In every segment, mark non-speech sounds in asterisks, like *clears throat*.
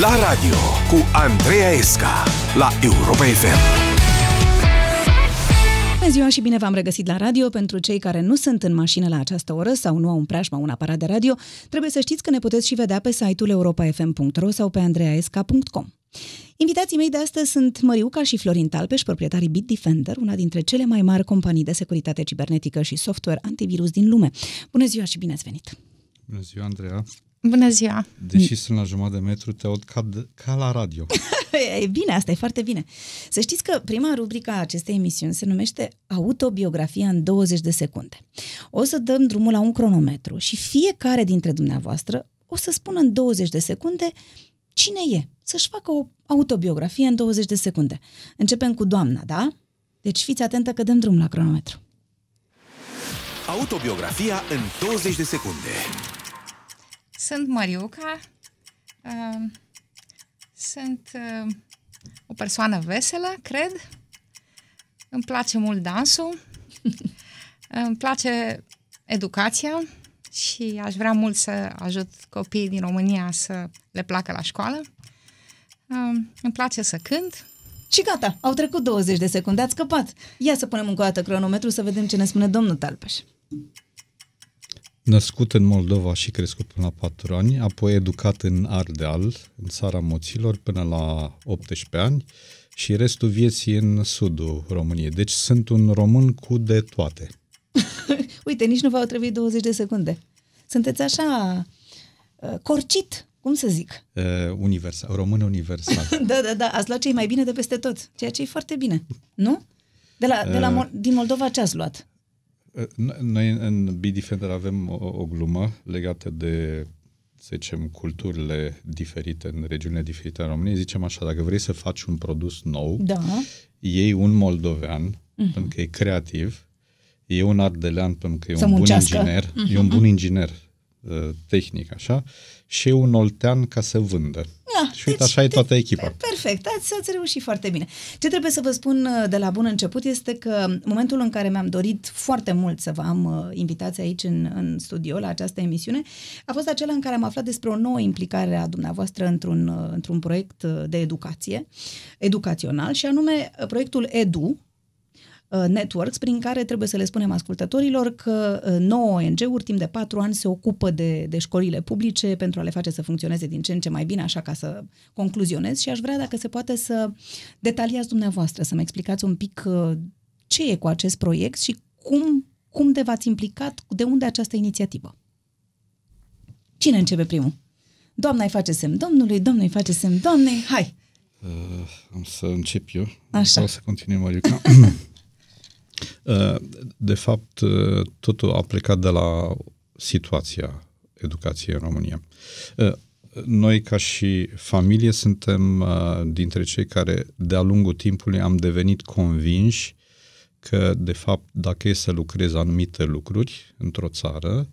La radio cu Andreea Esca la Europa FM. Bună ziua și bine v-am regăsit la radio. Pentru cei care nu sunt în mașină la această oră sau nu au în preajmă un aparat de radio, trebuie să știți că ne puteți și vedea pe site-ul europafm.ro sau pe andreaesca.com. Invitații mei de astăzi sunt Măriuca și Florin Talpeș, proprietarii Bitdefender, una dintre cele mai mari companii de securitate cibernetică și software antivirus din lume. Bună ziua și bine ați venit! Bună ziua, Andreea! Bună ziua! Deși sunt la jumătate de metru, te aud ca, de, ca la radio. *laughs* e bine, asta e foarte bine. Să știți că prima rubrică a acestei emisiuni se numește Autobiografia în 20 de secunde. O să dăm drumul la un cronometru și fiecare dintre dumneavoastră o să spună în 20 de secunde cine e, să-și facă o autobiografie în 20 de secunde. Începem cu doamna, da? Deci fiți atentă că dăm drum la cronometru. Autobiografia în 20 de secunde. Sunt Mariuca, uh, sunt uh, o persoană veselă, cred. Îmi place mult dansul, *laughs* îmi place educația și aș vrea mult să ajut copiii din România să le placă la școală. Uh, îmi place să cânt. Și gata, au trecut 20 de secunde, ați scăpat. Ia să punem încă o dată cronometru să vedem ce ne spune domnul Talpeș. Născut în Moldova și crescut până la 4 ani, apoi educat în Ardeal, în țara Moților, până la 18 ani și restul vieții în sudul României. Deci sunt un român cu de toate. *laughs* Uite, nici nu v-au trebuit 20 de secunde. Sunteți așa uh, corcit, cum să zic? Uh, universal, român universal. *laughs* da, da, da, ați luat cei mai bine de peste tot, ceea ce e foarte bine, nu? De la, de la, uh, din Moldova ce ați luat? Noi în Bidefender avem o, o glumă legată de, să zicem, culturile diferite în regiunile diferite în România. Zicem așa, dacă vrei să faci un produs nou, da. iei un moldovean, uh-huh. pentru că e creativ, e un ardelean, pentru că e să un muncească. bun inginer, uh-huh. e un bun inginer uh, tehnic, așa, și e un oltean ca să vândă. Da, și uite, deci, așa e toată echipa. Perfect, ați, ați reușit foarte bine. Ce trebuie să vă spun uh, de la bun început este că momentul în care mi-am dorit foarte mult să vă am uh, invitați aici în, în studio la această emisiune a fost acela în care am aflat despre o nouă implicare a dumneavoastră într-un, uh, într-un proiect de educație, educațional și anume proiectul EDU, Uh, networks prin care trebuie să le spunem ascultătorilor că uh, nouă ONG-uri timp de patru ani se ocupă de, de școlile publice pentru a le face să funcționeze din ce în ce mai bine, așa ca să concluzionez și aș vrea dacă se poate să detaliați dumneavoastră, să-mi explicați un pic uh, ce e cu acest proiect și cum, cum de v-ați implicat, de unde această inițiativă. Cine începe primul? Doamna îi face semn domnului, domnul îi face semn doamnei, hai! Uh, am să încep eu. Așa. Vreau să continui, Mariuca. *coughs* De fapt, totul a plecat de la situația educației în România. Noi, ca și familie, suntem dintre cei care, de-a lungul timpului, am devenit convinși că, de fapt, dacă e să lucrezi anumite lucruri într-o țară,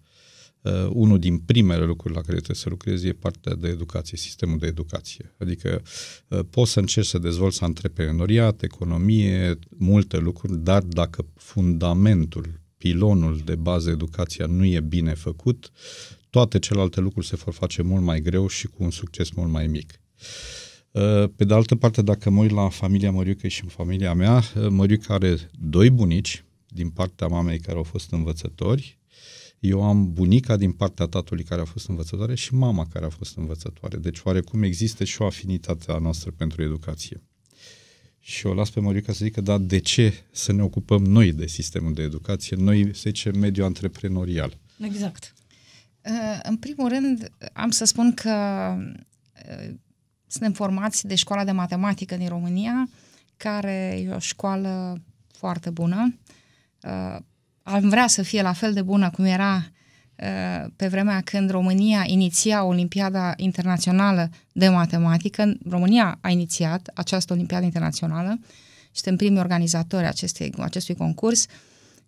uh, unul din primele lucruri la care trebuie să lucrezi e partea de educație, sistemul de educație. Adică uh, poți să încerci să dezvolți antreprenoriat, economie, multe lucruri, dar dacă fundamentul, pilonul de bază educația nu e bine făcut, toate celelalte lucruri se vor face mult mai greu și cu un succes mult mai mic. Uh, pe de altă parte, dacă mă uit la familia Măriucă și în familia mea, uh, Măriucă are doi bunici din partea mamei care au fost învățători eu am bunica din partea tatălui care a fost învățătoare și mama care a fost învățătoare. Deci oarecum există și o afinitate a noastră pentru educație. Și o las pe Mărica să zică, dar de ce să ne ocupăm noi de sistemul de educație, noi, să zicem, mediul antreprenorial? Exact. Uh, în primul rând, am să spun că uh, suntem formați de școala de matematică din România, care e o școală foarte bună. Uh, am vrea să fie la fel de bună cum era uh, pe vremea când România iniția Olimpiada Internațională de Matematică. România a inițiat această Olimpiadă Internațională și suntem primii organizatori acestei, acestui concurs.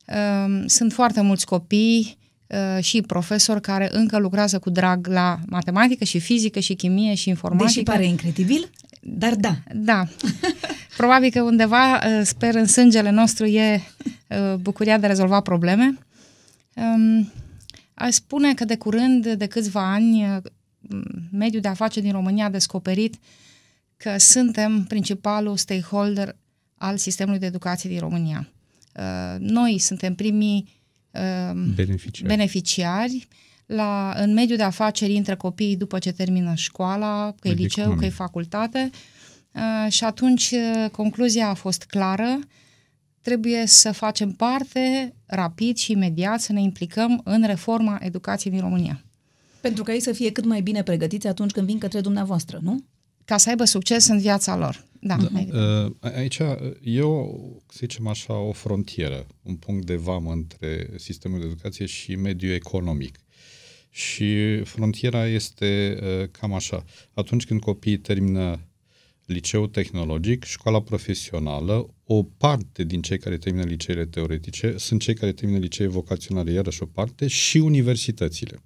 Uh, sunt foarte mulți copii uh, și profesori care încă lucrează cu drag la matematică și fizică și chimie și informatică. Deși pare incredibil, dar da. Da. Probabil că undeva, sper, în sângele nostru e Uh, bucuria de a rezolva probleme. Um, aș spune că de curând, de câțiva ani, uh, mediul de afaceri din România a descoperit că suntem principalul stakeholder al sistemului de educație din România. Uh, noi suntem primii uh, Beneficiari. beneficiari. La, în mediul de afaceri intră copiii după ce termină școala, că e Mediul liceu, economic. că e facultate uh, și atunci uh, concluzia a fost clară, trebuie să facem parte rapid și imediat să ne implicăm în reforma educației din România. Pentru ca ei să fie cât mai bine pregătiți atunci când vin către dumneavoastră, nu? Ca să aibă succes în viața lor. Da, da. Uh, Aici e o, să zicem așa, o frontieră, un punct de vamă între sistemul de educație și mediul economic. Și frontiera este uh, cam așa. Atunci când copiii termină liceul tehnologic, școala profesională, o parte din cei care termină liceele teoretice sunt cei care termină licee vocaționale, iarăși o parte, și universitățile.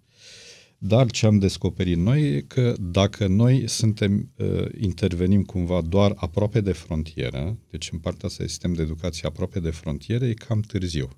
Dar ce am descoperit noi e că dacă noi suntem, uh, intervenim cumva doar aproape de frontieră, deci în partea asta de sistem de educație aproape de frontieră, e cam târziu.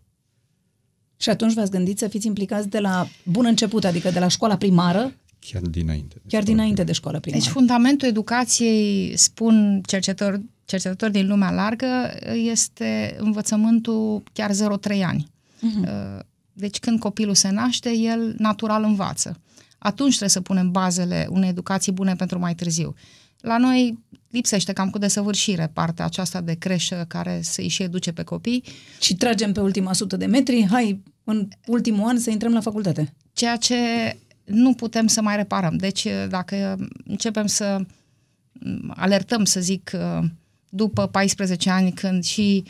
Și atunci v-ați gândit să fiți implicați de la bun început, adică de la școala primară, Chiar dinainte. chiar dinainte de școala primară. Deci fundamentul educației, spun cercetători, cercetători din lumea largă, este învățământul chiar 0-3 ani. Uh-huh. Deci când copilul se naște, el natural învață. Atunci trebuie să punem bazele unei educații bune pentru mai târziu. La noi lipsește cam cu desăvârșire partea aceasta de creșă care să-i și educe pe copii, Și tragem pe ultima sută de metri, hai, în ultimul an să intrăm la facultate. ceea ce nu putem să mai reparăm. Deci dacă începem să m, alertăm, să zic, uh, după 14 ani când și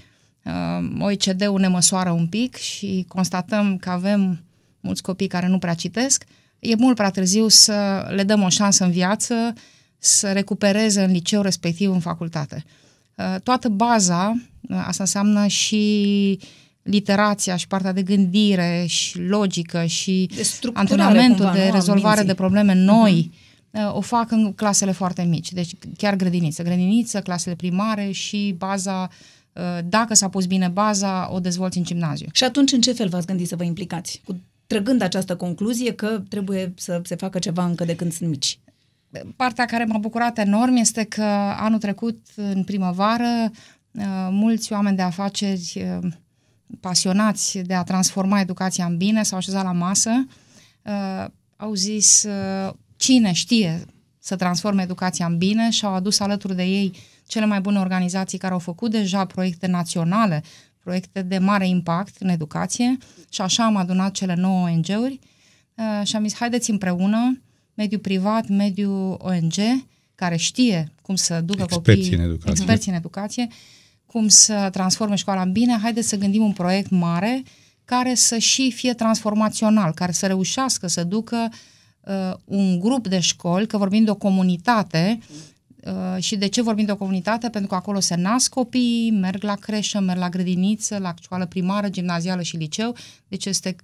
uh, OECD-ul ne măsoară un pic și constatăm că avem mulți copii care nu prea citesc, e mult prea târziu să le dăm o șansă în viață să recupereze în liceu respectiv în facultate. Uh, Toată baza, uh, asta înseamnă și literația și partea de gândire și logică și De structurare, antrenamentul cumva, de nu, a rezolvare minții. de probleme noi uh, o fac în clasele foarte mici, deci chiar grădiniță. Grădiniță, clasele primare și baza, uh, dacă s-a pus bine baza, o dezvolți în gimnaziu. Și atunci în ce fel v-ați gândit să vă implicați? Cu, trăgând această concluzie că trebuie să se facă ceva încă de când sunt mici. Partea care m-a bucurat enorm este că anul trecut, în primăvară, uh, mulți oameni de afaceri uh, pasionați de a transforma educația în bine s-au așezat la masă, uh, au zis uh, cine știe să transforme educația în bine? Și au adus alături de ei cele mai bune organizații care au făcut deja proiecte naționale, proiecte de mare impact în educație. Și așa am adunat cele 9 ONG-uri uh, și am zis haideți împreună, mediul privat, mediul ONG, care știe cum să ducă Experții copiii, în educație. experții în educație, cum să transforme școala în bine, haideți să gândim un proiect mare care să și fie transformațional, care să reușească să ducă uh, un grup de școli, că vorbim de o comunitate, uh, și de ce vorbim de o comunitate? Pentru că acolo se nasc copiii, merg la creșă, merg la grădiniță, la școală primară, gimnazială și liceu, deci este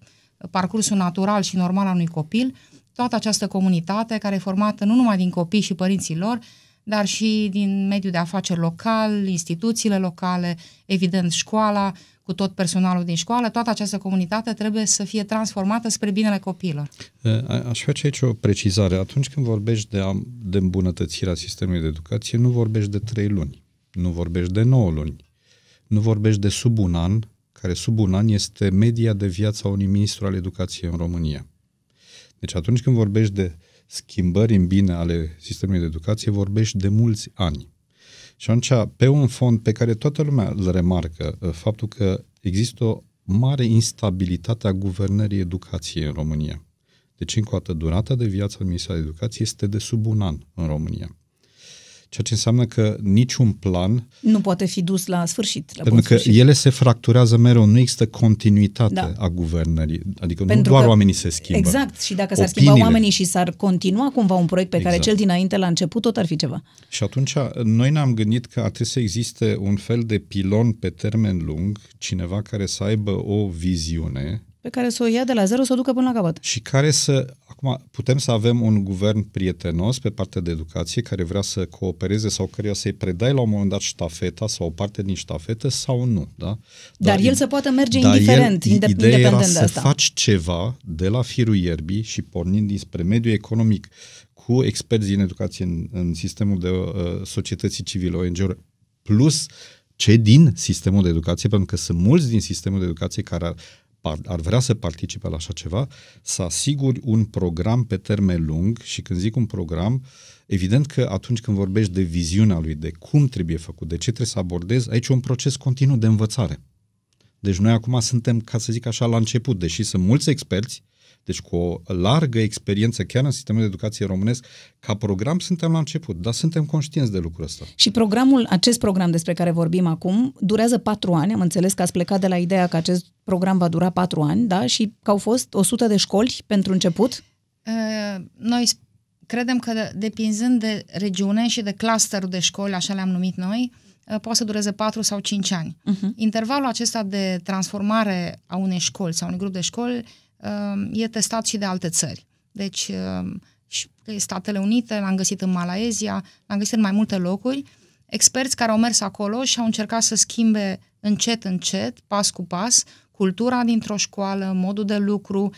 parcursul natural și normal al unui copil. Toată această comunitate care e formată nu numai din copii și părinții lor, dar și din mediul de afaceri local, instituțiile locale, evident școala, cu tot personalul din școală, toată această comunitate trebuie să fie transformată spre binele copiilor. A- Aș face aici o precizare. Atunci când vorbești de, am- de îmbunătățirea sistemului de educație, nu vorbești de trei luni, nu vorbești de 9 luni, nu vorbești de sub un an, care sub un an este media de viață a unui ministru al educației în România. Deci atunci când vorbești de schimbări în bine ale sistemului de educație, vorbești de mulți ani. Și atunci, pe un fond pe care toată lumea îl remarcă, uh, faptul că există o mare instabilitate a guvernării educației în România. Deci, încă o dată, durata de viață al Ministerului de Educație este de sub un an în România. Ceea ce înseamnă că niciun plan, Nu poate fi dus la sfârșit, la bun pentru că sfârșit. ele se fracturează mereu, nu există continuitate Da. a guvernării. Adică Pentru nu doar că- oamenii se schimbă. Exact, și dacă s-ar schimba Opiniile. oamenii și s-ar continua cumva un proiect pe care Exact. cel dinainte l-a început, tot ar fi ceva. Și atunci noi ne-am gândit că ar trebui să existe un fel de pilon pe termen lung, cineva care să aibă o viziune Pe care să o ia de la zero să o ducă până la capăt. și care să... Acum, putem să avem un guvern prietenos pe partea de educație care vrea să coopereze sau căruia să-i predai la un moment dat ștafeta sau o parte din ștafetă sau nu, da? Dar el să poată merge dar indiferent, el, inde- ideea era independent de să asta. faci ceva de la firul ierbii și pornind dinspre mediul economic cu cu experți din educație în, în sistemul de uh, societății civile, ONG-uri, plus cei din sistemul de educație, pentru că sunt mulți din sistemul de educație care ar, ar vrea să participe la așa ceva, să asiguri un program pe termen lung și când zic un program, evident că atunci când vorbești de viziunea lui, de cum trebuie făcut, de ce trebuie să abordezi, aici e un proces continuu de învățare. Deci noi acum suntem, ca să zic așa, la început, deși sunt mulți experți, deci cu o largă experiență chiar în sistemul de educație românesc, ca program suntem la început, dar suntem conștienți de lucrul ăsta. Și programul, acest program despre care vorbim acum, durează patru ani. Am înțeles că ați plecat de la ideea că acest program va dura patru ani, da? Și că au fost 100 de școli pentru început? Noi credem că depinzând de regiune și de clusterul de școli, așa le-am numit noi, poate să dureze 4 sau 5 ani. Uh-huh. Intervalul acesta de transformare a unei școli sau unui grup de școli e testat și de alte țări. Deci, Statele Unite, l-am găsit în Malaezia, l-am găsit în mai multe locuri. Experți care au mers acolo și au încercat să schimbe încet, încet, pas cu pas, cultura dintr-o școală, modul de lucru,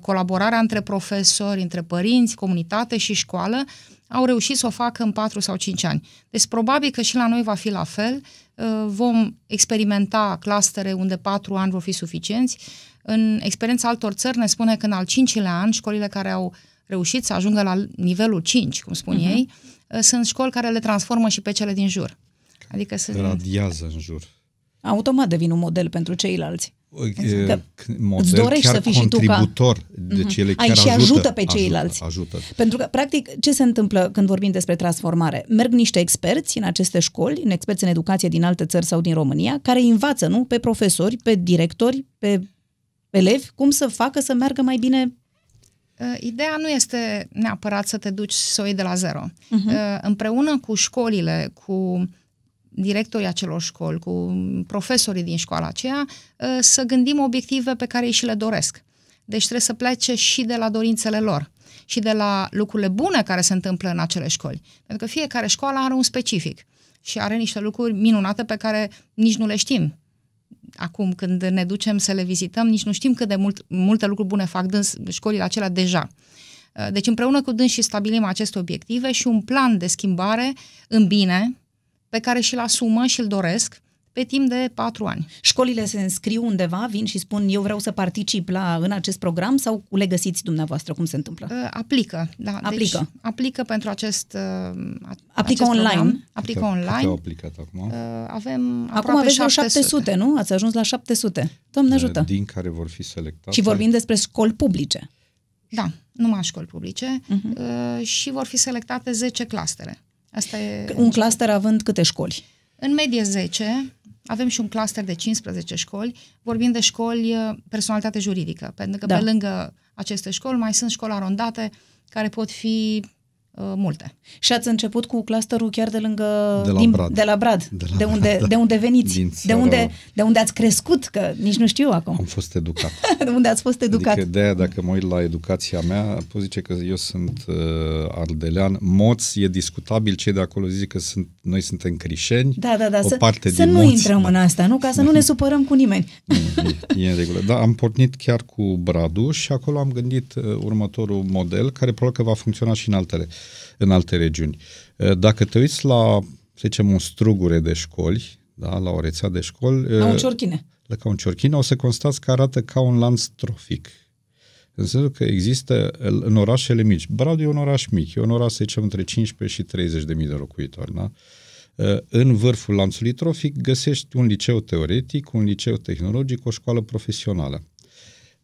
colaborarea între profesori, între părinți, comunitate și școală, au reușit să o facă în 4 sau 5 ani. Deci probabil că și la noi va fi la fel. Vom experimenta clustere unde 4 ani vor fi suficienți în experiența altor țări ne spune că în al cincilea an, școlile care au reușit să ajungă la nivelul 5, cum spun uh-huh. ei, uh, sunt școli care le transformă și pe cele din jur. Adică sunt... Radiază în jur. Automat devin un model pentru ceilalți. Că model îți dorești chiar să fii și tu ca... Deci ele chiar Ai și ajută, ajută pe ceilalți. Ajută, ajută. Pentru că, practic, ce se întâmplă când vorbim despre transformare? Merg niște experți în aceste școli, în experți în educație din alte țări sau din România, care învață, nu? Pe profesori, pe directori, pe elevi cum să facă să meargă mai bine uh, Ideea nu este neapărat să te duci să o iei de la zero. Uh-huh. Împreună cu școlile, cu directorii acelor școli, cu profesorii din școala aceea, uh, să gândim obiective pe care ei și le doresc. Deci trebuie să plece și de la dorințele lor și de la lucrurile bune care se întâmplă în acele școli. Pentru că fiecare școală are un specific și are niște lucruri minunate pe care nici nu le știm acum când ne ducem să le vizităm, nici nu știm cât de mult, multe lucruri bune fac dâns școlile acelea deja. Uh, deci împreună cu dâns și stabilim aceste obiective și un plan de schimbare în bine, pe care și-l asumă și-l doresc pe timp de patru ani. Școlile se înscriu undeva, vin și spun eu vreau să particip la, în acest program sau le găsiți dumneavoastră? Cum se întâmplă? Uh, aplică, da. Deci aplică. Deci, aplică pentru acest uh, Aplică acest online? Program. Aplică Câte, online. Câte au aplicat acum? Uh, avem Acum aveți 700. 700, nu? Ați ajuns la 700. Doamne ajută! Din care vor fi selectate. Și vorbim despre școli publice. Da, numai școli publice uh-huh. uh, și vor fi selectate 10 clustere. Asta e un cluster având câte școli? În medie 10, avem și un cluster de 15 școli, vorbim de școli uh, personalitate juridică, pentru că da. pe lângă aceste școli mai sunt școli arondate care pot fi uh, multe. Și ați început cu clusterul chiar de lângă de la din, Brad, de, la Brad de, la de unde Brad, de unde veniți, din de unde de unde ați crescut, că nici nu știu acum. Am fost educat. *laughs* de unde ați fost educat. Adică de aia, dacă mă uit la educația mea, pot zice că eu sunt uh, ardelean. Moț e discutabil, cei de acolo zic că sunt, noi suntem crișeni. Da, da, da, o să, parte să din nu moți, intrăm da. în asta, nu? Ca să nu ne supărăm cu nimeni. *laughs* E, e în regulă. Da, am pornit chiar cu Bradu și acolo am gândit uh, următorul model, care probabil că va funcționa și în altele, în alte regiuni. Uh, dacă te uiți la, să zicem, un strugure de școli, da, la o rețea de școli... La un uh, ciorchine. La ca un ciorchine, o să constați că arată ca un lanț trofic. În sensul că există în orașele mici. Bradu e un oraș mic, e un oraș, să zicem, între 15 și 30 de mii de locuitori, da? În vârful lanțului trofic găsești un liceu teoretic, un liceu tehnologic, o școală profesională.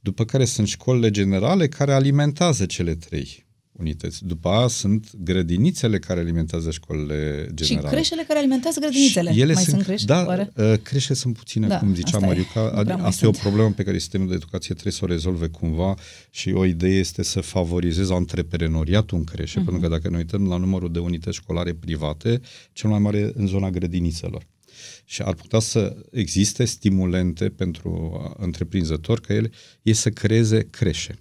După care sunt școlile generale care alimentează cele trei unități. După aia sunt grădinițele care alimentează școlile generale. Și creșele care alimentează grădinițele. Și ele Mai sunt, sunt creșe? Da, oare? creșe sunt puține, Da, cum zicea asta e. Mariuca. Nu prea Ad- mai Asta e o sunt. problemă pe care sistemul de educație trebuie să o rezolve cumva și o idee este să favorizeze antreprenoriatul în creșe, Mhm. pentru că dacă ne uităm la numărul de unități școlare private, cel mai mare în zona grădinițelor. Și ar putea să existe stimulente pentru uh, întreprinzători ca ele e să creeze creșe.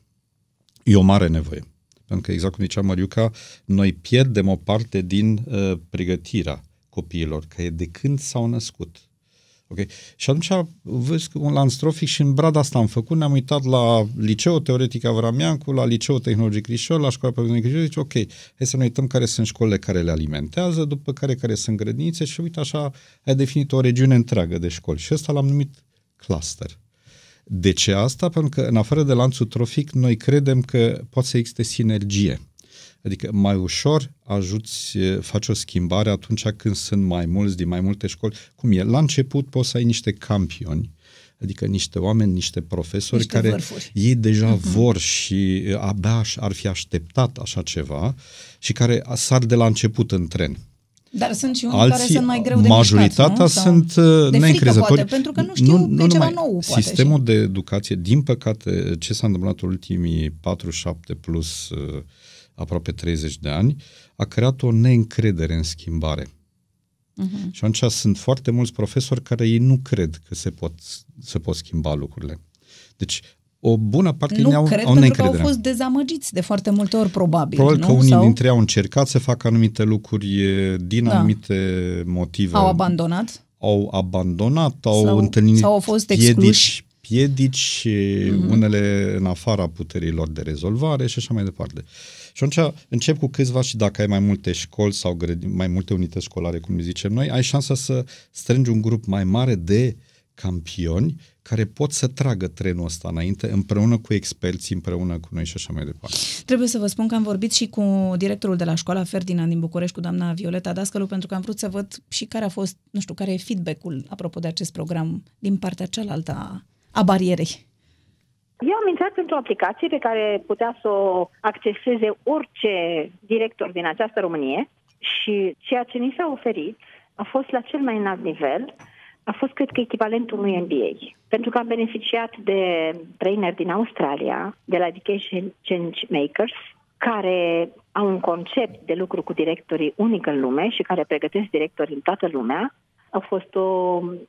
E o mare nevoie. Pentru că, exact cum zicea Mariuca, noi pierdem o parte din uh, pregătirea copiilor, că e de când s-au născut. Ok? Și atunci vezi un lanț trofic și în brada asta am făcut, ne-am uitat la liceu teoretic Avramiancu, la liceu tehnologic Crișor, la școala pe Crișor, zice, ok, hai să ne uităm care sunt școlile care le alimentează, după care care sunt grădinițe și uite așa ai definit o regiune întreagă de școli și ăsta l-am numit cluster. De ce asta? Pentru că în afară de lanțul trofic, noi credem că poate să existe sinergie. Adică mai ușor ajuți, faci o schimbare atunci când sunt mai mulți din mai multe școli. Cum e? La început poți să ai niște campioni, adică niște oameni, niște profesori Niște care vârfuri. ei deja uh-huh. vor și abia ar fi așteptat așa ceva și care sar de la început în tren. Dar sunt și unii care sunt mai greu de majoritatea mișcat, nu? sunt uh, de neîncrezători. Frică, poate, pentru că nu știu nu, că e ceva nou. Poate, Sistemul și... de educație, din păcate, ce s-a întâmplat ultimii 4-7 plus uh, aproape 30 de ani, a creat o neîncredere în schimbare. Uh-huh. Și atunci sunt foarte mulți profesori care ei nu cred că se pot, se pot schimba lucrurile. Deci o bună parte nu au, cred, au pentru că au fost dezamăgiți de foarte multe ori, probabil. Probabil nu? că unii Sau dintre ei au încercat să facă anumite lucruri din Da. anumite motive. au abandonat. Au abandonat, au Sau- întâlnit sau au fost piedici, excluși. piedici mm-hmm. unele în afara puterilor de rezolvare și așa mai departe. Și atunci încep cu câțiva și dacă ai mai multe școli sau grădi, mai multe unități școlare, cum le zicem noi, ai șansa să strângi un grup mai mare de campioni care pot să tragă trenul ăsta înainte împreună cu experții, împreună cu noi și așa mai departe. Trebuie să vă spun că am vorbit și cu directorul de la școala Ferdinand din București, cu doamna Violeta Dascălu, pentru că am vrut să văd și care a fost, nu știu, care e feedback-ul apropo de acest program din partea cealaltă a, a barierei. Eu am intrat într-o aplicație pe care putea să o acceseze orice director din această Românie și ceea ce ni s-a oferit a fost la cel mai înalt nivel, a fost, cred că, echivalentul unui MBA. Pentru că am beneficiat de trainer din Australia, de la Education Change Makers, care au un concept de lucru cu directorii unic în lume și care pregătesc directori în toată lumea. A fost o,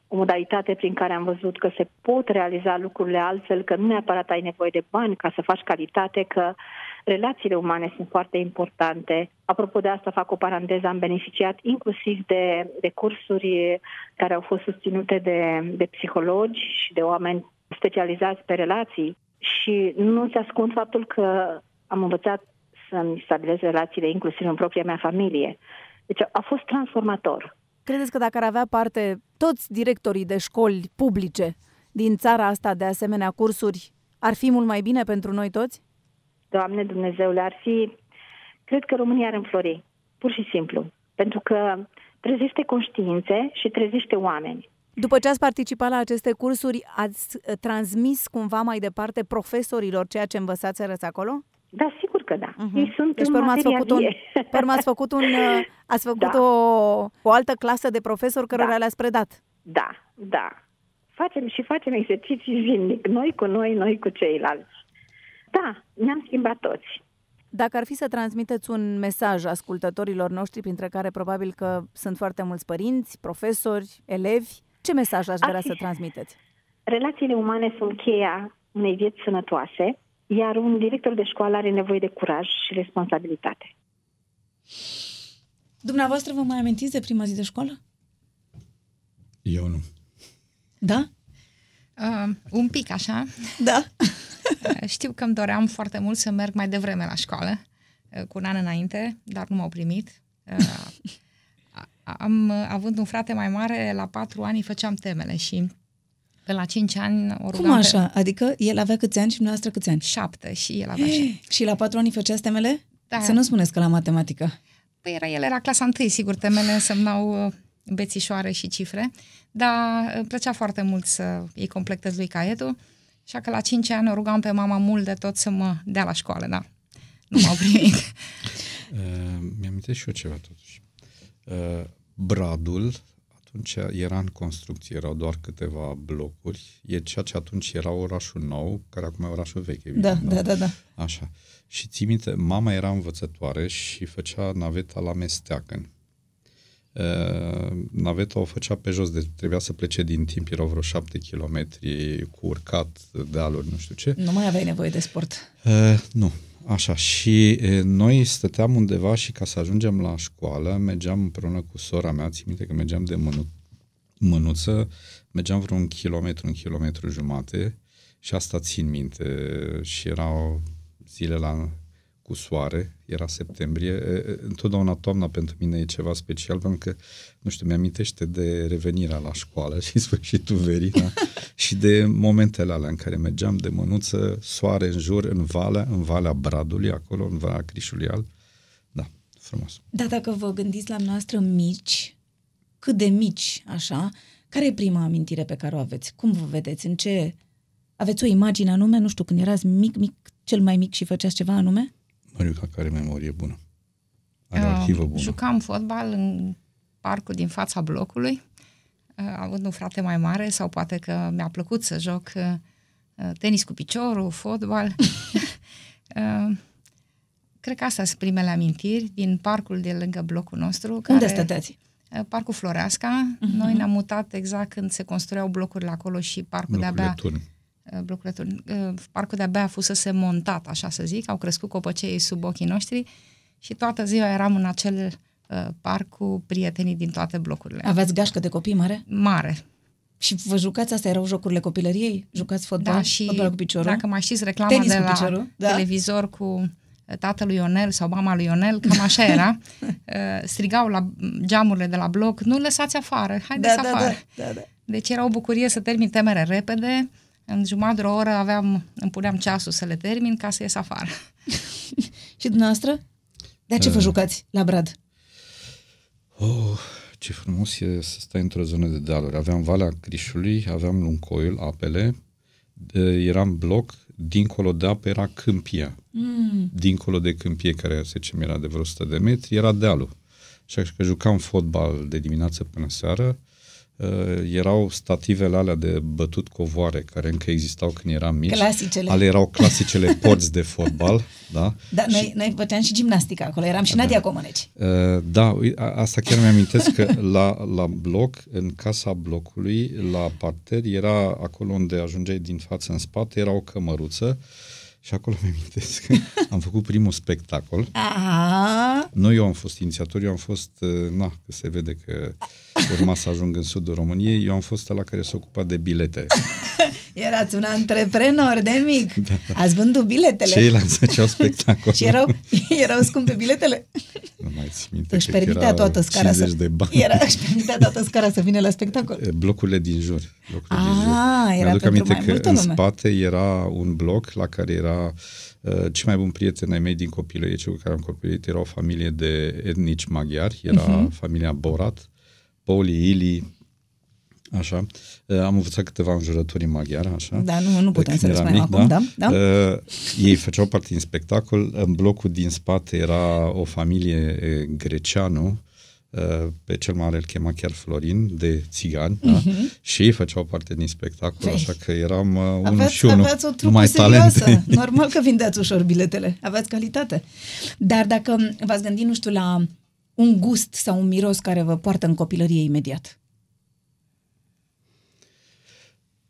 o modalitate prin care am văzut că se pot realiza lucrurile altfel, că nu neapărat ai nevoie de bani ca să faci calitate, că relațiile umane sunt foarte importante. Apropo de asta, fac o paranteză, am beneficiat inclusiv de, de cursuri care au fost susținute de, de psihologi și de oameni specializați pe relații și nu-ți ascund faptul că am învățat să-mi stabilez relațiile inclusiv în propria mea familie. Deci a fost transformator. Credeți că dacă ar avea parte toți directorii de școli publice din țara asta de asemenea cursuri, ar fi mult mai bine pentru noi toți? Doamne Dumnezeule, ar fi... Cred că România ar înflori, pur și simplu. Pentru că trezește conștiințe și trezește oameni. După ce ați participat la aceste cursuri, ați uh, transmis cumva mai departe profesorilor ceea ce învățați acolo? Da, sigur că da. Mhm. Ei sunt Deci în pe urmă ați materia făcut, un, vie. pe urmă ați făcut, un, uh, *laughs* ați făcut Da. o, o altă clasă de profesori cărora Da. le-ați predat. Da, da. Facem și facem exerciții zilnic, noi cu noi, noi cu ceilalți. Da, ne-am schimbat toți. Dacă ar fi să transmiteți un mesaj ascultătorilor noștri, printre care probabil că sunt foarte mulți părinți, profesori, elevi, ce mesaj ați vrea Ar fi- să transmiteți? Relațiile umane sunt cheia unei vieți sănătoase, iar un director de școală are nevoie de curaj și responsabilitate. Dumneavoastră vă mai amintiți de prima zi de școală? Eu nu. Da? Uh, un pic așa. Da. Uh, Știu că îmi doream foarte mult să merg mai devreme la școală, uh, cu un an înainte, dar nu m-au primit. Uh, a- Am, uh, având un frate mai mare, la patru ani îi făceam temele și pe la cinci ani o rugam Cum așa? Adică el avea câți ani și dumneavoastră câți ani? pe șapte și el avea și... *gasps* Și la patru ani făceați temele? Da. Să nu spuneți că la matematică. Păi era, el era clasa întâi, sigur, temele însemnau uh, bețișoare și cifre, dar îmi plăcea foarte mult să îi completez lui caietul, așa că la 5 ani o rugam pe mama mult de tot să mă dea la școală, da. Nu m-au *laughs* primit. Uh, mi-am și eu ceva totuși. Uh, Bradul atunci era în construcție, erau doar câteva blocuri. E ceea ce atunci era orașul nou, care acum e orașul vechi. evident, Da, da, da, da. Așa. Și ții minte, mama era învățătoare și făcea naveta la Mesteacăn. Uh, naveta o făcea pe jos, deci trebuia să plece din timp, erau vreo șapte kilometri cu urcat, dealuri, nu știu ce. Nu mai aveai nevoie de sport. Uh, nu, așa. Și uh, noi stăteam undeva și ca să ajungem la școală, mergeam împreună cu sora mea, țin minte că mergeam de mână mânuță, mergeam vreo un kilometru, un kilometru jumate și asta țin minte și erau zile la cu soare, era septembrie. Întotdeauna toamna pentru mine e ceva special, pentru că, nu știu, mi-amintește de revenirea la școală și *laughs* sfârșitul verii, da? *laughs* și de momentele alea în care mergeam de mânuță, soare în jur, în valea, în valea Bradului, acolo, în valea Crișului Al. Da, frumos. Da, dacă vă gândiți la noastră mici, cât de mici, așa, care e prima amintire pe care o aveți? Cum vă vedeți? În ce... Aveți o imagine anume? Nu știu, când erați mic, mic, cel mai mic și făceați ceva anume? Măriuca care memorie bună. Are o arhivă bună. Jucam fotbal în parcul din fața blocului, având un frate mai mare sau poate că mi-a plăcut să joc tenis cu piciorul, fotbal. *laughs* Cred că astea sunt primele amintiri din parcul de lângă blocul nostru. Unde care, stăteați? Parcul Floreasca. Uh-huh. Noi ne-am mutat exact când se construiau blocurile acolo și parcul Blocurile de-abia... turn. Blocurile turn. Parcul de-abia a fusese montat, așa să zic. Au crescut copăceii sub ochii noștri și toată ziua eram în acel uh, parc cu prietenii din toate blocurile. Aveți gașcă de copii mare? Mare. Și vă jucați, astea erau jocurile copilăriei? Jucați fotbal? Da, și fotbal cu piciorul? dacă mai știți reclama Tenis de cu la piciorul, da. televizor cu tatăl lui Ionel sau mama lui Ionel, cam așa era, *laughs* uh, strigau la geamurile de la bloc, nu lăsați afară, haideți da, afară. Da, da, da. Deci era o bucurie să termin temere repede, în jumătate de o oră aveam, îmi puneam ceasul să le termin ca să ies afară. *laughs* și dumneavoastră? De ce vă Uh. jucați la Brad? Oh, ce frumos e să stai într-o zonă de dealuri. Aveam Valea Crișului, aveam Luncoiul, apele, de, eram bloc, dincolo de apă era câmpia. Mm. Dincolo de câmpie, care să zicem era de vreo 100 de metri, era dealul. Și așa că jucam fotbal de dimineață până seară, uh, erau stativele alea de bătut covoare, care încă existau când eram mici. Clasicele. Ale erau clasicele *laughs* porți de fotbal, da? Da, noi, noi făceam și gimnastică acolo, eram și Nadia Comăneci. Uh, Da, ui- a- asta chiar mi-amintesc că la, la bloc, în casa blocului, la parter, era acolo unde ajungeai din față în spate, era o cămăruță și acolo mi-amintesc că *laughs* am făcut primul spectacol. A, Nu eu am fost inițiator, eu am fost, uh, na, că se vede că urma să ajung în sudul României, eu am fost la care se ocupa de bilete. *laughs* erați un antreprenor de mic. Ați vândut biletele. Ceilalți făceau spectacol. Și erau, erau scumpe biletele. Nu mai țin minte, Își cred că permitea era toată scara 50 să... de bani. Era, își permitea toată scara să vină la spectacol. Blocurile din jur. Blocurile Ah, din jur. era Mi-aduc pentru aminte mai că multă în lume. spate era un bloc la care era uh, cei mai buni prieteni ai mei din copilărie, cei cu care am copilărit, era o familie de etnici maghiari, era Mhm. familia Borat, Pauli, Ili, așa. Uh, am învățat câteva înjurături în maghiară, așa. Da, nu, nu putem de să le când spunem eram acum, da? da? Uh, ei făceau parte din spectacol. În blocul din spate era o familie eh, greceanu, uh, pe cel mare îl chema chiar Florin, de țigani, da? și ei făceau parte din spectacol, Păi. așa că eram uh, unul Aveați, și unul, aveați o trupă numai serioasă. talente. *laughs* Normal că vindeați ușor biletele. Aveați calitate. Dar dacă v-ați gândit, nu știu, la un gust sau un miros care vă poartă în copilărie imediat. Uh,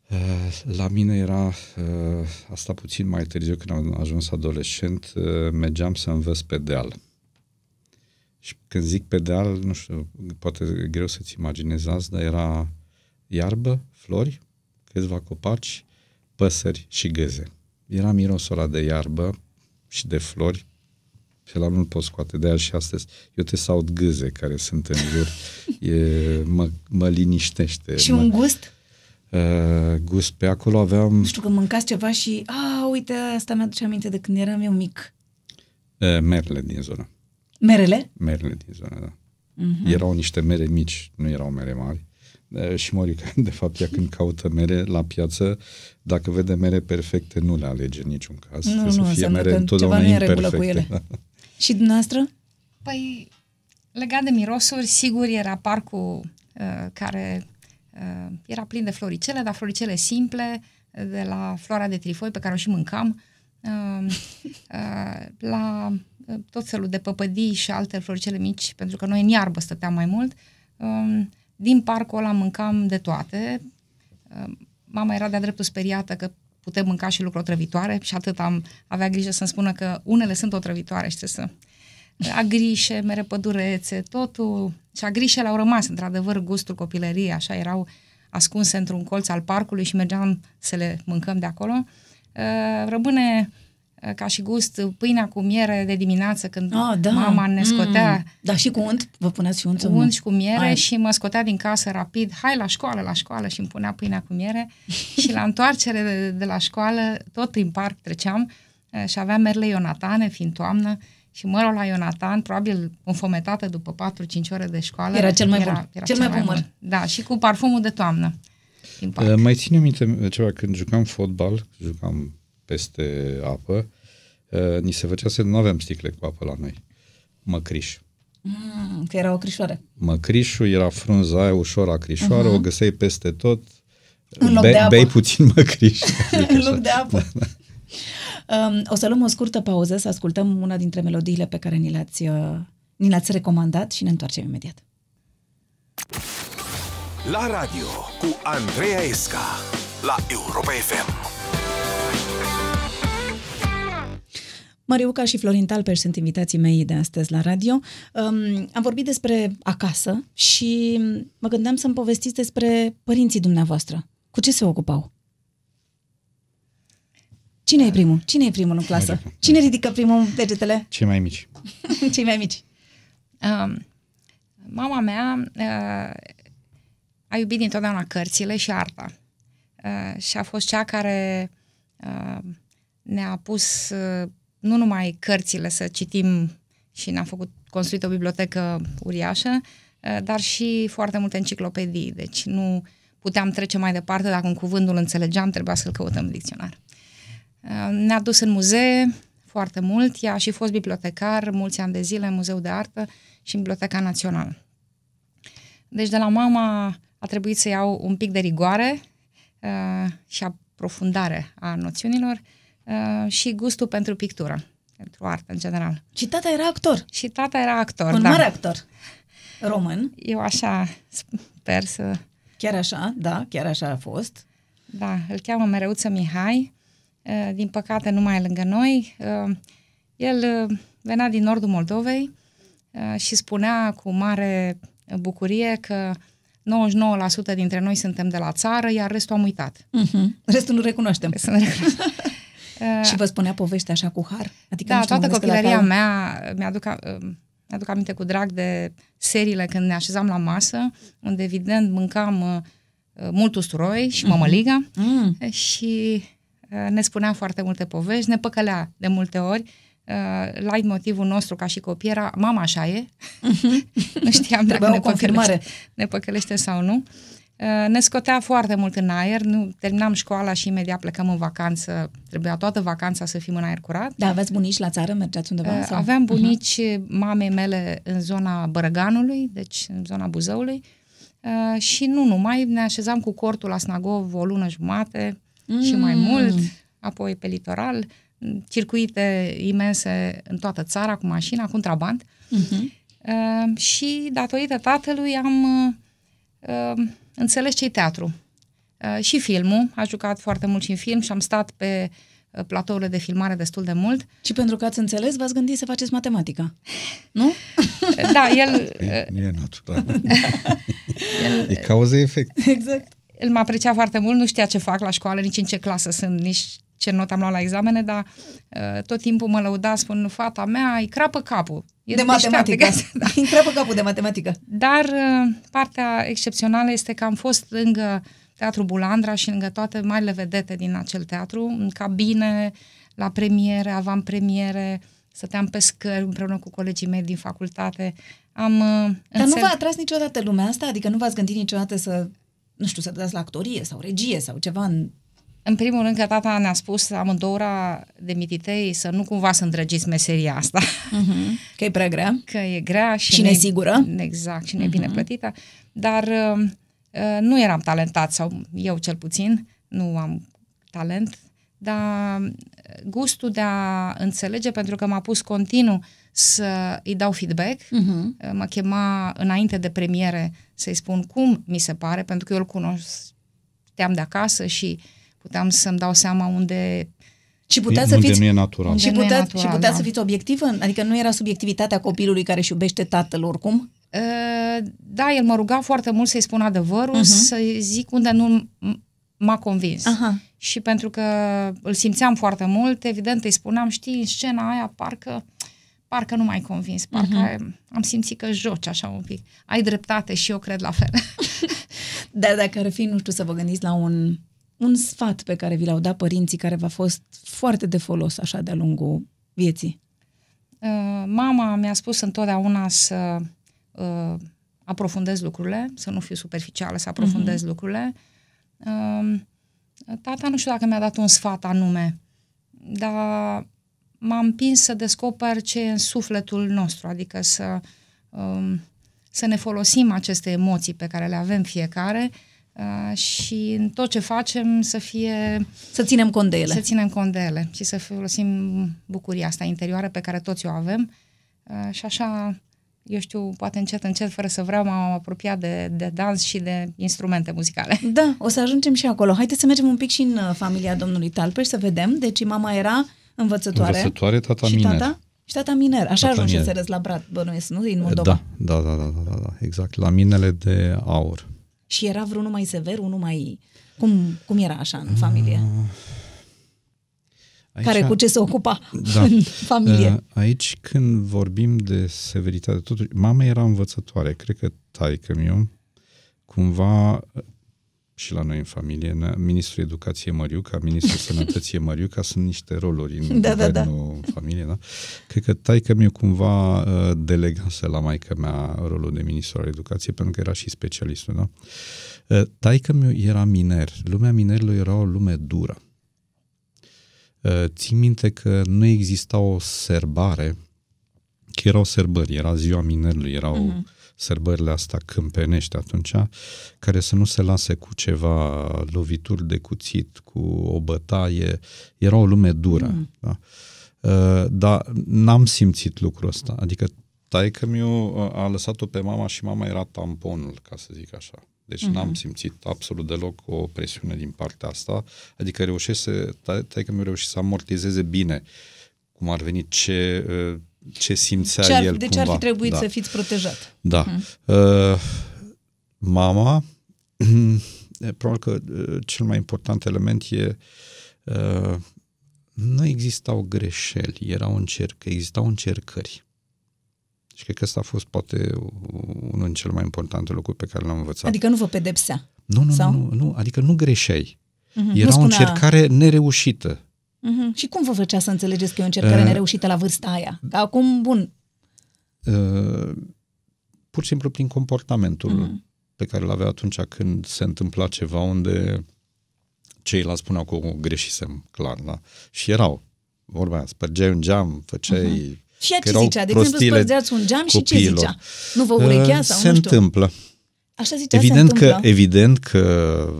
La mine era uh, asta puțin mai târziu când am ajuns adolescent, uh, mergeam să învăț pe deal. Și când zic pe deal, nu știu, poate e greu să-ți imaginezi azi, dar era iarbă, flori, câțiva copaci, păsări și gâze. Era mirosul ăla de iarbă și de flori și la nu-l pot scoate. De aia și astăzi eu te saut gâze care sunt în jur. *laughs* E, mă, mă liniștește. Și mă, un gust? Uh, gust. Pe acolo aveam Nu știu, că mâncați ceva și, a, uite, asta mi-aduce aminte de când eram eu mic. uh, merele din zonă. Merele? Merele din zonă, da. Mhm. Uh-huh. Erau niște mere mici, nu erau mere mari. Uh, și Morica, *laughs* de fapt, ea când caută mere la piață, dacă vede mere perfecte, nu le alege în niciun caz. Nu, Trebuie nu, să fie înseamnă mere că întotdeauna ceva nu e în regulă imperfecte. cu ele. *laughs* Și dumneavoastră? Păi, legat de mirosuri, sigur era parcul uh, care uh, era plin de floricele, dar floricele simple, de la floarea de trifoi pe care o și mâncam, uh, uh, la uh, tot felul de păpădii și alte floricele mici, pentru că noi în iarbă stăteam mai mult. Uh, din parcul ăla mâncam de toate. Uh, mama era de-a dreptul speriată că putem mânca și lucruri otrăvitoare și atât am avea grijă să-mi spună că unele sunt otrăvitoare și trebuie să agrișe, mere pădurețe, totul Și agrișele au rămas, într-adevăr, gustul copilăriei, așa erau ascunse într-un colț al parcului și mergeam să le mâncăm de acolo. Uh, rămâne uh, ca și gust pâinea cu miere de dimineață când Ah, da. mama ne scotea Mm. Da, și cu unt? Vă puneați și unt? sau cu nu? unt și cu miere Ai. și mă scotea din casă rapid, hai la școală, la școală și îmi punea pâinea cu miere *laughs* și la întoarcere de, de la școală, tot prin parc treceam eh, și aveam merle Ionatane, fiind toamnă, și mărul la Ionatan, probabil înfometată după 4-5 ore de școală. Era cel mai bun. Cel mai bun măr. Da, și cu parfumul de toamnă. Din parc. Uh, Mai ține minte ceva, când jucam fotbal, jucam peste apă, uh, ni se făcea să nu aveam sticle cu apă la noi. Măcriș. Mm, că era o crișoară. Măcrișul era frunza aia ușor acrișoară, uh-huh. o găseai peste tot. În loc Be- de apă. Bei puțin măcriș. zic *laughs* în așa. loc de apă. Um, o să luăm o scurtă pauză, să ascultăm una dintre melodiile pe care ni le-ați, uh, ni le-ați recomandat și ne întoarcem imediat. La radio cu Andreea Esca la Europa FM. Mariuca și Florin Talpeș sunt invitații mei de astăzi la radio. Um, am vorbit despre acasă și mă gândeam să-mi povestiți despre părinții dumneavoastră. Cu ce se ocupau? Cine e primul? Cine e primul în clasă? Mariuca. Cine ridică primul degetele? Cei mai mici. *laughs* Cei mai mici. Um, mama mea uh, a iubit dintotdeauna cărțile și arta. Uh, și a fost cea care uh, ne-a pus uh, nu numai cărțile să citim și ne-a făcut construit o bibliotecă uriașă, uh, dar și foarte multe enciclopedii. Deci nu puteam trece mai departe dacă un cuvânt nu-l înțelegeam, trebuia să-l căutăm în dicționar. Uh, Ne-a dus în muzee foarte mult, ea a și fost bibliotecar mulți ani de zile în Muzeul de Artă și în Biblioteca Națională. Deci de la mama a trebuit să iau un pic de rigoare uh, și aprofundare a noțiunilor uh, și gustul pentru pictură, pentru artă în general. Și tata era actor. Și tata era actor, Un da. mare actor. Român. Eu așa sper să... Chiar așa, da, chiar așa a fost. Da, îl cheamă Mereuță Mihai. Uh, Din păcate nu mai e lângă noi. Uh, El uh, venea din nordul Moldovei uh, și spunea cu mare bucurie că 99% dintre noi suntem de la țară, iar restul am uitat. Uh-huh. Restul nu recunoaștem. Să ne recunosc. Uh, Și vă spunea povești așa cu har? Adică da, nu știu, toată mă gândesc că la copilăria tine- mea mi-aduc, a- mi-aduc aminte cu drag de seriile când ne așezam la masă, unde evident mâncam uh, uh, mult usturoi și mămăliga Mm. și uh, ne spunea foarte multe povești, ne păcălea de multe ori. Uh, light motivul nostru ca și copii era mama așa e. *laughs* nu știam dacă Trebuia ne o confirmare. păcălește, ne păcălește sau nu. Uh, Ne scotea foarte mult în aer, nu terminam școala și imediat plecăm în vacanță. Trebuia toată vacanța să fim în aer curat. Da, aveți bunici la țară? Mergeați undeva? Uh, sau? Aveam bunici uh mamei mele în zona Bărăganului, deci în zona Buzăului. Uh, și nu numai, ne așezam cu cortul la Snagov o lună jumate mm. și mai mult, apoi pe litoral, m, circuite imense în toată țara cu mașina, cu contraband. Mhm. Uh, și datorită tatălui am uh, uh, înțeles ce teatru. Uh, și filmul, a jucat foarte mult și în film și am stat pe uh, platourile de filmare destul de mult. Și pentru că ați înțeles, v-ați gândit să faceți matematica. Nu? Da, el, E, nu e natural. *laughs* e cauză-efect. exact. El mă aprecia foarte mult, nu știa ce fac la școală, nici în ce clasă sunt, nici ce not am luat la examene, dar uh, tot timpul mă lăuda, spun, fata mea îi crapă capul. E De deșteaptă, matematică. gata, da. *laughs* Îi întreabă capul de matematică. Dar uh, partea excepțională este că am fost lângă Teatru Bulandra și lângă toate marile vedete din acel teatru, în cabine, la premiere, aveam premiere, stăteam pe scări împreună cu colegii mei din facultate. Am uh, Dar nu înțeles- v-a atras niciodată lumea asta? Adică nu v-ați gândit niciodată să, nu știu, să dați la actorie sau regie sau ceva în... În primul rând că tata ne-a spus amândouă de mititei să nu cumva să îndrăgiți meseria asta, Uh-huh. Că e prea grea. că e grea și, Și nu e- nesigură. Exact, și nu e bine plătită, dar uh, uh, nu eram talentat, sau eu cel puțin, nu am talent, dar gustul de a înțelege, pentru că m-a pus continuu să îi dau feedback, Uh-huh. mă chema înainte de premiere să-i spun cum mi se pare, pentru că eu îl cunoșteam de acasă și puteam să-mi dau seama unde... Și puteați să unde fiți... nu e natural. Unde Și nu e puteați, natural, și puteați da. să fiți obiectivă? Adică nu era subiectivitatea copilului care își iubește tatăl oricum? Uh, da, el mă ruga foarte mult să-i spun adevărul, uh-huh. să zic unde nu m-a convins. Aha. Și pentru că îl simțeam foarte mult, evident îi spuneam, știi, în scena aia parcă parcă nu m-ai convins, parcă uh-huh. am simțit că joci așa un pic. Ai dreptate și eu cred la fel. *laughs* Dar dacă ar fi, nu știu, să vă gândiți la un, un sfat pe care vi l-au dat părinții care v-a fost foarte de folos așa de-a lungul vieții. Uh, mama mi-a spus întotdeauna să uh, aprofundez lucrurile, să nu fiu superficială, să aprofundez uh-huh. lucrurile. Uh, tata nu știu dacă mi-a dat un sfat anume, dar m-a împins să descoper ce e în sufletul nostru, adică să, um, să ne folosim aceste emoții pe care le avem fiecare uh, și în tot ce facem să fie... Să ținem cont de ele. Să ținem cont de ele și să folosim bucuria asta interioară pe care toți o avem uh, și așa eu știu, poate încet, încet, fără să vreau, m-am apropiat de, de dans și de instrumente muzicale. Da, o să ajungem și acolo. Haideți să mergem un pic și în uh, familia domnului Talpeș să vedem. Deci mama era învățătoare. Învățătoare, tata și miner. Tata? Și tata miner. Așa Tata ajungeserăți la Brat, bănuiesc, nu? Din Moldova. Da, da, da, da, da, da, da, exact. La minele de aur. Și era vreunul mai sever, unul mai... Cum, cum era așa în familie? Ah, Aici, Care cu ce se ocupa Da. în familie? Uh, Aici când vorbim de severitate, totuși, mama era învățătoare, cred că taică meu cumva și la noi în familie, na- ministrul educației Măriuca, ministrul *laughs* sănătății Măriuca, sunt niște roluri în Da, da, da. guvernul familie, da? Cred că taică meu cumva uh, delegase la maică mea rolul de ministru al educației, pentru că era și specialistul, da? Uh, taică meu era miner. Lumea minerilor era o lume dură. Uh, țin minte că nu exista o serbare, că erau sărbări, era ziua minerului, erau Mhm. uh-huh. Sărbările astea câmpenești atunci, care să nu se lase cu ceva lovituri de cuțit, cu o bătaie, era o lume dură. Mm. Da? Uh, dar n-am simțit lucrul ăsta, adică taică meu a lăsat-o pe mama și mama era tamponul, ca să zic așa. Deci uh-huh. n-am simțit absolut deloc o presiune din partea asta, adică reușește, taică mi reușit să amortizeze bine cum ar veni ce, uh, ce simțea Ce ar, el de ce cumva. ar fi trebuit da. să fiți protejat? Da. Uh, mama, *clears throat* probabil că uh, cel mai important element e uh, nu existau greșeli, erau încerc, existau încercări. Și cred că ăsta a fost poate unul din cele mai importante lucruri pe care l-am învățat. Adică nu vă pedepsea. nu, nu, sau? nu, nu, nu, adică nu greșeai. Mhm. Era nu o spunea- încercare nereușită. Mhm. Și cum vă făcea să înțelegeți că e o încercare Uh, nereușită la vârsta aia? Că acum, bun, Uh, pur și simplu prin comportamentul Mhm. pe care îl avea atunci când se întâmpla ceva unde ceilalți spuneau că o greșisem, clar, da? Și erau, vorba aia, spărgeai un geam, făceai... și ea că ce erau zicea? De exemplu, prostiile spărgeați un geam și ce copiilor. zicea? Nu vă urechea Uh, sau se nu știu? întâmplă. Așa zicea, Evident se că, întâmplă. evident că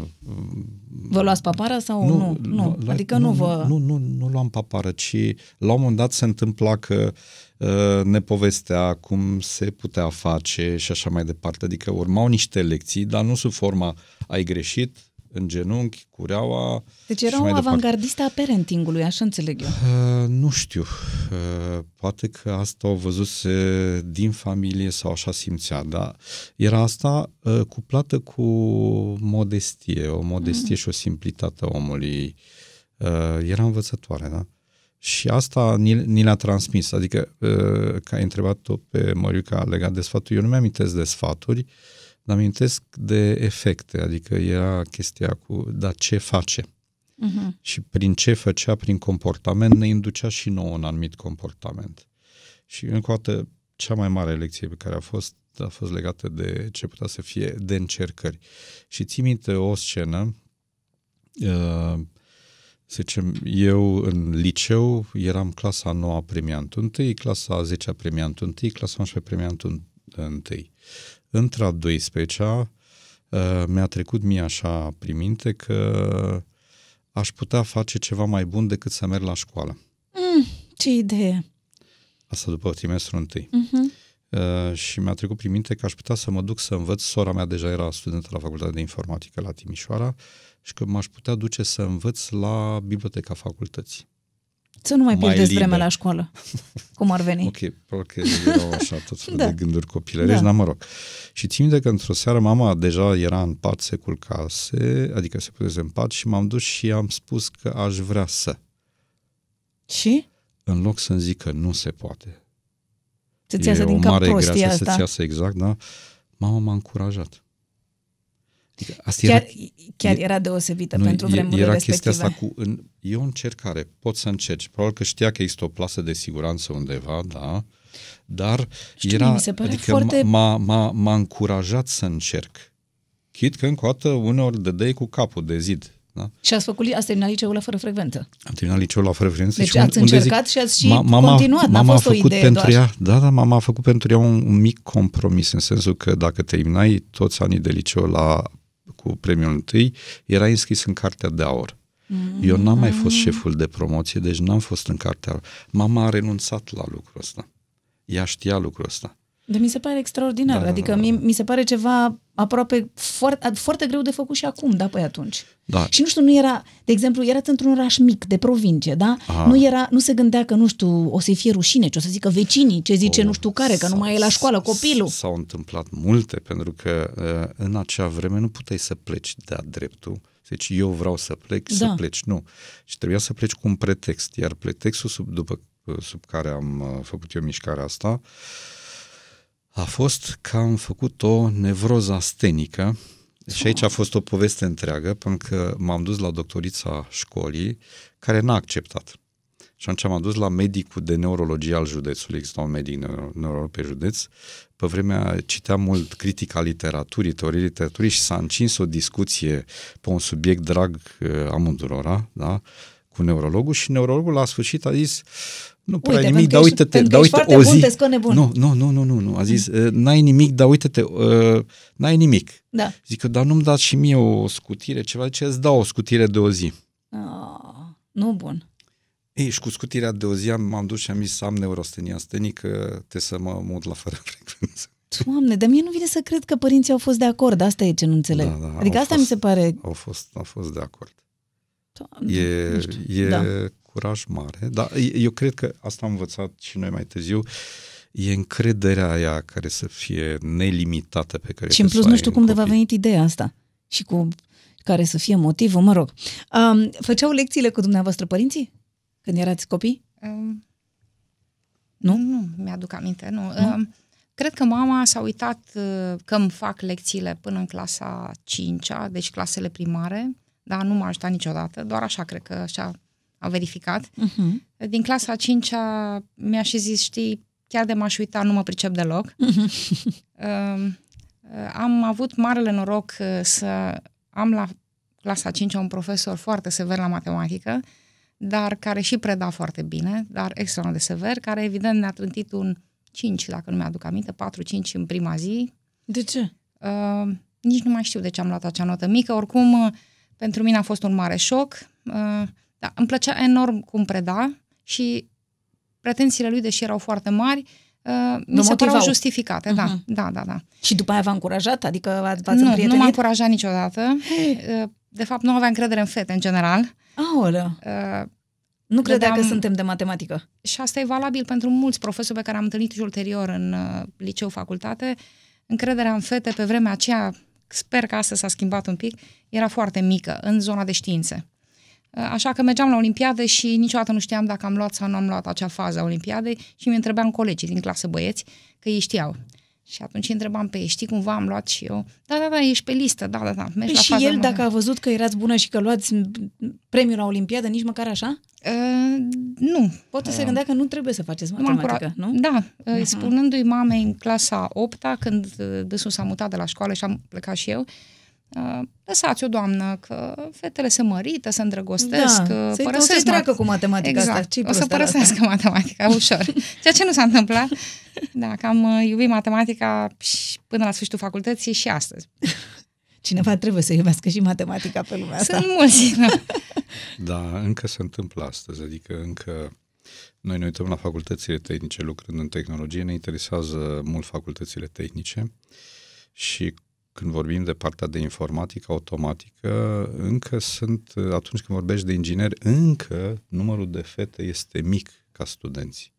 Vă luați papara sau nu? Nu, nu. la- adică nu, vă... Nu, nu, nu luam papară, ci la un moment dat se întâmpla că uh, ne povestea cum se putea face și așa mai departe. Adică urmau niște lecții, dar nu sub forma ai greșit, în genunchi, cureaua Deci și era o mai departe. avangardistă a parentingului, așa înțeleg eu. Uh, nu știu. Uh, poate că asta o văzuse din familie sau așa simțea, dar era asta uh, cuplată cu modestie, o modestie și o simplitate a omului. Uh, era învățătoare, da? Și asta ni, ni le-a transmis. Adică, uh, că ai întrebat-o pe Măriuca legat de sfaturi, eu nu mi-amintesc de sfaturi, dar amintesc de efecte. Adică era chestia cu, da, ce face? Uh-huh. și prin ce făcea, prin comportament, ne inducea și nouă un anumit comportament. Și încă o dată, cea mai mare lecție pe care a fost, a fost legată de ce putea să fie de încercări. Și ții minte o scenă, uh, să zicem, eu în liceu eram clasa 9 premiantul 1, clasa 10 premiantul 1, clasa 11 premiantul 1. Între a 12 uh, mi-a trecut mie așa prin minte că aș putea face ceva mai bun decât să merg la școală. Ce idee! Asta după trimestrul întâi. Uh-huh. Uh, și mi-a trecut prin minte că aș putea să mă duc să învăț. Sora mea deja era studentă la Facultatea de Informatică la Timișoara și că m-aș putea duce să învăț la biblioteca facultății. Să nu mai mai pierdeți liber. vremea la școală, cum ar veni. *laughs* Ok, probabil că erau așa tot felul Da. de gânduri copilărești, Da. dar mă rog. Și țin minte că într-o seară mama deja era în pat, se culcase, adică se pusese în pat și m-am dus și am spus că aș vrea să. Și? În loc să-mi zic că nu se poate. Să-ți iasă din o cap mare prostia greață asta. să-ți iasă exact, da? Mama m-a încurajat. Adică asta Chiar, era, chiar e- era deosebită nu, pentru e- vremurile era respective. chestia asta cu... În, e o încercare, poți să încerci. Probabil că știa că există o plasă de siguranță undeva, da? Dar Știu, era... mi se pare adică foarte- m-a, m-a, m-a încurajat să încerc. Chit că încă o dată uneori dădeai cu capul de zid. Da? Și ați făcut, ați terminat liceul la fără frecvență. Am terminat liceul la frecvență. Deci și un- ați unde încercat și ați și ma- mama, continuat, n-a mama fost a o făcut idee pentru doar. ea, Da, da, mama a făcut pentru ea un, un mic compromis, în sensul că dacă terminai toți anii de liceu la, cu premiul întâi, era înscris în cartea de aur. Eu n-am mai fost Mm. șeful de promoție, deci n-am fost în cartea aur. Mama a renunțat la lucrul ăsta. Ea știa lucrul ăsta. Dar mi se pare extraordinar. Da, da, adică da, da. mie, mi se pare ceva aproape foarte, foarte greu de făcut și acum, da, pe atunci. Da. Și nu știu, nu era, de exemplu, erați într-un oraș mic, de provincie, da? Aha. Nu era, nu se gândea că, nu știu, o să-i fie rușine, ce o să zică vecinii, ce zice Oh, nu știu care, că nu s-au- mai e la școală s- copilul. S-au întâmplat multe, pentru că uh, în acea vreme nu puteai să pleci de-a dreptul. Deci eu vreau să plec, Da. să pleci. Nu. Și trebuia să pleci cu un pretext. Iar pretextul sub, după, sub care am uh, făcut eu mișcarea asta a fost că am făcut o nevroză astenică și aici a fost o poveste întreagă, pentru că m-am dus la doctorița școlii, care n-a acceptat. Și atunci m-am dus la medicul de neurologie al județului, exista un medic neuro- neurolog pe județ. Pe vremea citeam mult critica literaturii, teorii literaturii și s-a încins o discuție pe un subiect drag uh, amândurora, da? cu neurologul și neurologul la sfârșit a zis nu prea Uite, ai nimic, pentru dar că ești- uite-te, pentru că dar ești uite, foarte o bun, zi. te scot nebun. Nu, nu, nu, nu, nu, nu. A zis, "Uh, n-ai nimic, dar uite-te, uh, n-ai nimic. Da. Zic eu, dar nu-mi dați și mie o scutire, ceva, ce îți dau o scutire de o zi. Ah, nu bun. Ei, și cu scutirea de o zi am- m-am dus și am zis am neurostenia stenică, trebuie să mă mut la fără *laughs* frecvență. Doamne, dar mie nu vine să cred că părinții au fost de acord. Asta e ce nu înțeleg. Da, da, adică au asta fost. mi se pare... Au fost, au fost de acord. Doamne, E, nu știu. e Da. Curaj mare, dar eu cred că asta am învățat și noi mai târziu, e încrederea aia care să fie nelimitată pe care Și în trebuie plus să nu ai știu în cum de v-a copii. venit ideea asta. Și cu care să fie motivul, mă rog. Um, făceau lecțiile cu dumneavoastră părinții? Când erați copii? Um, Nu? Nu, mi-aduc aminte, nu. Um, cred că mama s-a uitat uh, că îmi fac lecțiile până în clasa 5-a, deci clasele primare, dar nu m-a ajutat niciodată, doar așa cred că așa a verificat. Uh-huh. Din clasa 5-a mi-a și zis, știi, chiar de m-aș uita, nu mă pricep deloc. *laughs* Um, uh, am avut marele noroc uh, să am la clasa 5 un profesor foarte sever la matematică, dar care și preda foarte bine, dar extraordinar de sever, care evident ne-a trântit un 5, dacă nu mi-aduc aminte, 4-5 în prima zi. De ce? Uh, nici nu mai știu de ce am luat acea notă mică, oricum uh, pentru mine a fost un mare șoc. Uh, da, îmi plăcea enorm cum preda și pretențiile lui, deși erau foarte mari, uh, mi se motivau. păreau justificate. Da, Mhm. da, da, da. Și după aia v-a încurajat? Adică v-ați v-ați Nu, nu m-a împrietenit? încurajat niciodată. Uh, De fapt, nu aveam încredere în fete, în general. Aolea, Uh, nu credea Vedeam- că suntem de matematică. și asta e valabil pentru mulți profesori pe care am întâlnit și ulterior în uh, liceu, facultate. Încrederea în fete pe vremea aceea, sper că astăzi s-a schimbat un pic, era foarte mică în zona de științe. Uh, Așa că mergeam la Olimpiade și niciodată nu știam dacă am luat sau nu am luat acea fază a Olimpiadei și mi întrebam colegii din clasă băieți că ei știau. Și atunci îi întrebam pe ei, știi cumva am luat și eu? Da, da, da, ești pe listă, da, da, da. Mergi Păi la și faza el, mare. dacă a văzut că erați bună și că luați premiul la Olimpiadă, nici măcar așa? Uh, nu, Poate se gândea că nu trebuie să faceți Nu m-am matematică, curat. nu? Da, uh spunându-i mamei în clasa 8 când uh, dânsul s-a mutat de la școală și am plecat și eu, uh, lăsați-o, doamnă, că fetele se mărită, se îndrăgostesc, Da, uh, să-i- părăsesc o să-i treacă mat- cu matematica exact. asta. Ce-i o să prostă asta? părăsească *laughs* matematica, ușor. Ceea ce nu s-a întâmplat. Da, că am uh, iubit matematica și până la sfârșitul facultății și astăzi. *laughs* Cineva trebuie să iubească și matematica pe lumea asta. Sunt mulți. Da. *laughs* Da, încă se întâmplă astăzi, adică încă noi ne uităm la facultățile tehnice lucrând în tehnologie, ne interesează mult facultățile tehnice și când vorbim de partea de informatică automatică, încă sunt, atunci când vorbești de ingineri, încă numărul de fete este mic ca studenți.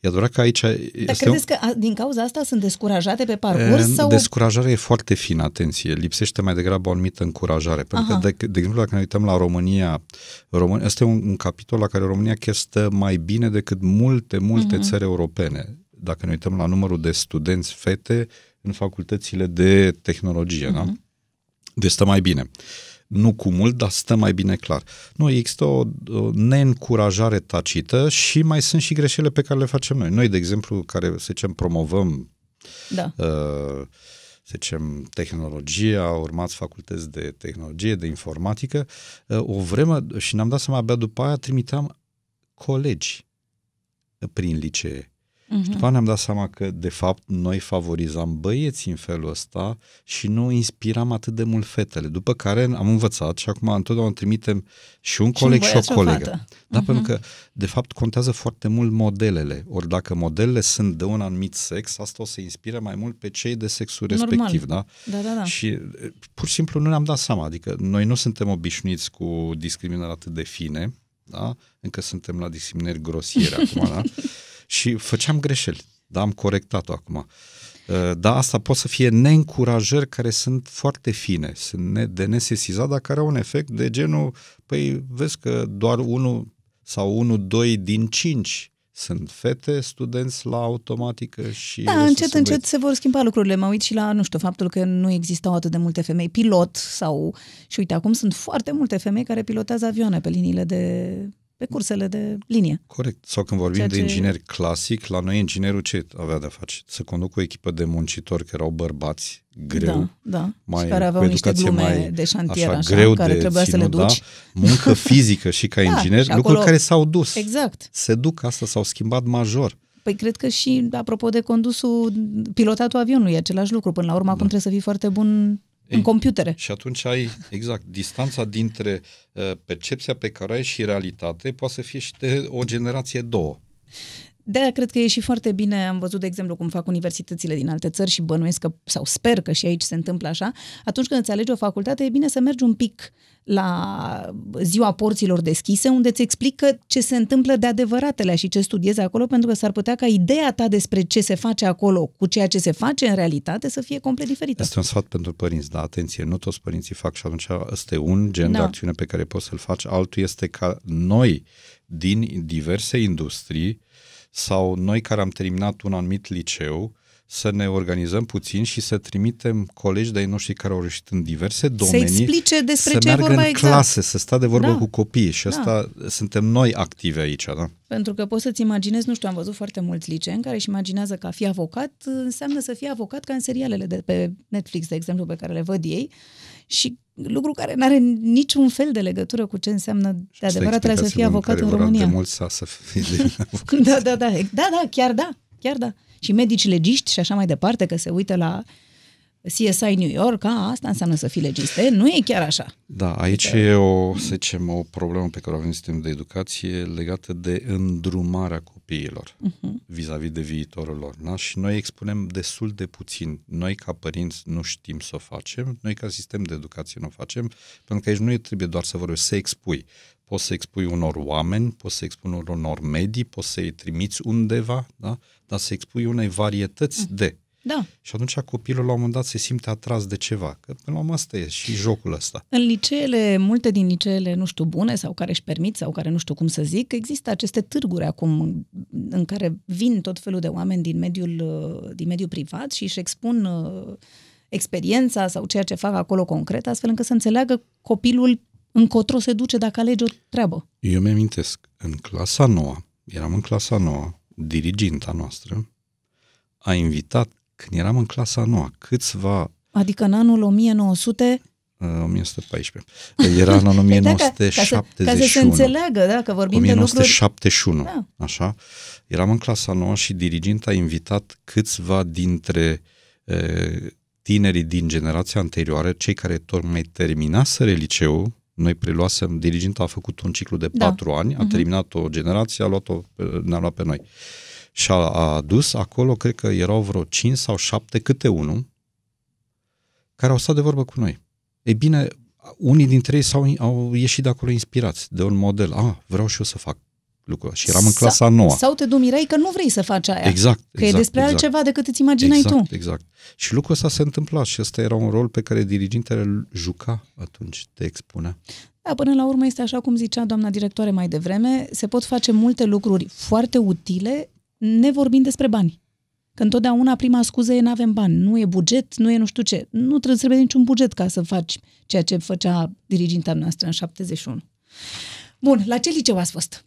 E adevărat că aici... Dar este credeți că a, din cauza asta sunt descurajate pe parcurs? E, sau... Descurajarea e foarte fină, atenție. Lipsește mai degrabă o anumită încurajare. Pentru Aha. că, de, de exemplu, dacă ne uităm la România, România este un, un capitol la care România chiar stă mai bine decât multe, multe Mhm. țări europene. Dacă ne uităm la numărul de studenți fete în facultățile de tehnologie, da? Mhm. Deci stă mai bine. Nu cu mult, dar stă mai bine clar. Nu, există o, o neîncurajare tacită și mai sunt și greșelile pe care le facem noi. Noi, de exemplu, care, să zicem, promovăm Da. uh, să zicem, tehnologia, urmați facultăți de tehnologie, de informatică, uh, o vreme, și ne-am dat seama, abia după aia trimiteam colegi prin licee. Mhm. Și după aia ne-am dat seama că, de fapt, noi favorizam băieții în felul ăsta și nu inspiram atât de mult fetele. După care am învățat și acum întotdeauna trimitem și un Și un coleg și, băiat o și o colegă. fată. Da, Mhm. pentru că, de fapt, contează foarte mult modelele. Ori dacă modelele sunt de un anumit sex, asta o să inspire mai mult pe cei de sexul Normal. respectiv, da? Da, da, da. Și e, pur și simplu nu ne-am dat seama, adică noi nu suntem obișnuiți cu discriminări atât de fine, da? încă suntem la discriminări grosiere acum, da? *laughs* și făceam greșeli, da, am corectat-o acum. Uh, Dar asta pot să fie neîncurajări care sunt foarte fine, sunt ne- de nesesizat, dar care au un efect de genul, păi vezi că doar unul sau unul, doi din cinci sunt fete, studenți la automatică și... Da, restul încet, sunt încet băieți. se vor schimba lucrurile. Mă uit și la, nu știu, faptul că nu existau atât de multe femei pilot sau... Și uite, acum sunt foarte multe femei care pilotează avioane pe liniile de... pe cursele de linie. Corect. Sau când vorbim Ceea de ce- inginer clasic, la noi inginerul ce avea de face? Să conducă o echipă de muncitori care erau bărbați, greu, Da, da. mai, și care aveau cu niște educație glume mai de șantier, așa, așa, greu care de trebuia să le ținut, duci. Da? Muncă *laughs* fizică și ca Da, inginer, și lucruri acolo- care s-au dus. Exact. Se duc, asta s-au schimbat major. Păi cred că și, apropo de condusul, pilotatul avionului e același lucru. Până la urmă, acum trebuie să fii foarte bun în Da. Ei, computere. Și atunci ai, exact, distanța dintre uh, percepția pe care o ai și realitate poate să fie și de o generație două. De-aia cred că e și foarte bine, am văzut, de exemplu, cum fac universitățile din alte țări și bănuiesc că, sau sper că și aici se întâmplă așa, atunci când îți alegi o facultate, e bine să mergi un pic la ziua porților deschise, unde îți explică ce se întâmplă de adevăratele și ce studiezi acolo, pentru că s-ar putea ca ideea ta despre ce se face acolo cu ceea ce se face în realitate să fie complet diferită. Este un sfat pentru părinți, dar atenție, nu toți părinții fac și atunci ăsta e un gen Da. de acțiune pe care poți să-l faci. Altul este ca noi, din diverse industrii, sau noi care am terminat un anumit liceu, să ne organizăm puțin și să trimitem colegi de-ai noștri care au reușit în diverse domenii explice despre să ce e meargă vorba în exact. clase, să stea de vorbă Da. cu copiii și Da. asta suntem noi activi aici, da? Pentru că poți să-ți imaginezi, nu știu, am văzut foarte mulți liceeni care își imaginează că a fi avocat înseamnă să fii avocat ca în serialele de pe Netflix, de exemplu, pe care le văd ei și lucru care nu are niciun fel de legătură cu ce înseamnă de adevărat trebuie să fii avocat în România. De mult să, să fie de *laughs* avocat. Da, da, da, da, da, chiar da, chiar da. Și medici legiști și așa mai departe, că se uită la CSI New York, a, asta înseamnă să fii legiste, nu e chiar așa. Da, aici e o, să zicem, o problemă pe care o avem în sistemul de educație legată de îndrumarea copiilor uh-huh. vis-a-vis de viitorul lor. Da? Și noi expunem destul de puțin. Noi ca părinți nu știm să o facem, noi ca sistem de educație nu o facem, pentru că aici nu e trebuie doar să vorbești, să expui. Poți să expui unor oameni, poți să expui unor medii, poți să-i trimiți undeva, da? dar să expui unei varietăți de. Da. Și atunci copilul la un moment dat se simte atras de ceva, că până la urmă asta e și jocul ăsta. În liceele, multe din liceele, nu știu, bune sau care își permit sau care nu știu cum să zic, există aceste târguri acum în care vin tot felul de oameni din mediul, uh, din mediul privat și își expun uh, experiența sau ceea ce fac acolo concret, astfel încât să înțeleagă copilul încotro se duce dacă alege o treabă. Eu mi-amintesc, în clasa nouă, eram în clasa nouă, diriginta noastră a invitat, când eram în clasa nouă, câțiva, Adică în anul 1900... uh, 1114, era în anul *laughs* Păi da, ca, ca, să, 1971. ca să se înțeleagă, da, că vorbim de lucruri... 1971, Da. așa. Eram în clasa nouă și diriginta a invitat câțiva dintre e, tinerii din generația anterioară, cei care tocmai terminaseră liceul, noi preluasem, diriginta a făcut un ciclu de Da. patru ani, a Mhm. terminat o generație, a luat-o, pe- ne-a luat pe noi. Și a, a adus acolo, cred că erau vreo 5 sau 7 câte unul, care au stat de vorbă cu noi. Ei bine, unii dintre ei s-au, au ieșit de acolo inspirați de un model. Ah, vreau și eu să fac lucrul Și eram în clasa a noua. Sau te dumirai că nu vrei să faci aia. Exact. Că exact, e despre exact. altceva decât îți imaginai exact, tu. Exact. Și lucrul ăsta se întâmpla și ăsta era un rol pe care dirigintele îl juca atunci, te expunea. Da, până la urmă este așa cum zicea doamna directoare mai devreme, se pot face multe lucruri foarte utile ne vorbind despre bani. Că întotdeauna prima scuză e nu avem bani, nu e buget, nu e nu știu ce. Nu trebuie, trebuie niciun buget ca să faci ceea ce făcea diriginta noastră în 71. Bun, la ce liceu ați fost?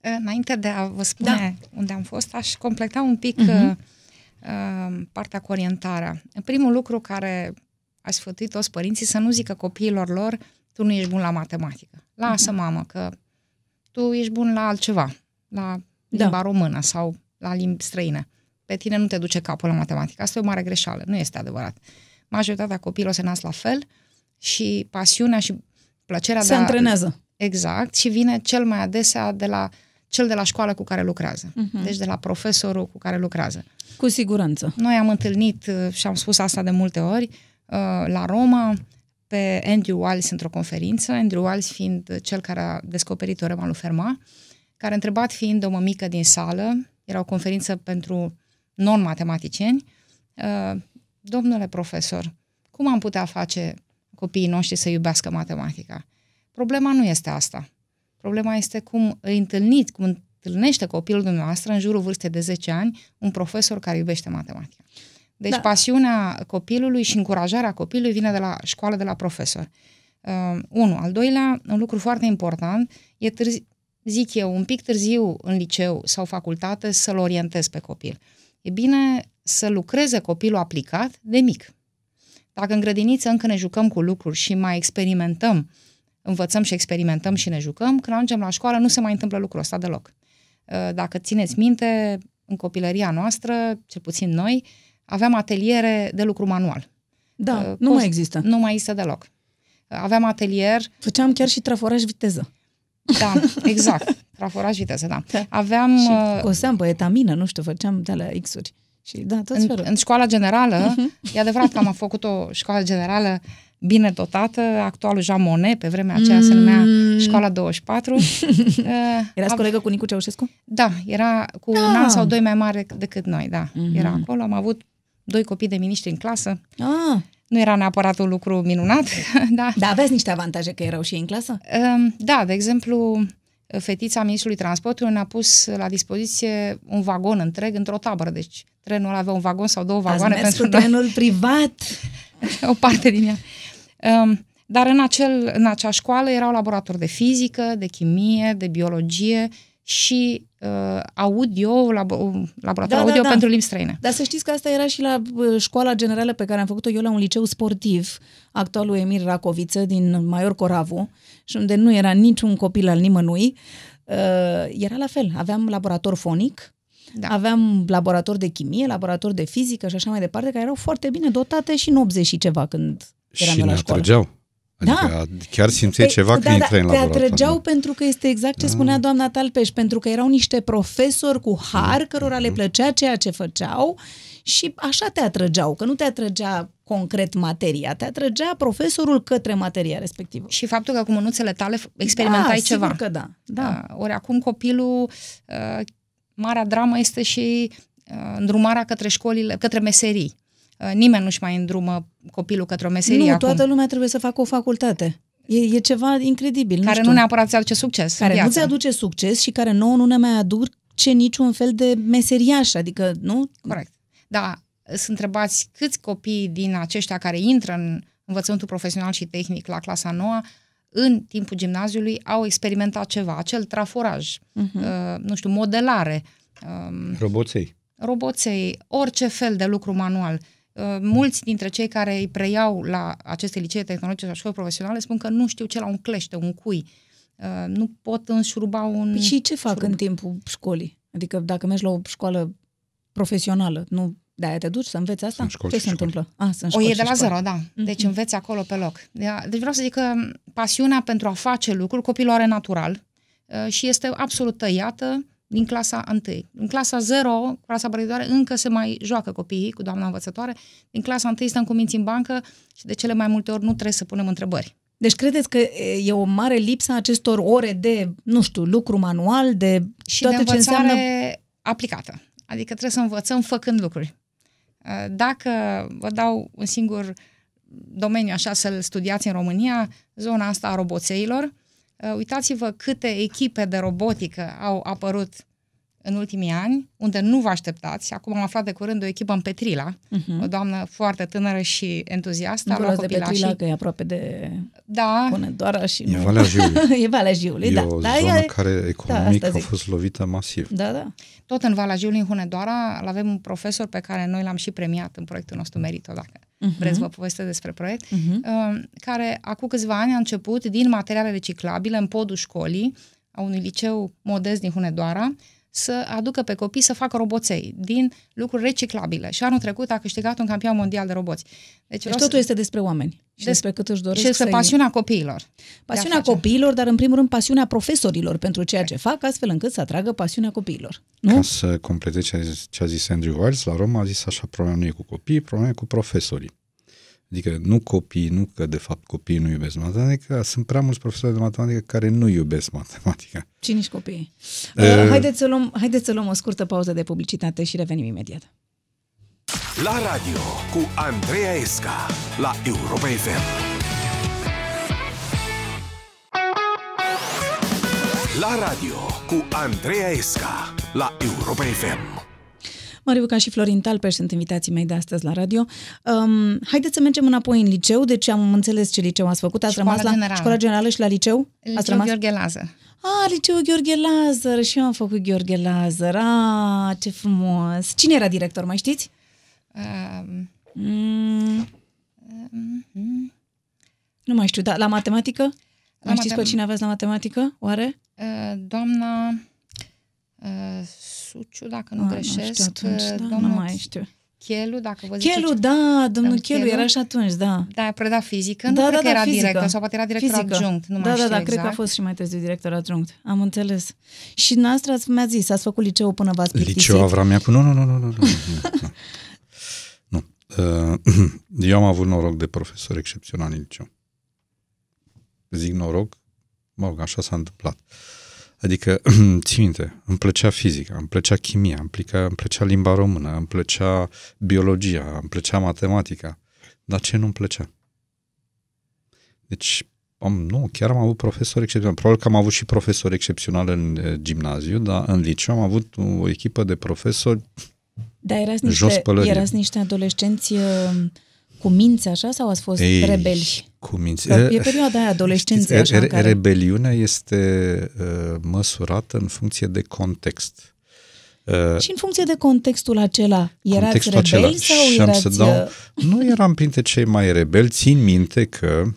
Înainte de a vă spune da. unde am fost, aș completa un pic uh-huh. uh, partea cu orientarea. Primul lucru care aș sfătui toți părinții să nu zică copiilor lor tu nu ești bun la matematică. Lasă, uh-huh. mamă, că tu ești bun la altceva, la limba da. română sau la limbi străine. Pe tine nu te duce capul la matematică. Asta e o mare greșeală. Nu este adevărat. Majoritatea copiilor se nasc la fel și pasiunea și plăcerea se de a... antrenează. Exact. Și vine cel mai adesea de la cel de la școală cu care lucrează. Uh-huh. Deci de la profesorul cu care lucrează. Cu siguranță. Noi am întâlnit, și am spus asta de multe ori, la Roma, pe Andrew Wiles într-o conferință, Andrew Wiles fiind cel care a descoperit teorema lui Fermat, care întrebat fiind o mămică din sală, era o conferință pentru non-matematicieni, domnule profesor, cum am putea face copiii noștri să iubească matematica? Problema nu este asta. Problema este cum îi întâlniți, cum întâlnește copilul dumneavoastră în jurul vârstei de 10 ani un profesor care iubește matematica. Deci da. pasiunea copilului și încurajarea copilului vine de la școală, de la profesor. Uh, unu. Al doilea, un lucru foarte important, e târzi, zic eu, un pic târziu în liceu sau facultate să-l orientez pe copil. E bine să lucreze copilul aplicat de mic. Dacă în grădiniță încă ne jucăm cu lucruri și mai experimentăm, învățăm și experimentăm și ne jucăm, când ajungem la școală nu se mai întâmplă lucrul ăsta deloc. Dacă țineți minte, în copilăria noastră, cel puțin noi, aveam ateliere de lucru manual. Da, uh, nu mai există. Nu mai există deloc. Aveam atelier... Făceam chiar și traforaj viteză. Da, exact. Traforaj viteză, da. da. Aveam... Și coseam pe etamină, nu știu, făceam de la X-uri. Și da, tot în, în școala generală, uh-huh. e adevărat că am făcut o școală generală bine dotată, actualul Jean Monnet, pe vremea aceea mm. se numea Școala 24. *laughs* uh, Erați am... colegă cu Nicu Ceaușescu? Da, era cu ah. un an sau doi mai mare decât noi, da. Uh-huh. Era acolo, am avut doi copii de miniștri în clasă. Ah. Nu era neapărat un lucru minunat, *laughs* da. Dar aveți niște avantaje că erau și ei în clasă? Uh, da, de exemplu, fetița ministrului transportului ne-a pus la dispoziție un vagon întreg într-o tabără, deci trenul avea un vagon sau două vagoane Ați pentru cu trenul privat. *laughs* o parte din ea. Um, dar în, acel, în acea școală erau laboratori de fizică, de chimie, de biologie și uh, audio, labo, laborator da, audio da, da. pentru limbi străine. Dar să știți că asta era și la școala generală pe care am făcut-o eu la un liceu sportiv, actualul Emir Racoviță din Maior Coravu, și unde nu era niciun copil al nimănui. Uh, era la fel, aveam laborator fonic, da. Aveam laborator de chimie, laborator de fizică și așa mai departe, care erau foarte bine dotate și în 80 și ceva când eram și la ne școală. atrăgeau. Adică da. chiar simțeai ceva da, când intrai în te laborator. Te atrăgeau pentru că este exact ce Da. spunea doamna Talpeș, pentru că erau niște profesori cu har, cărora le plăcea ceea ce făceau și așa te atrăgeau, că nu te atrăgea concret materia, te atrăgea profesorul către materia respectivă. Și faptul că cu mânuțele tale experimentai da, ceva. Sigur că da. da. Uh, ori acum copilul, uh, marea dramă este și uh, îndrumarea către școlile, către meserii. Uh, nimeni nu-și mai îndrumă copilul către o meserie nu, acum. toată lumea trebuie să facă o facultate. E, e ceva incredibil. Care nu, știu. nu neapărat ți aduce succes. în Care nu viață. ți aduce succes și care nouă nu ne mai aduce niciun fel de meseriaș, adică, nu? Corect. Da, sunt întrebați câți copii din aceștia care intră în învățământul profesional și tehnic la clasa nouă în timpul gimnaziului au experimentat ceva, acel traforaj, uh-huh. uh, nu știu, modelare, um, Roboței. roboței, orice fel de lucru manual. Uh, mulți dintre cei care îi preiau la aceste licee tehnologice sau școli profesionale spun că nu știu ce la un clește, un cui. Uh, nu pot înșuruba un... Păi și ce fac șurub. în timpul școlii? Adică dacă mergi la o școală profesională, nu de aia te duci să înveți asta? Sunt școli ce și se școli. întâmplă? Ah, sunt O școli e de și la școli. zero, da. Deci Mhm. înveți acolo pe loc. De- Deci vreau să zic că pasiunea pentru a face lucruri copilul are natural uh, și este absolut tăiată din clasa 1. În clasa 0, clasa pregătitoare, încă se mai joacă copiii cu doamna învățătoare. Din clasa 1 stăm cu minți în bancă și de cele mai multe ori nu trebuie să punem întrebări. Deci credeți că e o mare lipsă a acestor ore de, nu știu, lucru manual, de și toate de ce înseamnă... aplicată. Adică trebuie să învățăm făcând lucruri. Dacă vă dau un singur domeniu așa să-l studiați în România, zona asta a roboțeilor, uitați-vă câte echipe de robotică au apărut în ultimii ani, unde nu vă așteptați. Acum am aflat de curând o echipă în Petrila, uh-huh. o doamnă foarte tânără și entuziastă. Nu de Petrila, că e aproape de da. Hunedoara și... E Valea Jiului. *laughs* e Valea Jiului, e da. o da, zonă e... care economic da, a fost lovită masiv. Da, da. Tot în Valea Jiului, în Hunedoara, avem un profesor pe care noi l-am și premiat în proiectul nostru Merito, dacă uh-huh. vreți vă povestesc despre proiect, uh-huh. care acum câțiva ani a început din materiale reciclabile în podul școlii a unui liceu modest din Hunedoara, să aducă pe copii să facă roboței din lucruri reciclabile. Și anul trecut a câștigat un campion mondial de roboți. Deci, deci totul să... este despre oameni și despre cât își doresc Și despre pasiunea copiilor. Pasiunea copiilor, dar în primul rând pasiunea profesorilor pentru ceea ce fac, astfel încât să atragă pasiunea copiilor. Nu? Ca să completez ce a zis, ce a zis Andrew Wiles, la Roma a zis așa, problema nu e cu copiii, problema e cu profesorii. Adică nu copii, nu că de fapt copiii nu iubesc matematica, sunt prea mulți profesori de matematică care nu iubesc matematica. Și nici copiii. Uh, uh, haideți, să luăm, haideți să luăm o scurtă pauză de publicitate și revenim imediat. La radio cu Andreea Esca la Europa FM. La radio cu Andreea Esca la Europa FM. Mariu ca și Florin Talper sunt invitații mei de astăzi la radio. Um, haideți să mergem înapoi în liceu, deci am înțeles ce liceu ați făcut. Ați școala rămas la generală. școala generală și la liceu? Liceu ați rămas? Gheorghe Lazar. Ah, liceu Gheorghe Lazar și eu am făcut Gheorghe Lazar. Ah, ce frumos. Cine era director, mai știți? Um, mm. um, nu mai știu, dar la matematică? La mai matem- știți pe cine aveți la matematică, oare? Uh, doamna uh, Suciu, dacă nu A, greșesc. Nu știu atunci, da, nu mai știu. Chelu, dacă vă zice... Chelu, da, domnul Chelu, Chelu era și atunci, da. Da, a predat fizică, da, nu da, cred da, că era fizică. director, sau poate era director fizică. adjunct, nu da, mai știu Da, da, exact. cred că a fost și mai târziu director adjunct, am înțeles. Și noastră ați, mi-a zis, ați făcut liceu până v-ați plictisit. Liceu Avramiacu, nu, nu, nu, nu, nu, nu, nu. nu. Uh, *clears throat* eu am avut noroc de profesor excepțional în liceu. Zic noroc, mă rog, așa s-a întâmplat. Uh, Adică, *clears throat* ții minte, îmi plăcea fizica, îmi plăcea chimia, îmi plăcea, îmi plăcea limba română, îmi plăcea biologia, îmi plăcea matematica. Dar ce nu-mi plăcea? Deci, am, nu, chiar am avut profesori excepționali. Probabil că am avut și profesori excepționali în e, gimnaziu, dar în liceu am avut o echipă de profesori dar erați niște, erați niște adolescenți cu minți așa sau ați fost Ei, rebelși? Cu minți. Că e perioada aia adolescenței așa. Re, care... Rebeliunea este uh, măsurată în funcție de context. Uh, și în funcție de contextul acela, erați rebeli acela. sau și erați... Să dau, uh, *laughs* nu eram printre cei mai rebeli, țin minte că, uh,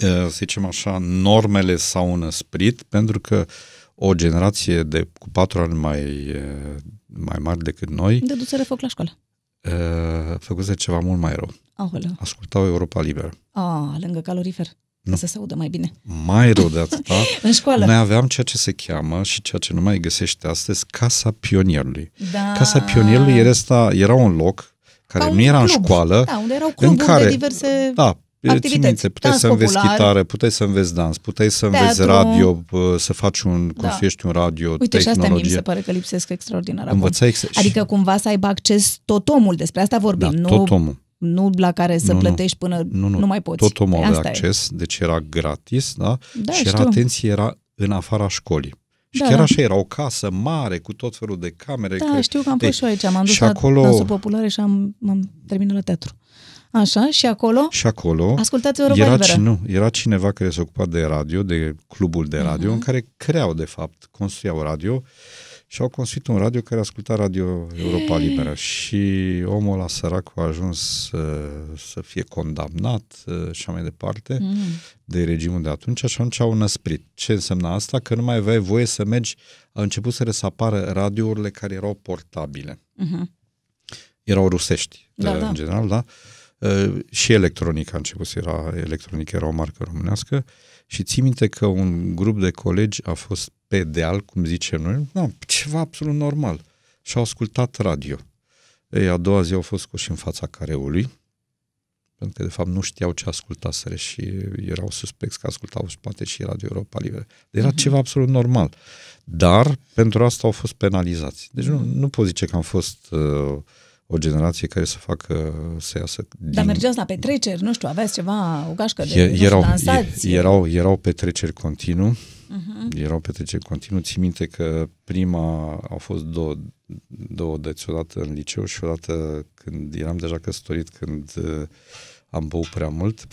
să zicem așa, normele s-au înăsprit pentru că o generație de cu patru ani mai, uh, mai mari decât noi... Dăduseră foc la școală. Uh, făcuse ceva mult mai rău. Aoleu. Ascultau Europa Liberă. Ah, lângă calorifer. Nu. Ca să se audă mai bine. Mai rău de atâta. *laughs* în școală. Noi aveam ceea ce se cheamă și ceea ce nu mai găsește astăzi Casa Pionierului. Da. Casa Pionierului era, asta, era un loc care Ca nu era club. în școală. Da, unde erau cluburi în care, de diverse da, activități. Minte, puteai dans să înveți popular. chitară, puteai să înveți dans, puteai să înveți Teatru. radio, să faci un, da. construiești un radio, Uite, tehnologie. și asta mi se pare că lipsesc extraordinar Învățai acum. Ex- adică cumva să aibă acces tot omul, despre asta vorbim, da, nu, tot omul. Nu la care să nu, plătești până nu, nu, nu mai poți. Tot omul avea acces, e. deci era gratis, da? da și era, știu. atenție, era în afara școlii. Și da, chiar da. așa era o casă mare cu tot felul de camere. Da, că... știu că am fost și eu aici. M-am dus și la acolo... dansul populare și am, am terminat la teatru. Așa, și acolo? Și acolo Ascultați Europa era, Liberă. nu, era cineva care se ocupa de radio, de clubul de radio, uh-huh. în care creau, de fapt, construiau radio și au construit un radio care asculta Radio Europa Liberă. Și omul ăla sărac a ajuns să, să fie condamnat și așa mai departe uh-huh. de regimul de atunci și atunci au năsprit. Ce însemna asta? Că nu mai aveai voie să mergi, au început să resapară radiourile care erau portabile. Uh-huh. Erau rusești, da, în da. general, da? Uh, și electronica a început să era, electronică era o marcă românească și țin minte că un grup de colegi a fost pe deal, cum zicem noi, no, ceva absolut normal. Și au ascultat radio. Ei, a doua zi au fost scoși în fața careului, pentru că de fapt nu știau ce ascultaseră și erau suspecți că ascultau și poate și Radio Europa Liberă. Era uh-huh. ceva absolut normal. Dar pentru asta au fost penalizați. Deci nu, nu pot zice că am fost uh, o generație care să facă, să iasă din... Dar mergeați la petreceri, nu știu, aveți ceva, o gașcă de, e, erau, nu știu, dansați? Erau, erau petreceri continuu, uh-huh. erau petreceri continuu. Țin minte că prima au fost două, două dăți, odată în liceu și odată când eram deja căsătorit, când uh, am băut prea mult.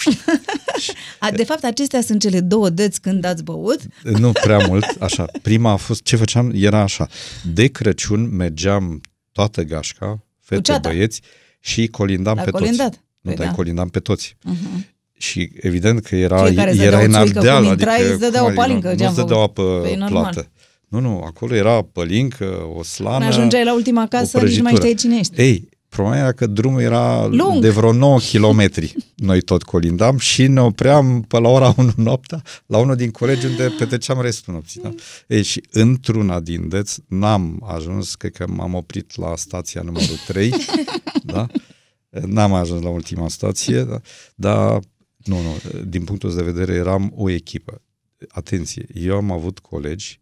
*laughs* a, de fapt, acestea sunt cele două dăți când ați băut? *laughs* Nu prea mult, așa. Prima a fost, ce făceam, era așa. De Crăciun mergeam toată gașca, fete, băieți, și colindam L-a pe colindat. toți. Nu, Păi dar da. colindam pe toți. Uh-huh. Și evident că era, Fiecare îți era dădea o în țuică, ardeal, cum adică... intrai, îți dădea cum o adică, palincă, Nu, ce-am nu-ți dădeau făcut? apă Păi, normal. plată. Nu, nu, acolo era pălincă, o slană, Când ajungeai la ultima casă, o nici nu mai prăjitură. știai cine ești. Ei, problema era că drumul era Lung. de vreo 9 km. *laughs* Noi tot colindam și ne opream pe la ora 1 noaptea la unul din colegi unde petreceam restul nopții. Da? Ei, și într-una din dăți n-am ajuns, cred că m-am oprit la stația numărul 3, *laughs* da? N-am ajuns la ultima stație, da? dar nu, nu, din punctul ăsta de vedere eram o echipă. Atenție, eu am avut colegi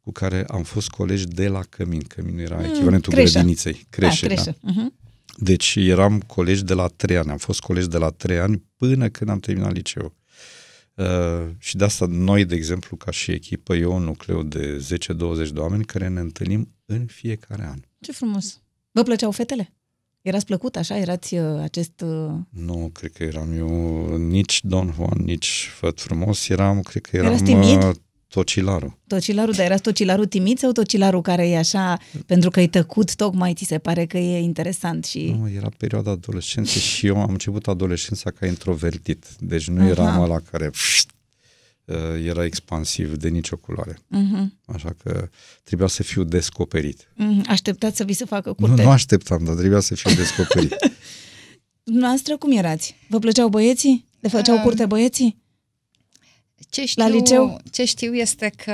cu care am fost colegi de la Cămin. Cămin era echivalentul creșă. grădiniței. Creșe, da, da. creșă. Uh-huh. Deci eram colegi de la trei ani. Am fost colegi de la trei ani până când am terminat liceul. Uh, și de asta noi, de exemplu, ca și echipă, eu un nucleu de 10-20 de oameni care ne întâlnim în fiecare an. Ce frumos. Vă plăceau fetele? Erați plăcut așa? Erați uh, acest... Uh... Nu, cred că eram eu nici Don Juan, nici Făt Frumos, eram, cred că eram Erați timid? Uh, Tocilarul. Tocilarul, dar erați tocilarul timid sau tocilarul care e așa, pentru că e tăcut, tocmai ți se pare că e interesant și... Nu, era perioada adolescenței și eu am început adolescența ca introvertit. Deci nu Aha. eram ăla care pșt, uh, era expansiv de nicio culoare. Uh-huh. Așa că trebuia să fiu descoperit. Uh-huh. Așteptați să vi se facă Nu, curte. nu așteptam, dar trebuia să fiu descoperit. *laughs* Dumneavoastră cum erați? Vă plăceau băieții? Le făceau Um, curte băieții? Ce știu, La liceu? Ce știu este că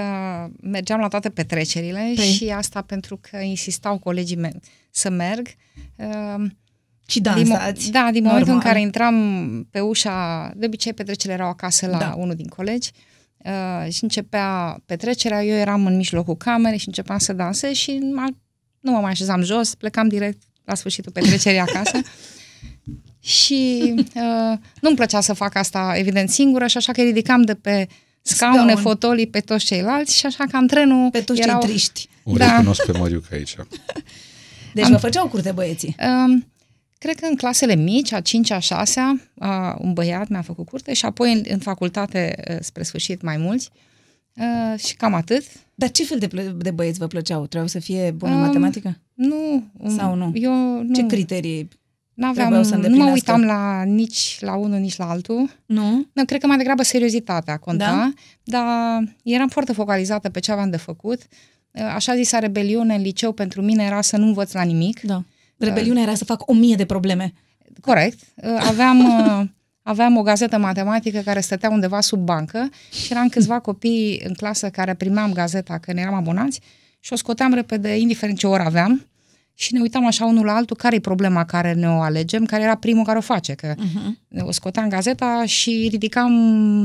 mergeam la toate petrecerile Păi. și asta pentru că insistau colegii mei să merg. Uh, Și din mo- dansați? da, din momentul în normal. care intram pe ușa, de obicei petrecerile erau acasă la Da. unul din colegi uh, și începea petrecerea, eu eram în mijlocul camerei și începeam să dansez și m-a- nu mă mai așezam jos, plecam direct la sfârșitul petrecerii acasă. *laughs* Și uh, nu-mi plăcea să fac asta, evident, singură și așa că ridicam de pe scaune, Scaun. fotolii pe toți ceilalți și așa că antrenul Pe toți erau... cei triști. O Da. recunosc pe Măriuca aici. *laughs* Deci Am- vă făceau curte băieții. Um, cred că în clasele mici, a 5-a, 6-a, uh, un băiat mi-a făcut curte și apoi în, în facultate, uh, spre sfârșit, mai mulți. Uh, și cam atât. Dar ce fel de, plă- de băieți vă plăceau? Trebuiau să fie bună Um, matematică? Nu. um, Sau nu? Eu nu. Ce criterii? N-aveam, trebuiau să nu mă îndeplinească? uitam la nici la unul, nici la altul. Nu? Nu, cred că mai degrabă seriozitatea conta, Da? dar eram foarte focalizată pe ce aveam de făcut. Uh, Așa zisa rebeliune în liceu pentru mine era să nu învăț la nimic. Da. Rebeliunea era să fac o mie de probleme. Corect. Uh, Aveam, uh, aveam o gazetă matematică care stătea undeva sub bancă și eram câțiva copii în clasă care primeam gazeta când eram abonați și o scoteam repede, indiferent ce oră aveam, și ne uitam așa unul la altul care e problema care ne o alegem, care era primul care o face, că uh-huh. o scoteam gazeta și ridicam,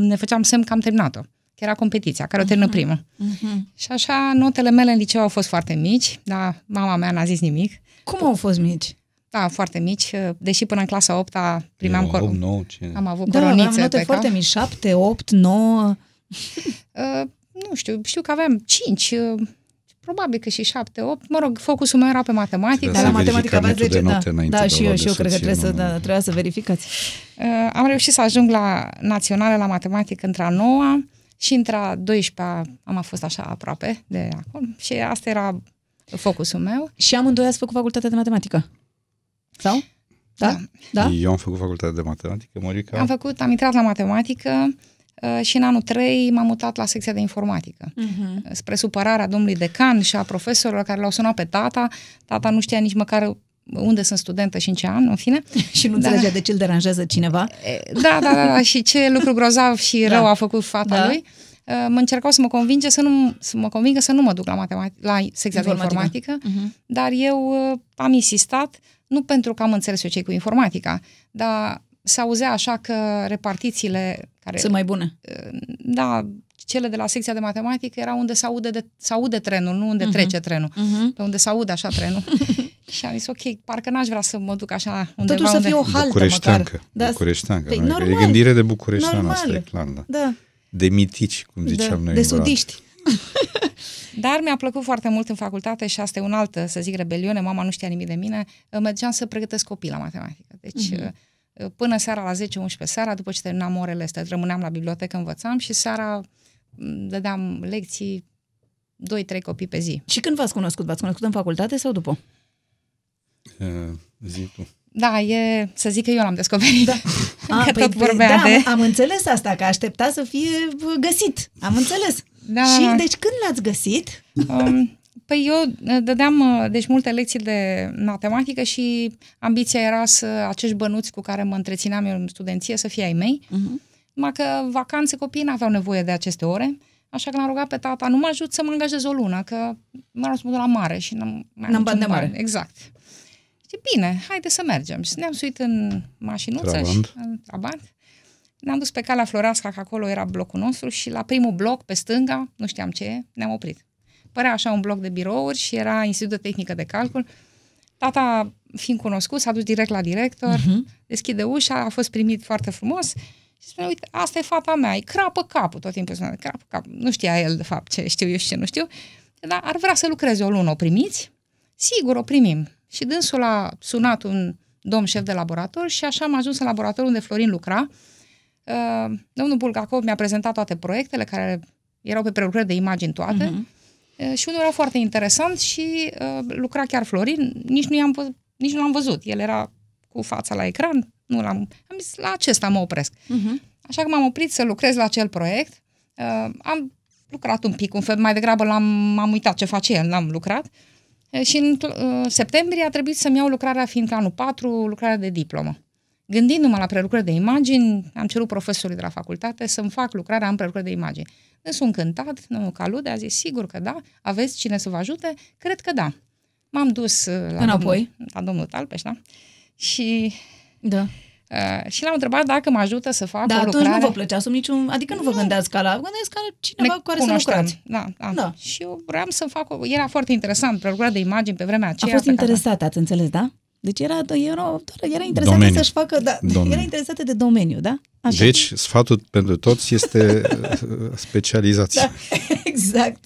ne făceam semn că am terminat-o. Că era competiția, care o termină primul. Uh-huh. Și așa, notele mele în liceu au fost foarte mici, dar mama mea n-a zis nimic. Cum au fost mici? Da, foarte mici, deși până în clasa 8 primeam Eu, cor- 8, 9, ce... am avut Da, aveam coronițe note pe foarte cap. mici, 7, 8, 9. Uh, nu știu, știu că aveam 5, uh, probabil că și 7, 8. Mă rog, focusul meu era pe matematică. Trebuie Dar la să matematică verific aveați carnetul 10, de note da. înainte Da, de și a eu, lua și eu cred că deserție, trebuie să, nu, da, nu. trebuia să verificați. Uh, am reușit să ajung la naționale la matematică între a noua și între a 12 am fost așa aproape de acolo și asta era focusul meu. Și amândoi ați făcut facultatea de matematică? Sau? Da? Da? Eu am făcut facultatea de matematică, Măriuca. Am făcut, am intrat la matematică uh, și în anul 3 m-am mutat la secția de informatică. Uh-huh. spre supărarea domnului decan și a profesorilor care l-au sunat pe tata. Tata nu știa nici măcar unde sunt studentă și în ce an, în fine. *laughs* și nu înțelegea da. de ce îl deranjează cineva. Da, da, da, da, și ce lucru grozav și da. rău a făcut fata da. lui. Uh, mă încercau să mă convinge să nu, să mă convingă să nu mă duc la, matemati- la secția informatică. de informatică, uh-huh. dar eu uh, am insistat, nu pentru că am înțeles eu ce cu informatica, dar se auzea așa că repartițiile care... Sunt mai bune. Uh, da, cele de la secția de matematică erau unde se aude, de, se aude trenul, nu unde uh-huh. trece trenul. Uh-huh. Pe unde se aude așa trenul. *laughs* și am zis, ok, parcă n-aș vrea să mă duc așa undeva Totuși unde... să fie o haltă Bucureșteancă. măcar. Da. Bucureșteancă. Păi, normal. E gândire de bucureșteană, asta e clar. Da. da. De mitici, cum ziceam da. noi. De sudiști. *laughs* Dar mi-a plăcut foarte mult în facultate și asta e un altă, să zic, rebeliune. Mama nu știa nimic de mine. Mergeam să pregătesc copii la matematică. Deci, uh-huh. Până seara la 10-11 seara, după ce terminam orele astea, rămâneam la bibliotecă, învățam și seara dădeam lecții 2-3 copii pe zi. Și când v-ați cunoscut? V-ați cunoscut în facultate sau după? Uh, zi tu. Da, e, să zic că eu l-am descoperit. Da. *laughs* A, că păi, tot păi, vorbea da, de... am înțeles asta, că aștepta să fie găsit. Am înțeles. Da. Și deci când l-ați găsit? Um, păi eu dădeam deci multe lecții de matematică și ambiția era să acești bănuți cu care mă întrețineam eu în studenție să fie ai mei. Uh-huh. Numai că vacanțe copiii n-aveau nevoie de aceste ore, așa că l-am rugat pe tata, nu mă ajut să mă angajez o lună, că mă rog să mă la mare și n-am mai N-am bani de mare. Exact. Și bine, haide să mergem. Și ne-am suit în mașinuță Trabant. și în Trabant. Ne-am dus pe calea Floreasca, că acolo era blocul nostru și la primul bloc, pe stânga, nu știam ce e, ne-am oprit. Părea așa un bloc de birouri și era Institutul de Tehnică de Calcul. Tata, fiind cunoscut, s-a dus direct la director, uh-huh. deschide ușa, a fost primit foarte frumos și spune, uite, asta e fata mea, e crapă capul, tot timpul spune, crapă capul. Nu știa el, de fapt, ce știu eu și ce nu știu, dar ar vrea să lucreze o lună, o primiți? Sigur, o primim. Și dânsul a sunat un domn șef de laborator și așa am ajuns în laboratorul unde Florin lucra. Uh, domnul Bulgakov mi-a prezentat toate proiectele care erau pe prelucrări de imagini toate. Uh-huh. Și unul era foarte interesant și uh, lucra chiar Florin, nici nu, i-am, nici nu l-am văzut. El era cu fața la ecran, nu l-am... Am zis, la acesta mă opresc. Uh-huh. Așa că m-am oprit să lucrez la acel proiect. Uh, am lucrat un pic, un fel, mai degrabă l-am, m-am uitat ce face el, n-am lucrat. Uh, și în uh, septembrie a trebuit să-mi iau lucrarea, fiindcă anul 4, lucrarea de diplomă. Gândindu-mă la prelucrări de imagini, am cerut profesorului de la facultate să-mi fac lucrarea în prelucrări de imagini. Însă încântat, domnul Calude a zis, sigur că da, aveți cine să vă ajute? Cred că da. M-am dus uh, la, Înapoi. domnul, la domnul Talpeș, da? Și Da. Uh, și l-am întrebat dacă mă ajută să fac Dar o atunci lucrare. nu vă plăcea sub niciun... Adică nu vă gândeați ca la... Vă gândeați ca la cineva Ne cu care să cunoșteam. lucrați. Da, da, Da. Și eu vreau să fac... O... Era foarte interesant, prelucrarea de imagini pe vremea A aceea. fost pe care- interesată, ați înțeles, da? Deci era, era, doar, era interesată Domeniu. să-și facă... Da, *laughs* Domeniu. era interesată de domeniu, da? Așa. Deci, sfatul pentru toți este uh, specializație. Da, *laughs* exact.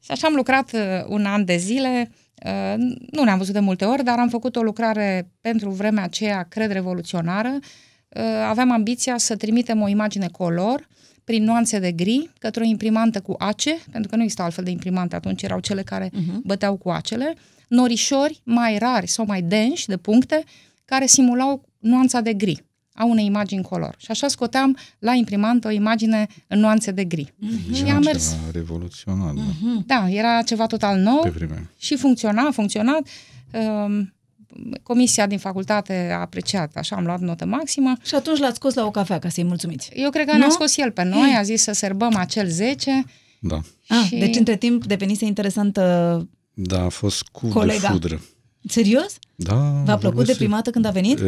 Și așa am lucrat uh, un an de zile. Uh, nu ne-am văzut de multe ori, dar am făcut o lucrare pentru vremea aceea, cred, revoluționară. Uh, aveam ambiția să trimitem o imagine color prin nuanțe de gri către o imprimantă cu ace, pentru că nu exista altfel de imprimante atunci, erau cele care uh-huh. băteau cu acele, norișori mai rari sau mai denși de puncte care simulau nuanța de gri a unei imagini color. Și așa scoteam la imprimantă o imagine în nuanțe de gri. Uh-huh. Și Era am mers. ceva revoluționar, da, Da, era ceva total nou pe vremea. și funcționa, a funcționat. Um, Comisia din facultate a apreciat, așa am luat notă maximă. Și atunci l-ați scos la o cafea ca să-i mulțumiți. Eu cred că Nu? ne-a scos el pe noi, a zis să serbăm acel 10 Da. Ah, și Deci între timp devenise interesantă... Da, a fost cu Colega. de fudră. Serios? Da, V-a plăcut vorbesc- de primată când a venit? E,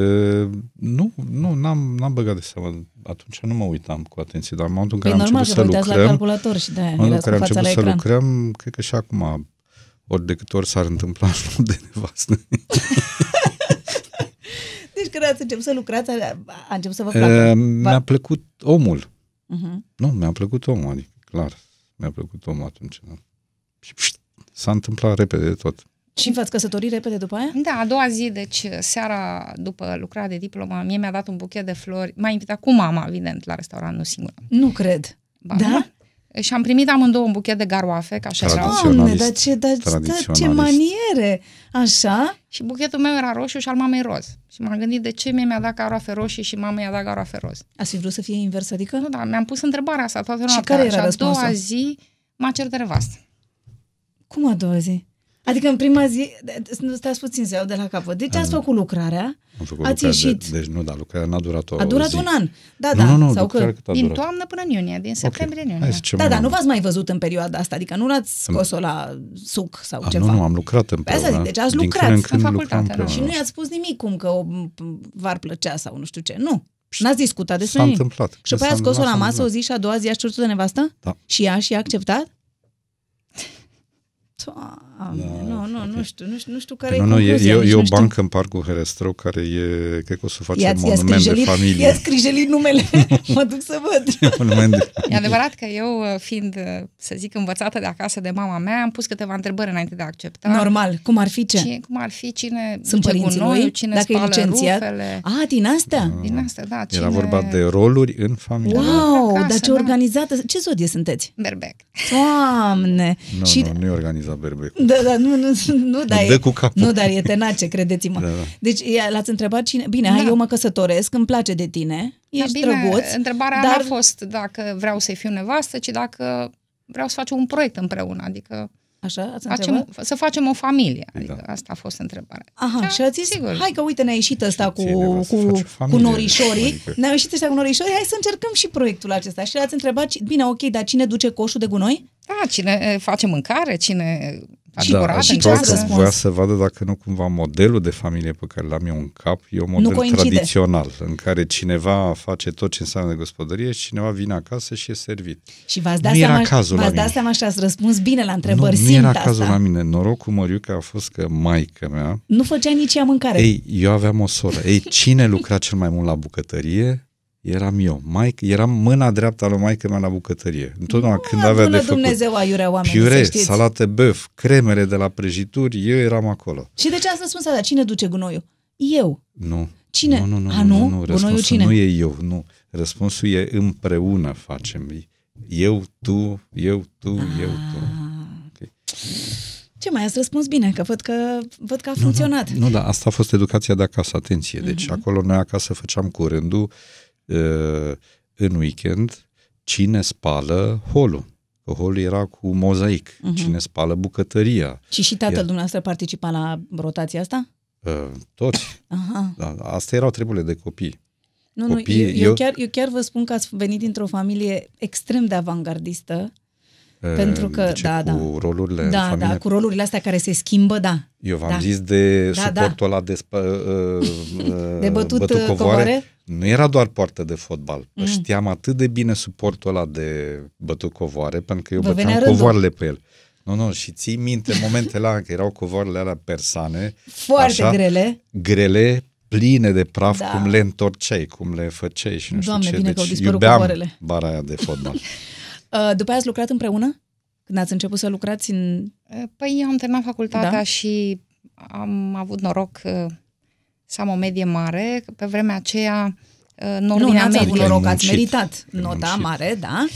nu, nu, n-am, n-am băgat de seamă. Atunci nu mă uitam cu atenție, dar în momentul în Păi care am normal că început vă să uitați la lucrăm, calculator și de-aia în momentul în erați cu care am fața la început să ecran. lucrăm, cred că și acum, ori de câte ori s-ar întâmpla nu de nevastă. *laughs* Deci când ați început să lucrați, a, a început să vă E, placă. mi-a plăcut omul. Uh-huh. Nu, mi-a plăcut omul, adică, clar, mi-a plăcut omul atunci. Da. Și pșt, s-a întâmplat repede de tot. Și v-ați căsătorit repede după aia? Da, a doua zi, deci seara după lucrarea de diplomă, mie mi-a dat un buchet de flori. M-a invitat cu mama, evident, la restaurant, nu singură. Nu cred. Ba, Da? Nu? Și am primit amândouă un buchet de garoafe, ca așa erau. Tradiționalist. Doamne, dar ce, dar, dar ce Tradiționalist. maniere! Așa? Și buchetul meu era roșu și al mamei roz. Și m-am gândit de ce mie mi-a dat garoafe roșii și mama i-a dat garoafe roz. Ați fi vrut să fie invers, adică? Nu, da, mi-am pus întrebarea asta toată Și noaptea. care era și a doua răspunsul? zi m-a cerut de nevastă. Cum a doua zi? Adică în prima zi, nu stați puțin să iau de la capăt. Deci ați făcut lucrarea, Am făcut ați lucrarea ieșit, De, deci nu, da, lucrarea n-a durat o a durat zi. un an. Da, nu, da. nu, nu, sau lucrarea că... cât a Din durat. toamnă până în iunie, din septembrie în Hai iunie. să zicem Da, un da, an. nu v-ați mai văzut în perioada asta, adică nu l-ați scos-o la suc sau A, ceva. nu, nu, am lucrat Pe asta împreună. zic, deci ați Din lucrat când în în când facultate, lucram da. împreună. Și nu i-ați spus nimic cum că o, v-ar plăcea sau nu știu ce. Nu. N-ați discutat despre S-a nimic. întâmplat. Și apoi S-a ați scos-o la întâmplat, masă s-a o zi și a doua zi a cerut de nevastă? Da. Și ea și a acceptat? Doamne, Da, nu, nu, nu ok. știu, nu știu, nu știu care Păi e nu, nu, e, concluzia, e, nici e nu o știu. bancă în parcul Herăstrău care e, cred că o să facem Ia-ți, ia monument de scrijelit, familie. ia scrijelit numele, *laughs* mă duc să văd. monument de E adevărat că eu, fiind, să zic, învățată de acasă de mama mea, am pus câteva întrebări înainte de a accepta. Normal, cum ar fi ce? Ce, cum ar fi, cine Sunt duce părinții gunoiul, lui? cine Dacă e spală licențiat? rufele. A, din astea? Din asta, da. Cine... Era vorba de roluri în familie. Wow, acasă, dar ce da. organizată. Ce zodie sunteți? Berbec. Doamne! Nu, și nu, nu e organizat berbec. Da, da, nu, nu, nu, dar dă e, cu capul. nu, dar e tenace, credeți-mă. Da, da. Deci i- l-ați întrebat cine... Bine, Da. hai, eu mă căsătoresc, îmi place de tine, ești da, bine, drăguț, întrebarea dar... n-a fost dacă vreau să-i fiu nevastă, ci dacă vreau să facem un proiect împreună, adică Așa, ați facem, întrebat? să facem o familie. Adică Da. asta a fost întrebarea. Aha, Da, și ați zis, sigur. hai că uite, ne-a ieșit ăsta cu, ție nevastă, cu, faci o cu familie. norișorii, Adică- ne-au ieșit ăștia cu norișorii, hai să încercăm și proiectul acesta. Și l-ați întrebat, ci- bine, ok, dar cine duce coșul de gunoi? Da, cine e, face mâncare, cine face Da, curat și în ce ați casă. răspuns? voia să vadă dacă nu cumva modelul de familie pe care l-am eu în cap e un model coincide. tradițional, în care cineva face tot ce înseamnă de gospodărie și cineva vine acasă și e servit. Și v-ați dat Nu era seama, cazul la v-ați dat mine. seama și ați răspuns bine la întrebări. nu, nu Simt era asta. cazul la mine. Norocul Măriuca a fost că maica mea Nu făcea nici ea mâncare. Ei, eu aveam o soră. Ei, cine lucra cel mai mult la bucătărie? Eram eu. Maică, eram mâna dreaptă a lui maică mea la bucătărie. Întotdeauna când avea de Adună făcut Dumnezeu aiurea oamenii, piure, să știți. salate băf, cremele de la prăjituri, eu eram acolo. Și de ce ați răspuns asta? Cine duce gunoiul? Eu. Nu. Cine? Nu, nu, nu. A, nu, nu? nu, Gunoiul Răspunsul cine? nu e eu, nu. Răspunsul e împreună facem. Eu, tu, eu, tu, eu, tu. Ah. Ce mai ați răspuns bine? Că văd că, văd că a funcționat. Nu, da, asta a fost educația de acasă, atenție. Deci Mhm. acolo noi acasă făceam cu rândul uh, în weekend cine spală holul. Că holul era cu mozaic. Mhm. Cine spală bucătăria. Și și tatăl Iar- dumneavoastră participa la rotația asta? Uh, toți. Aha. Da, asta erau treburile de copii. Nu, nu, Copiii, eu, eu, eu- chiar, eu chiar vă spun că ați venit dintr-o familie extrem de avangardistă. Uh, Pentru că- de ce, da, cu da. rolurile în Da, familie. da, cu rolurile astea care se schimbă, da. Eu v-am Da. zis de Da, suportul ăla de, spă, uh, uh, *laughs* De bătut, bătut uh, covoare. covoare? Nu era doar poartă de fotbal. Mm. Mm. Știam atât de bine suportul ăla de bătut covoare, pentru că eu Vă băteam venea rândul. covoarele pe el. Nu, nu, și ții minte momentele alea, că erau covoarele alea persane, Foarte Așa? grele. grele, pline de praf, Da. da. cum le întorceai, cum le făceai și nu Doamne, știu ce. bine că au deci dispărut iubeam covoarele. bara aia de fotbal. *laughs* Uh, după aia ați lucrat împreună? Când ați început să lucrați în... Păi eu am terminat facultatea Da. și am avut noroc uh, să am o medie mare. că Pe vremea aceea, uh, în Nu, ordinea n-ați avut medie, Ați noroc, ați muncit. meritat Ai nota muncit. mare, da?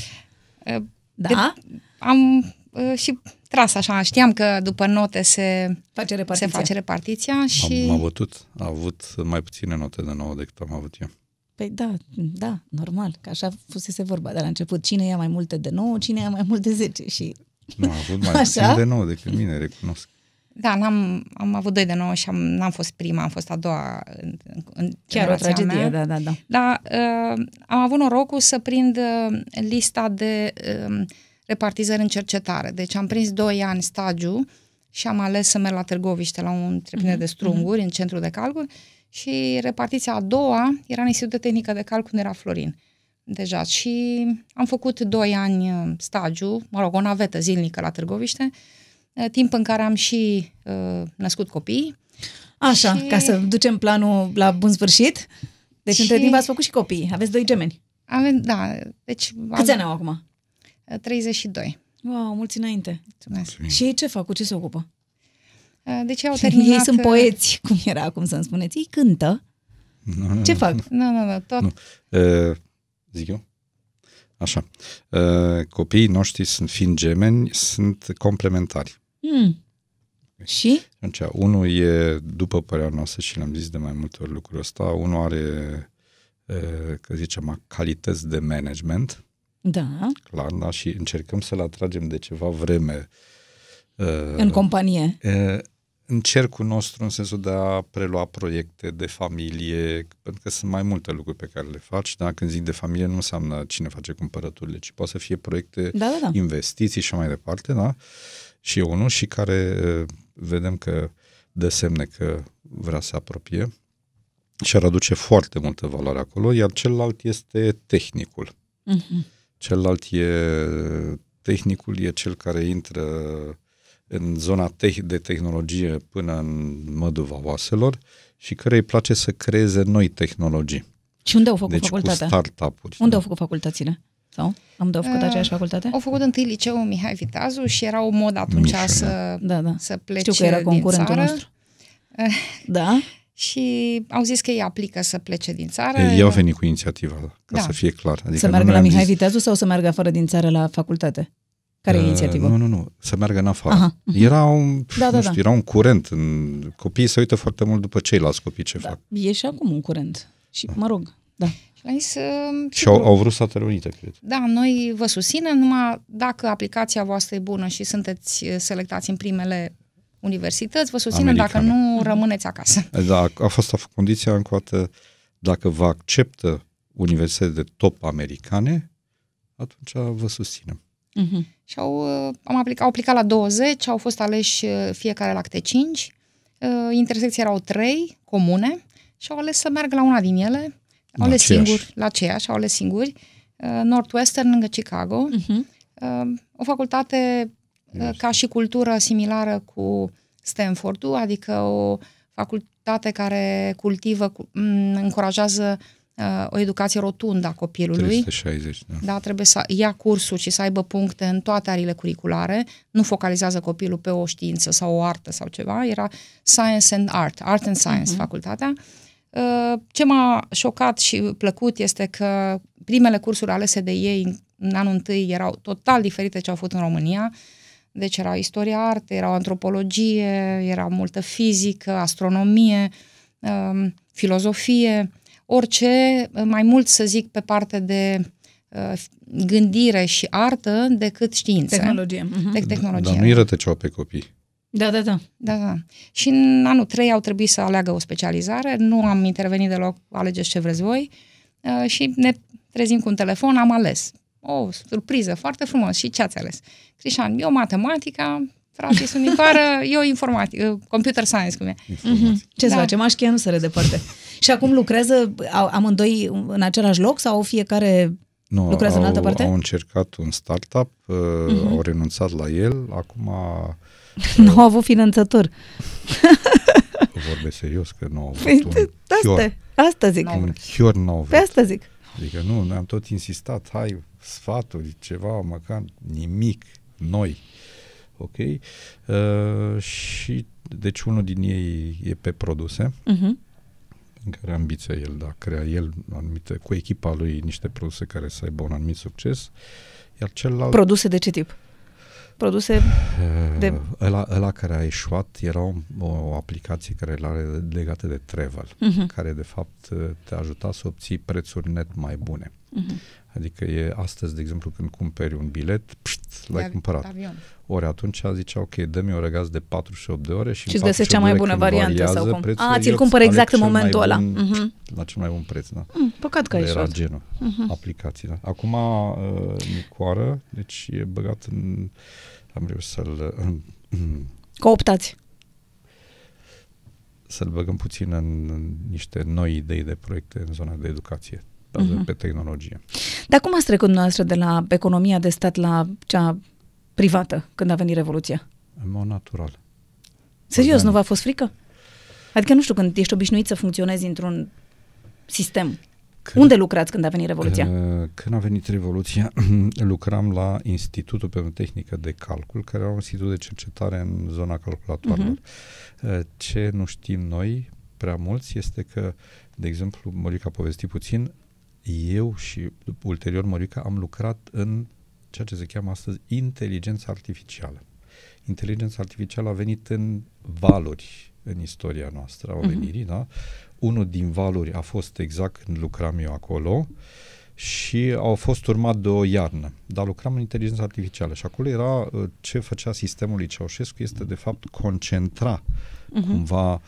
Uh, Da? am uh, și tras așa. Știam că după note se, Face se repartiția. face repartiția și... Am, am bătut, a avut mai puține note de 9 decât am avut eu. Păi da, da, normal, că așa fusese vorba de la început. Cine ia mai multe de 9, cine ia mai multe de 10 și... Nu, a avut *laughs* mai Așa? puțin de 9 decât mine, recunosc. Da, n-am, am avut 2 de 9 și am, n-am fost prima, am fost a doua în, în, în Chiar o generația tragedie, mea. da, da, da. Dar uh, am avut norocul să prind uh, lista de uh, repartizări în cercetare. Deci am prins 2 ani stagiu și am ales să merg la Târgoviște la un întreprindere de strunguri în centru de calcul și repartiția a doua era în Institutul de Tehnică de Calcul unde era Florin. Deja și am făcut 2 ani uh, stagiu, mă rog, o navetă zilnică la Târgoviște, uh, timp în care am și uh, născut copii. Așa, Și- ca să ducem planul la bun sfârșit. Deci Și- între timp v-ați făcut și copii. Aveți doi gemeni. Avem, da, deci... Câți ani au acum? 32. Wow, mulți înainte. Mulțumesc. Și ei ce fac? Cu ce se ocupă? Uh, Deci au *laughs* terminat... Ei sunt uh, poeți, cum era acum să-mi spuneți. Ei cântă. Ce fac? Nu, nu, nu, tot. Nu. Uh, zic eu? Așa. Uh, copiii noștri sunt fiind gemeni, sunt complementari. Hmm. Și? Atunci, unul e, după părerea noastră, și le-am zis de mai multe ori lucrul ăsta, unul are, uh, că zicem, calități de management, Da. clar, da? și încercăm să-l atragem de ceva vreme Uh, în companie? Uh, în cercul nostru în sensul de a prelua proiecte de familie, pentru că sunt mai multe lucruri pe care le faci, dar când zic de familie nu înseamnă cine face cumpărăturile, ci poate să fie proiecte, da, da, da. investiții și mai departe, da? Și unul și care uh, vedem că dă semne că vrea să apropie și ar aduce foarte multă valoare acolo, iar celălalt este tehnicul. Uh-huh. Celălalt e, tehnicul e cel care intră în zona te- de tehnologie până în măduva oaselor și care îi place să creeze noi tehnologii. Și unde au făcut deci facultatea? cu start-up-uri. Unde au făcut facultățile? Sau? Am de făcut uh, aceeași facultate? Au făcut întâi liceul Mihai Viteazu și era o mod atunci Mișa, să, da, da. să plece Știu că era concurentul din țară. nostru. *laughs* da? și au zis că ei aplică să plece din țară. Ei au venit cu inițiativa, ca da. să fie clar. Adică să meargă la Mihai zis... Viteazu sau să meargă afară din țară la facultate? Care uh, e inițiativa? Nu, nu, nu. Să meargă în afară. Aha. *laughs* Era un, da, da, știu, da. era un curent. În... Copiii se uită foarte mult după ceilalți copii ce da. fac. E și acum un curent. Și, mă rog, da. Și, zis, uh, și au, au vrut Statele Unite, cred. Da, noi vă susținem, numai dacă aplicația voastră e bună și sunteți selectați în primele universități, vă susținem Americane. dacă nu rămâneți acasă. *laughs* Da, a fost condiția încă o dată, dacă vă acceptă universități de top americane, atunci vă susținem. Uh-huh. Și au, uh, am aplicat, au aplicat la 20, au fost aleși uh, fiecare la câte 5, uh, intersecții erau 3 comune și au ales să meargă la una din ele, au ales singuri, la aceeași, au ales singuri, Northwestern lângă Chicago, uh-huh. o facultate yes. ca și cultură similară cu Stanfordul, adică o facultate care cultivă, încurajează uh, o educație rotundă a copilului. 360, da. Da, trebuie să ia cursuri și să aibă puncte în toate arile curriculare. Nu focalizează copilul pe o știință sau o artă sau ceva. Era Science and Art, Art and Science uh-huh. facultatea. Uh, ce m-a șocat și plăcut este că primele cursuri alese de ei în anul întâi erau total diferite ce au făcut în România. Deci era istoria arte, era o antropologie, era multă fizică, astronomie, um, filozofie, orice, mai mult să zic pe parte de uh, gândire și artă decât știință. Tehnologie. Uh-huh. De tehnologie. Dar nu-i rătăceau pe copii. Da, da, da. Da, da. Și în anul 3 au trebuit să aleagă o specializare, nu am intervenit deloc, alegeți ce vreți voi uh, și ne trezim cu un telefon, am ales. O surpriză, foarte frumos. Și ce ați ales? Crișan, eu matematica, frate, sunicoară, *laughs* eu informatică, computer science, cum e. Mm-hmm. Ce da. să facem? Așchia nu se departe. *laughs* Și acum lucrează amândoi în același loc sau fiecare nu, lucrează au, în altă parte? au încercat un startup, uh-huh. au renunțat la el, acum... *laughs* nu au avut finanțător. Vorbesc serios că nu au avut păi, un asta, asta zic. Un chior nu au avut. Pe asta zic. Adică nu, ne-am tot insistat, hai, sfaturi, ceva, măcar nimic, noi. Ok? Uh, și deci unul din ei e pe produse, uh-huh. în care ambiția el, da, crea el anumite, cu echipa lui niște produse care să aibă un anumit succes, iar celălalt... Produse de ce tip? Produse uh, de... Ăla, ăla care a eșuat era o, o aplicație care era legată de travel, uh-huh. care de fapt te ajuta să obții prețuri net mai bune. Uh-huh. Adică e astăzi, de exemplu, când cumperi un bilet, pșt, l-ai de cumpărat. Avion. Ori atunci zicea, ok, dă-mi o regaz de 48 de ore și, și îți găsești cea mai bună variantă sau cum? A, ți-l cumpăr exact în momentul ăla. Bun, uh-huh. La cel mai bun preț, da. Mm, păcat că ai Era genul uh-huh. aplicații, da. Acum uh, Nicoară, deci e băgat în... Am reușit să-l... Uh, *clears throat* Cooptați. Să-l băgăm puțin în, în niște noi idei de proiecte în zona de educație uh-huh. pe tehnologie. Dar cum ați trecut noastră de la economia de stat la cea privată când a venit Revoluția? În mod natural. Serios, nu v-a fost frică? Adică, nu știu, când ești obișnuit să funcționezi într-un sistem, când, Unde lucrați când a venit Revoluția? Uh, când a venit Revoluția, *clears throat* lucram la Institutul pentru Tehnică de Calcul, care era un institut de cercetare în zona calculatoarelor. Uh-huh. Ce nu știm noi, prea mulți, este că, de exemplu, Morica a povestit puțin, eu și ulterior Morica am lucrat în ceea ce se cheamă astăzi inteligența artificială. Inteligența artificială a venit în valuri în istoria noastră a mhm. omenirii, uh-huh. da? Unul din valuri a fost exact când lucram eu acolo și au fost urmat de o iarnă. Dar lucram în inteligență artificială și acolo era uh, ce făcea sistemul lui Ceaușescu este de fapt concentra uh-huh. cumva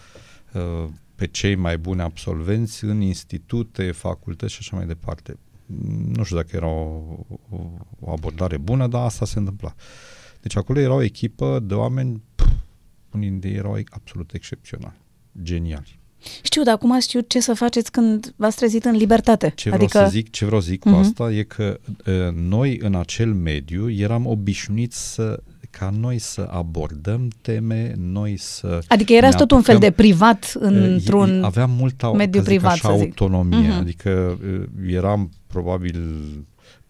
uh, pe cei mai buni absolvenți în institute, facultăți și așa mai departe. Nu știu dacă era o, o, o abordare bună, dar asta se întâmpla. Deci acolo era o echipă de oameni, pf, unii dintre ei erau absolut excepționali, geniali. Știu, dar acum știu ce să faceți când v-ați trezit în libertate. Ce vreau adică... să zic, ce vreau să zic uh-huh. cu asta e că uh, noi în acel mediu eram obișnuiți să ca noi să abordăm teme, noi să Adică erați tot un fel de privat într-un aveam multă, mediu privat, așa, să zic. autonomie, Mhm. adică uh, eram probabil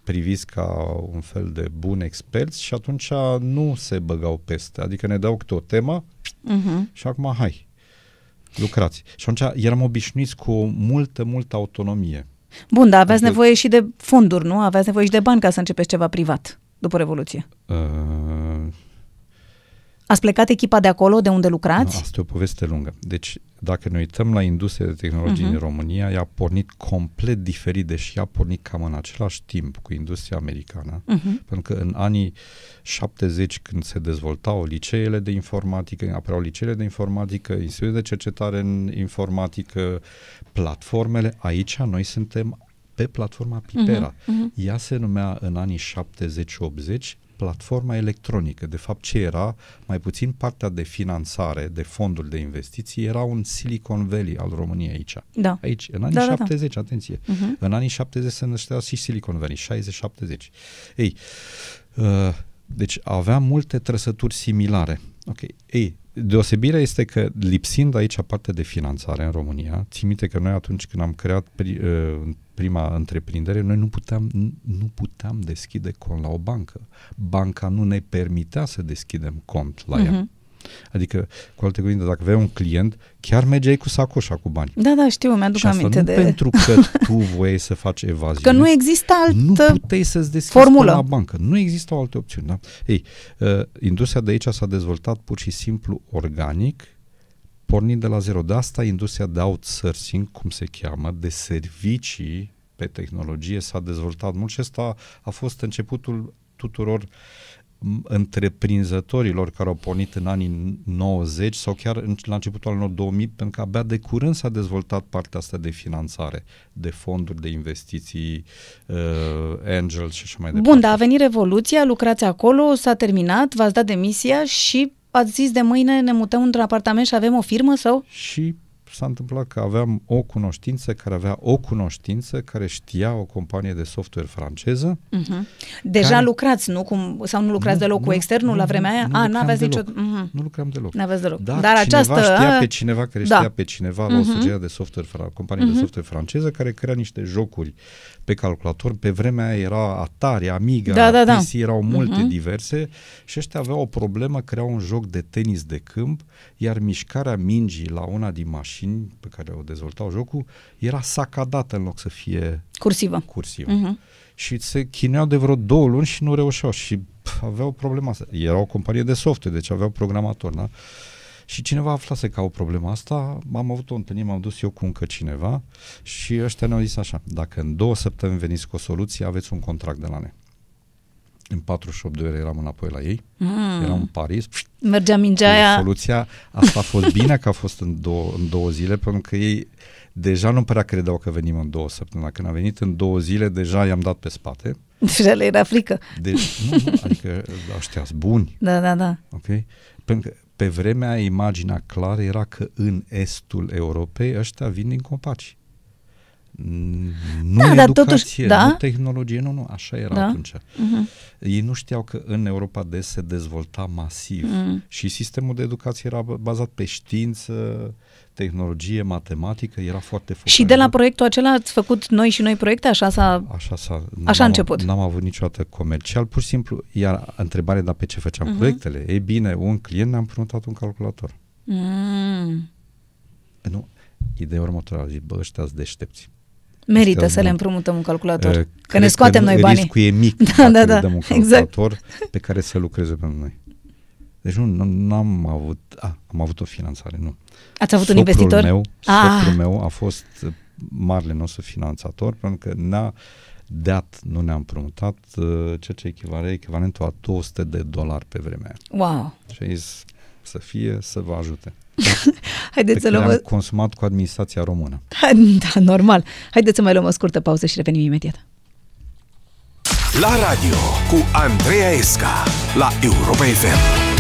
priviți ca un fel de buni experți și atunci nu se băgau peste. Adică ne dau câte o temă Mhm. și acum hai, lucrați. Și atunci eram obișnuiți cu o multă, multă autonomie. Bun, dar aveați Adică- nevoie și de fonduri, nu? Aveați nevoie și de bani ca să începeți ceva privat după Revoluție. Uh, Ați plecat echipa de acolo, de unde lucrați? Asta e o poveste lungă. Deci, dacă ne uităm la industria de tehnologie Mhm. uh-huh. din România, ea a pornit complet diferit, deși ea a pornit cam în același timp cu industria americană. Mhm. Pentru că în anii 70, când se dezvoltau liceele de informatică, apăreau liceele de informatică, institute de cercetare în informatică, platformele, aici noi suntem pe platforma Pipera. Mhm, Ea se numea în anii 70-80 platforma electronică. De fapt, ce era? Mai puțin partea de finanțare, de fonduri de investiții, era un Silicon Valley al României aici. Da. Aici, în anii Da, da, da. 70, atenție. Mhm. În anii 70 se năștea și Silicon Valley, 60-70. Ei, uh, deci avea multe trăsături similare. Ok. Ei, deosebirea este că lipsind aici partea de finanțare în România, țin minte că noi atunci când am creat pri, uh, prima întreprindere, noi nu puteam, nu- nu puteam deschide cont la o bancă. Banca nu ne permitea să deschidem cont la ea. Mhm. Adică, cu alte cuvinte, dacă aveai un client, chiar mergeai cu sacoșa cu bani. Da, da, știu, mi-aduc Și asta aminte nu de... pentru că *laughs* tu voiai să faci evaziune. Că nu există Nu altă... puteai să-ți deschizi formulă. cont la bancă. Nu există o altă opțiune. Da? Ei, uh, industria de aici s-a dezvoltat pur și simplu organic, pornind de la zero. De asta industria de outsourcing, cum se cheamă, de servicii pe tehnologie s-a dezvoltat mult și ăsta a fost începutul tuturor m, întreprinzătorilor care au pornit în anii 90 sau chiar în, la începutul anilor 2000, pentru că abia de curând s-a dezvoltat partea asta de finanțare, de fonduri de investiții, uh, angels și așa mai departe. Bun, dar a venit Revoluția, lucrați acolo, s-a terminat, v-ați dat demisia și ați zis de mâine ne mutăm într-un apartament și avem o firmă sau? Și s-a întâmplat că aveam o cunoștință care avea o cunoștință care știa o companie de software franceză Uh-huh. Deja Care- lucrați, nu? Cum, sau nu lucrați Nu, deloc cu nu, externul la nu, vremea aia? nu A, lucram n-aveți deloc. nicio... Uh-huh. Nu lucram deloc. N-aveți deloc. Dar, Dar cineva această... știa a, pe cineva care Da. știa pe cineva la o Mhm. societate de software, fra- companie de Mhm. software franceză care crea niște jocuri pe calculator. Pe vremea aia era Atari, Amiga, Da, da, da. PC, erau multe Mhm. diverse și ăștia aveau o problemă, creau un joc de tenis de câmp, iar mișcarea mingii la una din mașini pe care o dezvoltau jocul era sacadată în loc să fie Cursivă. cursivă. Uh-huh. Și se chineau de vreo două luni și nu reușeau și pf, aveau problema asta. Era o companie de software, deci aveau programatori, da? Și cineva aflase că au problema asta, am avut o întâlnire, m-am dus eu cu încă cineva și ăștia ne-au zis așa, dacă în două săptămâni veniți cu o soluție, aveți un contract de la noi. În 48 de ore eram înapoi la ei, Mm. eram în Paris, pșt, Mergea mingea cu aia... soluția. Asta a fost bine că a fost în două, în două zile, pentru că ei deja nu prea credeau că venim în două săptămâni. Când a venit în două zile, deja i-am dat pe spate. Deja le era frică. Deci, nu, nu, adică ăștia sunt buni, Da, da, da. ok? Pentru că pe vremea aia, imaginea clară era că în estul Europei ăștia vin din copaci. Mm, Nu Da, dar educație, totuși- da. nu tehnologie, nu, nu, așa era Da. atunci. Uh-huh. Ei nu știau că în Europa de se dezvolta masiv Mm. și sistemul de educație era bazat pe știință, tehnologie, matematică, era foarte focalizat. Și de la proiectul acela ați făcut noi și noi proiecte? Așa s-a... Așa, s-a, Așa a n-am- început. N-am avut niciodată comercial, pur și simplu, iar întrebarea, dar pe ce făceam Mhm. uh-huh. proiectele? Ei bine, un client ne-a împrumutat un calculator. Mm. Nu, ideea următoare, a zis, bă, ăștia deștepți. Merită Ăștia să le nu. împrumuntăm un calculator. Uh, că cred ne scoatem nu- noi banii. Riscul e mic *laughs* Da, dacă da, le da, dăm un exact. calculator pe care să lucreze pentru noi. Deci nu, nu n-am avut, a, am avut o finanțare, nu. Ați avut un Soțul investitor? Meu, Ah. soțul meu a fost uh, marele nostru finanțator pentru că ne-a, deat nu ne-a împrumutat, uh, ceea ce echivale echivalentul a 200 de dolari pe vremea aia. Wow! Și a zis să fie, să vă ajute. *laughs* Haideți să Pe care luăm... am consumat cu administrația română. *laughs* Da, normal. Haideți să mai luăm o scurtă pauză și revenim imediat. La radio cu Andreea Esca la Europa FM.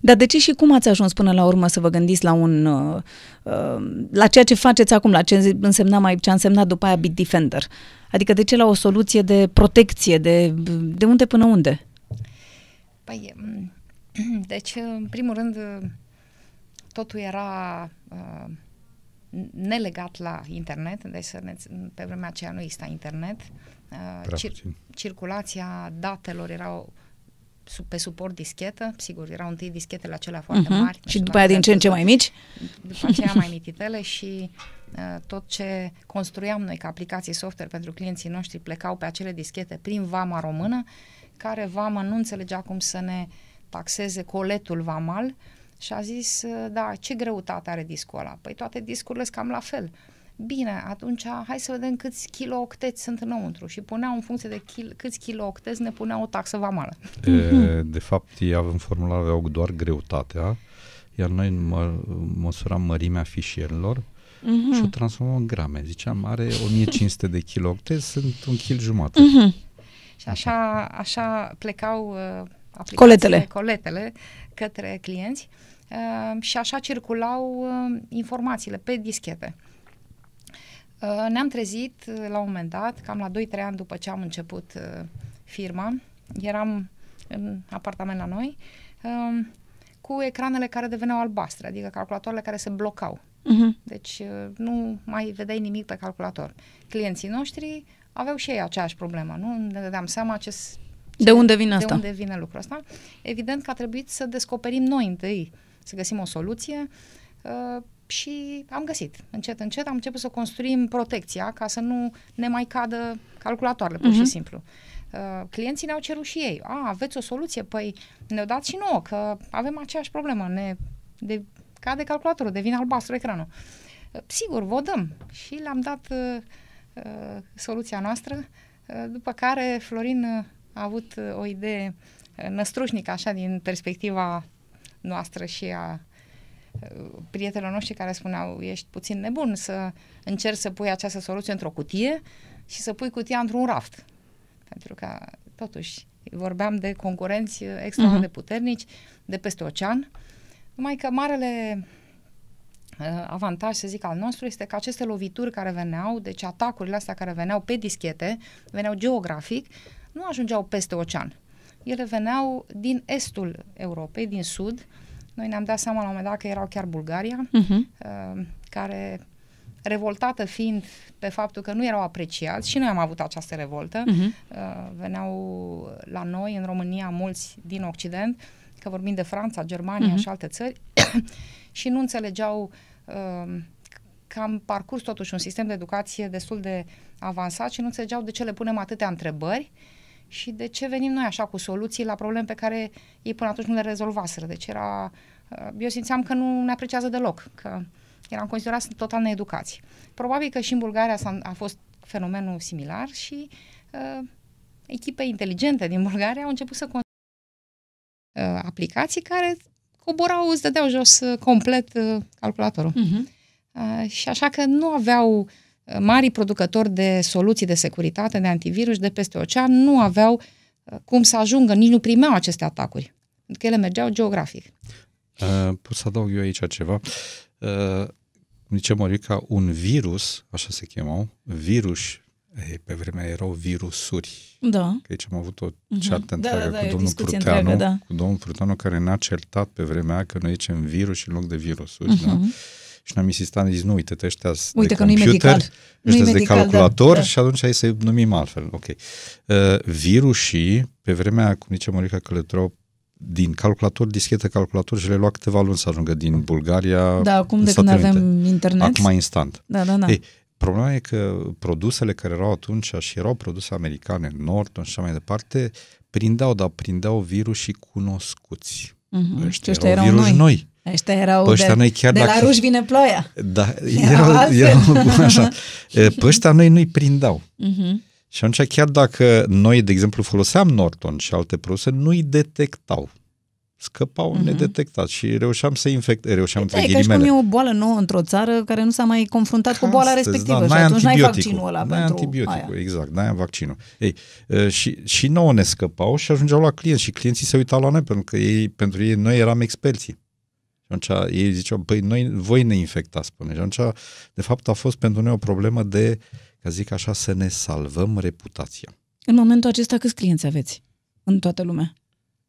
Dar de ce și cum ați ajuns până la urmă să vă gândiți la un uh, uh, la ceea ce faceți acum, la ce însemna mai ce a însemnat după aia Bitdefender? Adică de ce la o soluție de protecție, de de unde până unde? Păi, m, *clears throat* deci, în primul rând, totul era uh, nelegat la internet, deci să ne, pe vremea aceea nu exista internet. Uh, Prea puțin. circulația datelor era sub, pe suport dischetă, sigur, erau întâi dischetele acelea foarte Mhm. mari. nu Și știu după aia dacă din ce în ce ați mai mici? după aceea mai mititele și uh, tot ce construiam noi ca aplicații software pentru clienții noștri plecau pe acele dischete prin vama română, care vama nu înțelegea cum să ne taxeze coletul vamal și a zis, uh, da, ce greutate are discul ăla? Păi toate discurile sunt cam la fel. Bine, atunci hai să vedem câți kiloocteți sunt înăuntru și puneau în funcție de kil, câți kiloocteți ne puneau o taxă vamală. E, de fapt, ei în formular aveau doar greutatea, iar noi mă, măsuram mărimea fișierilor Mhm. și o transformăm în grame. Ziceam, are 1500 de kilooctezi, sunt un kil jumate. Mhm. Și așa, așa plecau uh, aplicațiile, Coletele. coletele către clienți uh, și așa circulau uh, informațiile pe dischete. Uh, ne-am trezit uh, la un moment dat, cam la 2-3 ani după ce am început uh, firma, eram în apartament la noi, uh, cu ecranele care deveneau albastre, adică calculatoarele care se blocau. Mhm. Deci uh, nu mai vedeai nimic pe calculator. Clienții noștri aveau și ei aceeași problemă, nu ne dădeam seama ce, s- ce De unde vine de asta? unde vine lucrul ăsta. Evident că a trebuit să descoperim noi întâi, să găsim o soluție uh, și am găsit. Încet, încet am început să construim protecția ca să nu ne mai cadă calculatoarele, pur Mhm. și simplu. Uh, clienții ne-au cerut și ei, a, aveți o soluție? Păi ne-au dat și nouă, că avem aceeași problemă, ne de, cade calculatorul, devine albastru ecranul. Uh, Sigur, vă dăm. Și le-am dat uh, uh, soluția noastră, uh, după care Florin uh, a avut uh, o idee uh, năstrușnică, așa, din perspectiva noastră și a uh, prietenilor noștri care spuneau ești puțin nebun să încerci să pui această soluție într-o cutie și să pui cutia într-un raft. Pentru că, totuși, vorbeam de concurenți uh, extra Mhm. de puternici, de peste ocean, numai că marele uh, avantaj, să zic, al nostru este că aceste lovituri care veneau, deci atacurile astea care veneau pe dischete, veneau geografic, nu ajungeau peste ocean. Ele veneau din estul Europei, din sud. Noi ne-am dat seama la un moment dat că erau chiar Bulgaria, Mhm. uh, care revoltată fiind pe faptul că nu erau apreciați și noi am avut această revoltă, Mhm. uh, veneau la noi în România mulți din Occident, că vorbim de Franța, Germania Mhm. și alte țări și nu înțelegeau uh, că am parcurs totuși un sistem de educație destul de avansat și nu înțelegeau de ce le punem atâtea întrebări și de ce venim noi așa cu soluții la probleme pe care ei până atunci nu le rezolvaseră. Deci era, uh, eu simțeam că nu ne apreciază deloc, că eram considerați total needucați. Probabil că și în Bulgaria s-a, a fost fenomenul similar și uh, echipe inteligente din Bulgaria au început să con- uh, aplicații care coborau, îți dădeau jos uh, complet uh, calculatorul. Mhm. Uh, și așa că nu aveau uh, mari producători de soluții de securitate, de antivirus de peste ocean, nu aveau uh, cum să ajungă, nici nu primeau aceste atacuri. Pentru că ele mergeau geografic. Uh, pot să adaug eu aici ceva. Uh, zice Morica, un virus, așa se chemau, virus, ei, pe vremea erau virusuri. Da. Că aici am avut o Mhm. ceartă Da, întreagă da, da, cu e o domnul discuție Pruteanu, întreagă, da. cu domnul Pruteanu care ne-a certat pe vremea aia că noi zicem virus în loc de virusuri, da? Mhm. Și ne-am insistat, ne zis, nu, uite, ăștia Uite de că nu-i computer, medical. Nu-i ăștia de medical, da, calculator da. și atunci hai să-i numim altfel. Ok. Uh, virusii, pe vremea aia, cum zice Morica, călătoreau din calculator, dischetă calculator și le lua câteva luni să ajungă din Bulgaria Da, acum în de când Statele Unite. avem internet. Acum instant. Da, da, da. Ei, Problema e că produsele care erau atunci și erau produse americane, Norton și așa mai departe, prindeau, dar prindeau virusii cunoscuți. Mhm. Și Ăștia ăștia erau erau virus noi. noi. Ăștia erau Pe ăștia de, noi chiar de dacă- la ruși vine ploaia. Da, *laughs* Erau erau, altfel. erau așa. *laughs* E, Pe ăștia noi nu-i prindau. Mhm. Și atunci chiar dacă noi, de exemplu, foloseam Norton și alte produse, nu-i detectau. Scăpau Mhm. uh-huh. nedetectat și reușeam să infect, reușeam Da, între e ca și cum ghilimele. e o boală nouă într-o țară care nu s-a mai confruntat cu boala Astăzi, respectivă da, și n-ai atunci n-ai antibioticul, vaccinul ăla n-ai pentru antibioticul, aia. exact, n-ai vaccinul. Ei, e, și, și nouă ne scăpau și ajungeau la clienți și clienții se uitau la noi pentru că ei, pentru ei noi eram experții. Și atunci ei ziceau, păi noi, voi ne infectați, spune. Și atunci, de fapt, a fost pentru noi o problemă de, ca zic așa, să ne salvăm reputația. În momentul acesta câți clienți aveți în toată lumea?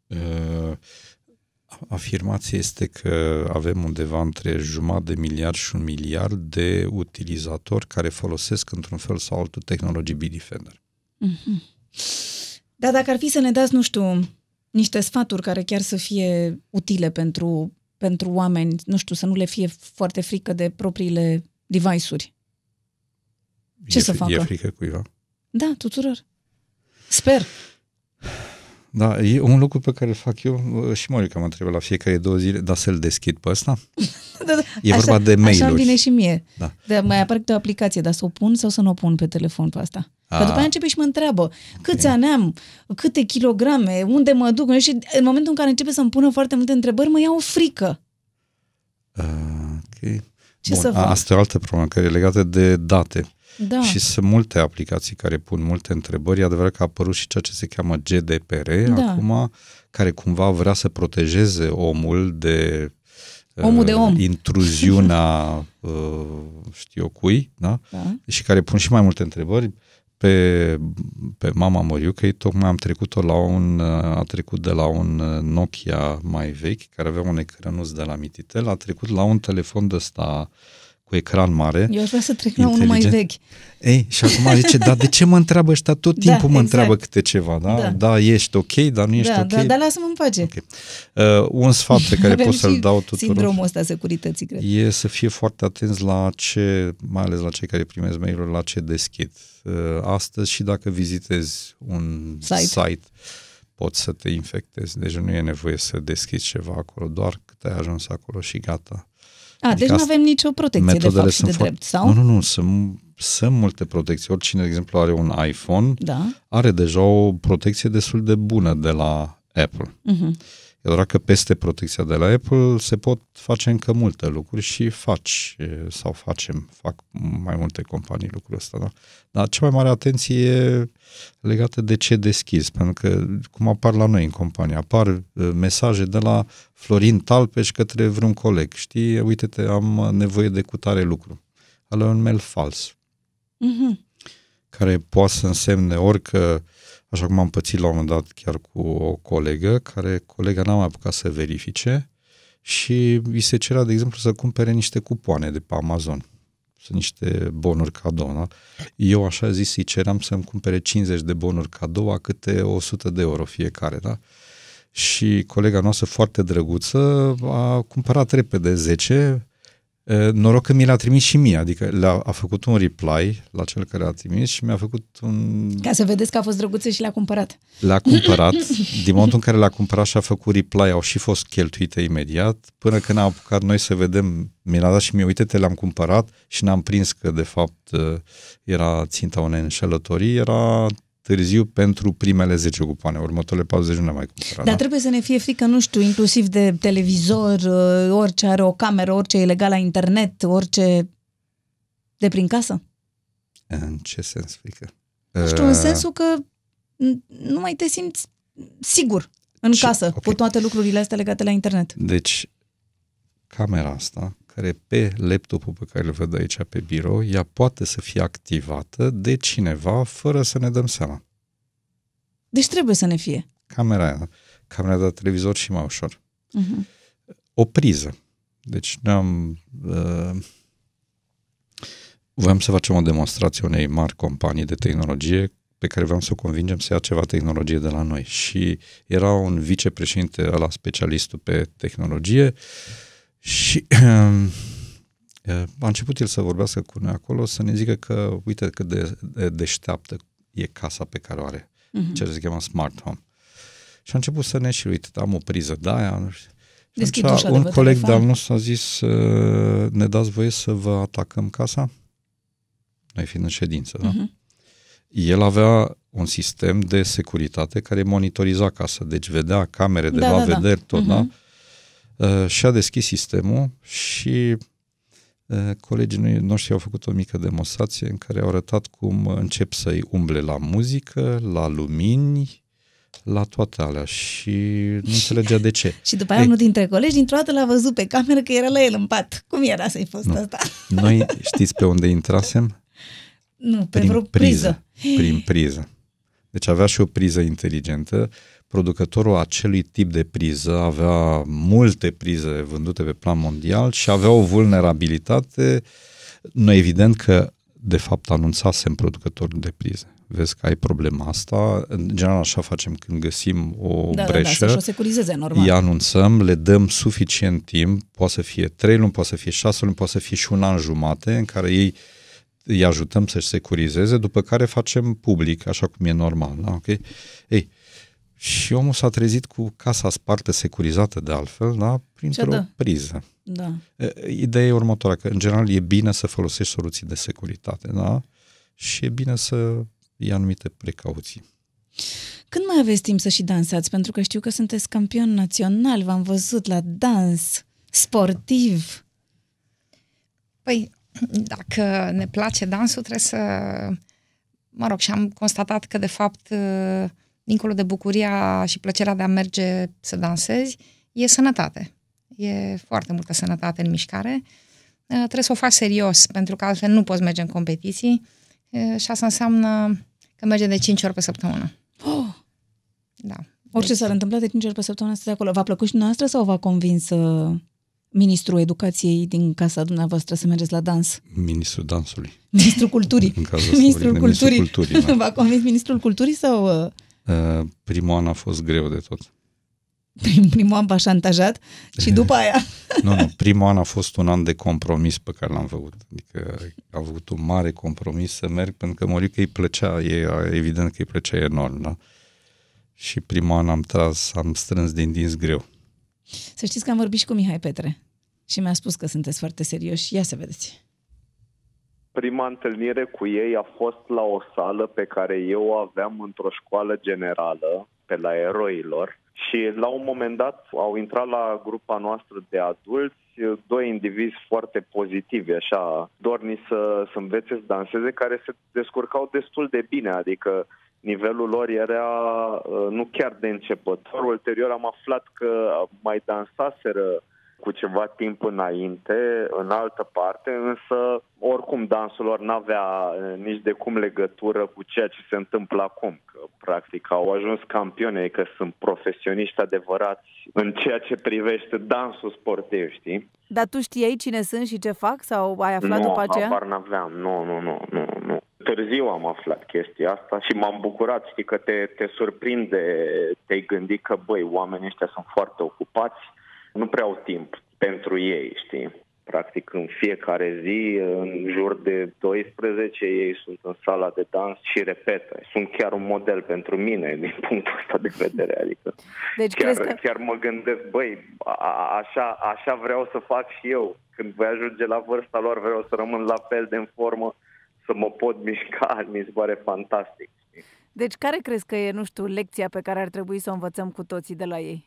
Uh, afirmația este că avem undeva între jumătate de miliard și un miliard de utilizatori care folosesc într-un fel sau altul tehnologii Bitdefender. Dar dacă ar fi să ne dați, nu știu, niște sfaturi care chiar să fie utile pentru, pentru oameni, nu știu, să nu le fie foarte frică de propriile device-uri. Ce e, să fri- facă? E frică cuiva? Da, tuturor. Sper. Da, e un lucru pe care îl fac eu uh, și Morica mă întreabă la fiecare două zile, dar să-l deschid pe ăsta? *laughs* Da, da. E vorba de Așa mail-uri. îmi vine și mie. Da. De, mai apare câte o aplicație, dar să o pun sau să nu o pun pe telefon pe asta? Că Ah. după aia începe și mă întreabă câți ani am, câte kilograme, unde mă duc și în momentul în care începe să-mi pună foarte multe întrebări, mă ia o frică. Uh, ok. Ce Bun, să a- fac? Asta e o altă problemă care e legată de date. Da. Și sunt multe aplicații care pun multe întrebări. E adevărat că a apărut și ceea ce se cheamă GDPR Da. acum, care cumva vrea să protejeze omul de Omul de om. intruziunea *laughs* uh, știu eu cui, da? da. și care pun și mai multe întrebări pe, pe mama Moriu, că ei tocmai am trecut-o la un, a trecut de la un Nokia mai vechi, care avea un ecranuț de la Mititel, a trecut la un telefon de ăsta cu ecran mare. Eu aș vrea să trec la unul mai Inteligent. vechi. Ei, și acum zice, dar de ce mă întreabă ăștia? Tot Da, timpul mă exact. întreabă câte ceva, da? Da. Da, ești ok, dar nu ești da, ok. da, dar lasă-mă în pace. Ok. Uh, un sfat pe care *laughs* Avem pot să-l și dau tuturor Sindromul ăsta securității, cred. e să fie foarte atenți la ce, mai ales la cei care primesc mail-uri, la ce deschid. Uh, Astăzi și dacă vizitezi un Site. site, site poți să te infectezi. Deci nu e nevoie să deschizi ceva acolo, doar cât ai ajuns acolo și gata. A, Adică deci nu asta- avem nicio protecție, de fapt, și de drept, sau? Nu, nu, nu, sunt, sunt multe protecții. Oricine, de exemplu, are un iPhone, Da. are deja o protecție destul de bună de la Apple. Mhm. E doar că peste protecția de la Apple se pot face încă multe lucruri și faci e, sau facem, fac mai multe companii lucrul ăsta, da? Dar cea mai mare atenție e legată de ce deschizi, pentru că cum apar la noi în companie, apar e, mesaje de la Florin Talpeș către vreun coleg, știi, uite-te, am nevoie de cutare lucru. Ăla e un mail fals Mhm. care poate să însemne orică, așa cum am pățit la un moment dat chiar cu o colegă, care colega n-a mai apucat să verifice și îi se cerea, de exemplu, să cumpere niște cupoane de pe Amazon. Sunt niște bonuri cadou, da? Eu așa zis îi ceream să-mi cumpere 50 de bonuri cadou a câte 100 de euro fiecare, da? Și colega noastră foarte drăguță a cumpărat repede 10, E, Noroc că mi l-a trimis și mie, adică le-a, a făcut un reply la cel care a trimis și mi-a făcut un... Ca să vedeți că a fost drăguță și le-a cumpărat. Le-a cumpărat, din momentul în care le-a cumpărat și a făcut reply, au și fost cheltuite imediat, până când am apucat noi să vedem, mi l-a dat și mie, uite-te, le-am cumpărat. Și ne-am prins că de fapt era ținta unei înșelătorii, era târziu pentru primele 10 cupoane, următoarele 40 nu le-am mai cumpărat. Dar da? trebuie să ne fie frică, nu știu, inclusiv de televizor, uh, orice are o cameră, orice e legal la internet, orice de prin casă. În ce sens, frică? Nu știu, în Uh, sensul că n- nu mai te simți sigur în Ce- casă ok. cu toate lucrurile astea legate la internet. Deci, camera asta, care pe laptopul pe care îl văd aici pe birou, ea poate să fie activată de cineva fără să ne dăm seama. Deci trebuie să ne fie. Camera aia, camera de televizor și mai ușor. Uh-huh. O priză. Deci noi am... Uh, voiam să facem o demonstrație unei mari companii de tehnologie pe care vreau să o convingem să ia ceva tehnologie de la noi. Și era un vicepreședinte, ăla specialistul pe tehnologie și a început el să vorbească cu noi acolo, să ne zică că, uite cât de, de deșteaptă e casa pe care o are, Mhm. ce se cheamă smart home. Și a început să ne și uite, am o priză de aia, nu știu. Deschid Atunci, ușa de un pe coleg telefon. de-al nostru a zis, uh, ne dați voie să vă atacăm casa? Noi fiind în ședință, da? Mhm. El avea un sistem de securitate care monitoriza casa, deci vedea camere de Da, la da, da. vederi, tot, da? Mhm. Uh, și a deschis sistemul și uh, colegii noi- noștri au făcut o mică demonstrație în care au arătat cum încep să-i umble la muzică, la lumini, la toate alea și nu înțelegea de ce. *laughs* Și după aia Ei. unul dintre colegi dintr-o dată l-a văzut pe cameră că era la el în pat. Cum era să-i fost Nu. asta? *laughs* Noi știți pe unde intrasem? Nu, pe Prin vreo priză. Prin priză. Deci avea și o priză inteligentă. Producătorul acelui tip de priză avea multe prize vândute pe plan mondial și avea o vulnerabilitate. Noi evident că de fapt anunțasem producătorul de prize. Vezi că ai problema asta. În general așa facem când găsim o Da, da, da, breșă. să-și o securizeze normal. îi anunțăm, le dăm suficient timp, poate să fie trei luni, poate să fie șase luni, poate să fie și un an jumate, în care ei îi ajutăm să-și securizeze, după care facem public, așa cum e normal. Da? Okay? Ei, și omul s-a trezit cu casa spartă, securizată de altfel, da? printr-o dă? priză. Da. E, Ideea e următoarea, că în general e bine să folosești soluții de securitate, da? Și e bine să iei anumite precauții. Când mai aveți timp să și dansați? Pentru că știu că sunteți campion național, v-am văzut la dans, sportiv. Păi, dacă ne place dansul, trebuie să... Mă rog, și am constatat că, de fapt, uh, dincolo de bucuria și plăcerea de a merge să dansezi, e sănătate. E foarte multă sănătate în mișcare. Uh, Trebuie să o faci serios, pentru că altfel nu poți merge în competiții uh, și asta înseamnă că merge de 5 ori pe săptămână. Oh, Da. orice s-ar întâmpla de 5 ori pe săptămână să acolo. V-a plăcut și noastră sau v-a convins uh, ministrul educației din casa dumneavoastră să mergeți la dans? Ministrul dansului. Ministrul culturii. În cazul ăsta Ministrul vorbim de culturii. ministrul culturii, da. *laughs* V-a convins ministrul culturii sau uh, Uh, primul an a fost greu de tot. prim, primul an v-a șantajat și după *laughs* aia? Nu, nu, primul an a fost un an de compromis pe care l-am făcut. Adică a avut un mare compromis să merg, pentru că Morica îi plăcea, e evident că îi plăcea enorm, da? Și primul an am tras, am strâns din dinți greu. Să știți că am vorbit și cu Mihai Petre și mi-a spus că sunteți foarte serioși. Ia să vedeți. Prima întâlnire cu ei a fost la o sală pe care eu o aveam într-o școală generală, pe la Eroilor, și la un moment dat au intrat la grupa noastră de adulți doi indivizi foarte pozitivi, așa, dorni să, să învețe să danseze, care se descurcau destul de bine, adică nivelul lor era uh, nu chiar de începător. Ulterior am aflat că mai dansaseră cu ceva timp înainte, în altă parte, însă oricum dansul lor n-avea eh, nici de cum legătură cu ceea ce se întâmplă acum. Că, practic au ajuns campioni, că sunt profesioniști adevărați în ceea ce privește dansul sportiv, știi? Dar tu știai cine sunt și ce fac sau ai aflat nu, după aceea? habar n-aveam, nu, nu, nu, nu, nu. Târziu am aflat chestia asta și m-am bucurat, știi, că te, te surprinde, te-ai gândit că, băi, oamenii ăștia sunt foarte ocupați, nu prea au timp pentru ei, știi? Practic, în fiecare zi, în jur de 12, ei sunt în sala de dans și repetă. Sunt chiar un model pentru mine, din punctul ăsta de vedere. Adică Deci chiar, crezi că... chiar mă gândesc, băi, a, așa, așa vreau să fac și eu. Când voi ajunge la vârsta lor, vreau să rămân la fel de în formă, să mă pot mișca, *laughs* mi se pare fantastic. știi? Deci care crezi că e, nu știu, lecția pe care ar trebui să o învățăm cu toții de la ei?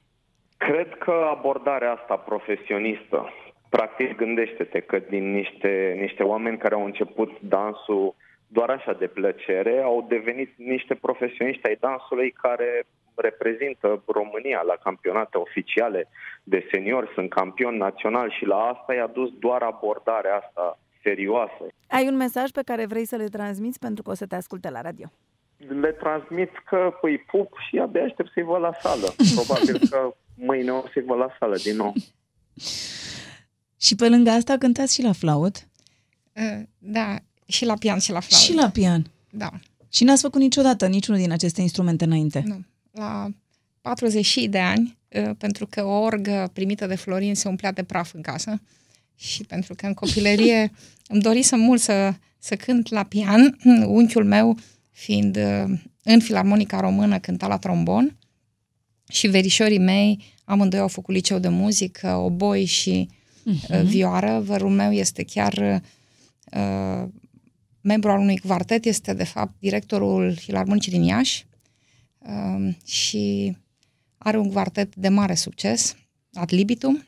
Cred că abordarea asta profesionistă, practic gândește-te că din niște, niște oameni care au început dansul doar așa de plăcere, au devenit niște profesioniști ai dansului care reprezintă România la campionate oficiale de seniori, sunt campion național și la asta i-a dus doar abordarea asta serioasă. Ai un mesaj pe care vrei să le transmiți pentru că o să te asculte la radio. Le transmit că îi pup și abia aștept să-i văd la sală. *laughs* Probabil că mâine o să-i văd la sală din nou. *laughs* Și pe lângă asta cântați și la flaut Uh, Da, și la pian și la flaut. și la pian. Da, Și n-ați făcut niciodată niciunul din aceste instrumente înainte. nu. La 40 de ani, uh, pentru că o orgă primită de Florin se umplea de praf în casă și pentru că în copilărie *laughs* îmi dorisem mult să, să cânt la pian, *clears throat* unchiul meu fiind uh, în filarmonica română cânta la trombon și verișorii mei, amândoi au făcut liceu de muzică, oboi și uh-huh. vioară. Vărul meu este chiar uh, membru al unui quartet, este de fapt directorul Filarmonicii din Iași uh, și are un quartet de mare succes, Ad libitum,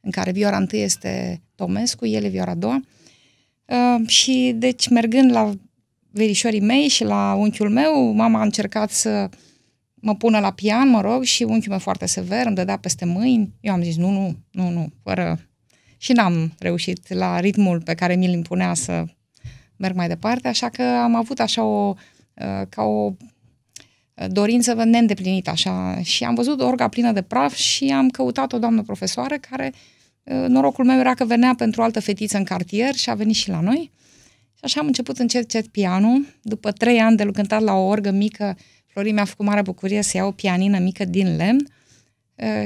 în care vioara întâi este Tomescu, el e vioara a doua. Uh, și deci mergând la verișorii mei și la unchiul meu, mama a încercat să mă pună la pian, mă rog, și unchiul meu foarte sever îmi dădea peste mâini. Eu am zis nu, nu, nu, nu, fără... Și n-am reușit la ritmul pe care mi-l impunea să merg mai departe, așa că am avut așa o, uh, ca o uh, dorință neîndeplinită așa și am văzut orga plină de praf și am căutat o doamnă profesoară care, uh, norocul meu era că venea pentru o altă fetiță în cartier și a venit și la noi. Și așa am început încet, încet pianul. După trei ani de cântat la o orgă mică, Florin mi-a făcut mare bucurie să iau o pianină mică din lemn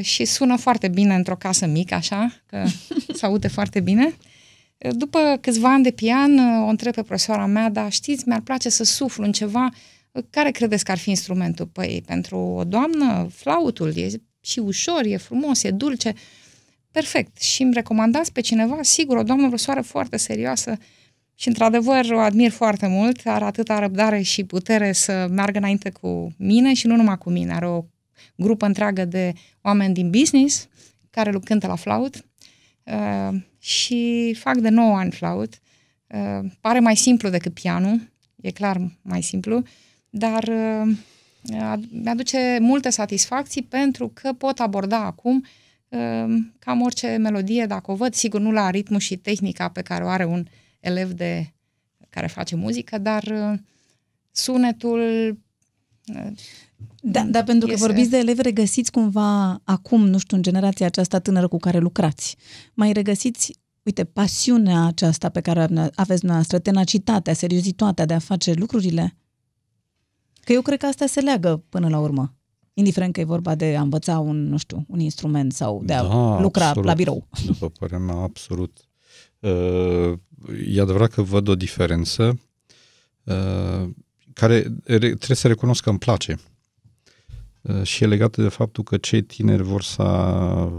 și sună foarte bine într-o casă mică, așa, că *laughs* se aude foarte bine. După câțiva ani de pian, o întreb pe profesoara mea, dar știți, mi-ar place să suflu în ceva, care credeți că ar fi instrumentul? Păi, pentru o doamnă, flautul, e și ușor, e frumos, e dulce. Perfect. Și îmi recomandați pe cineva, sigur, o doamnă profesoară foarte serioasă și, într-adevăr, o admir foarte mult, are atâta răbdare și putere să meargă înainte cu mine și nu numai cu mine, are o grupă întreagă de oameni din business care cântă la flaut uh, și fac de 9 ani flaut. Uh, pare mai simplu decât pianul, e clar mai simplu, dar uh, mi-aduce multe satisfacții pentru că pot aborda acum uh, cam orice melodie, dacă o văd, sigur nu la ritmul și tehnica pe care o are un elev de care face muzică, dar uh, sunetul uh, da, da, pentru că este... vorbiți de elevi, regăsiți cumva acum, nu știu, în generația aceasta tânără cu care lucrați, mai regăsiți, uite, pasiunea aceasta pe care aveți noastră, tenacitatea, seriozitatea de a face lucrurile? Că eu cred că asta se leagă până la urmă. Indiferent că e vorba de a învăța un, nu știu, un instrument sau de a da, lucra absolut. la birou. După părerea mea, absolut. Uh, e adevărat că văd o diferență uh, care trebuie să recunosc că îmi place. Uh, și e legată de faptul că cei tineri vor să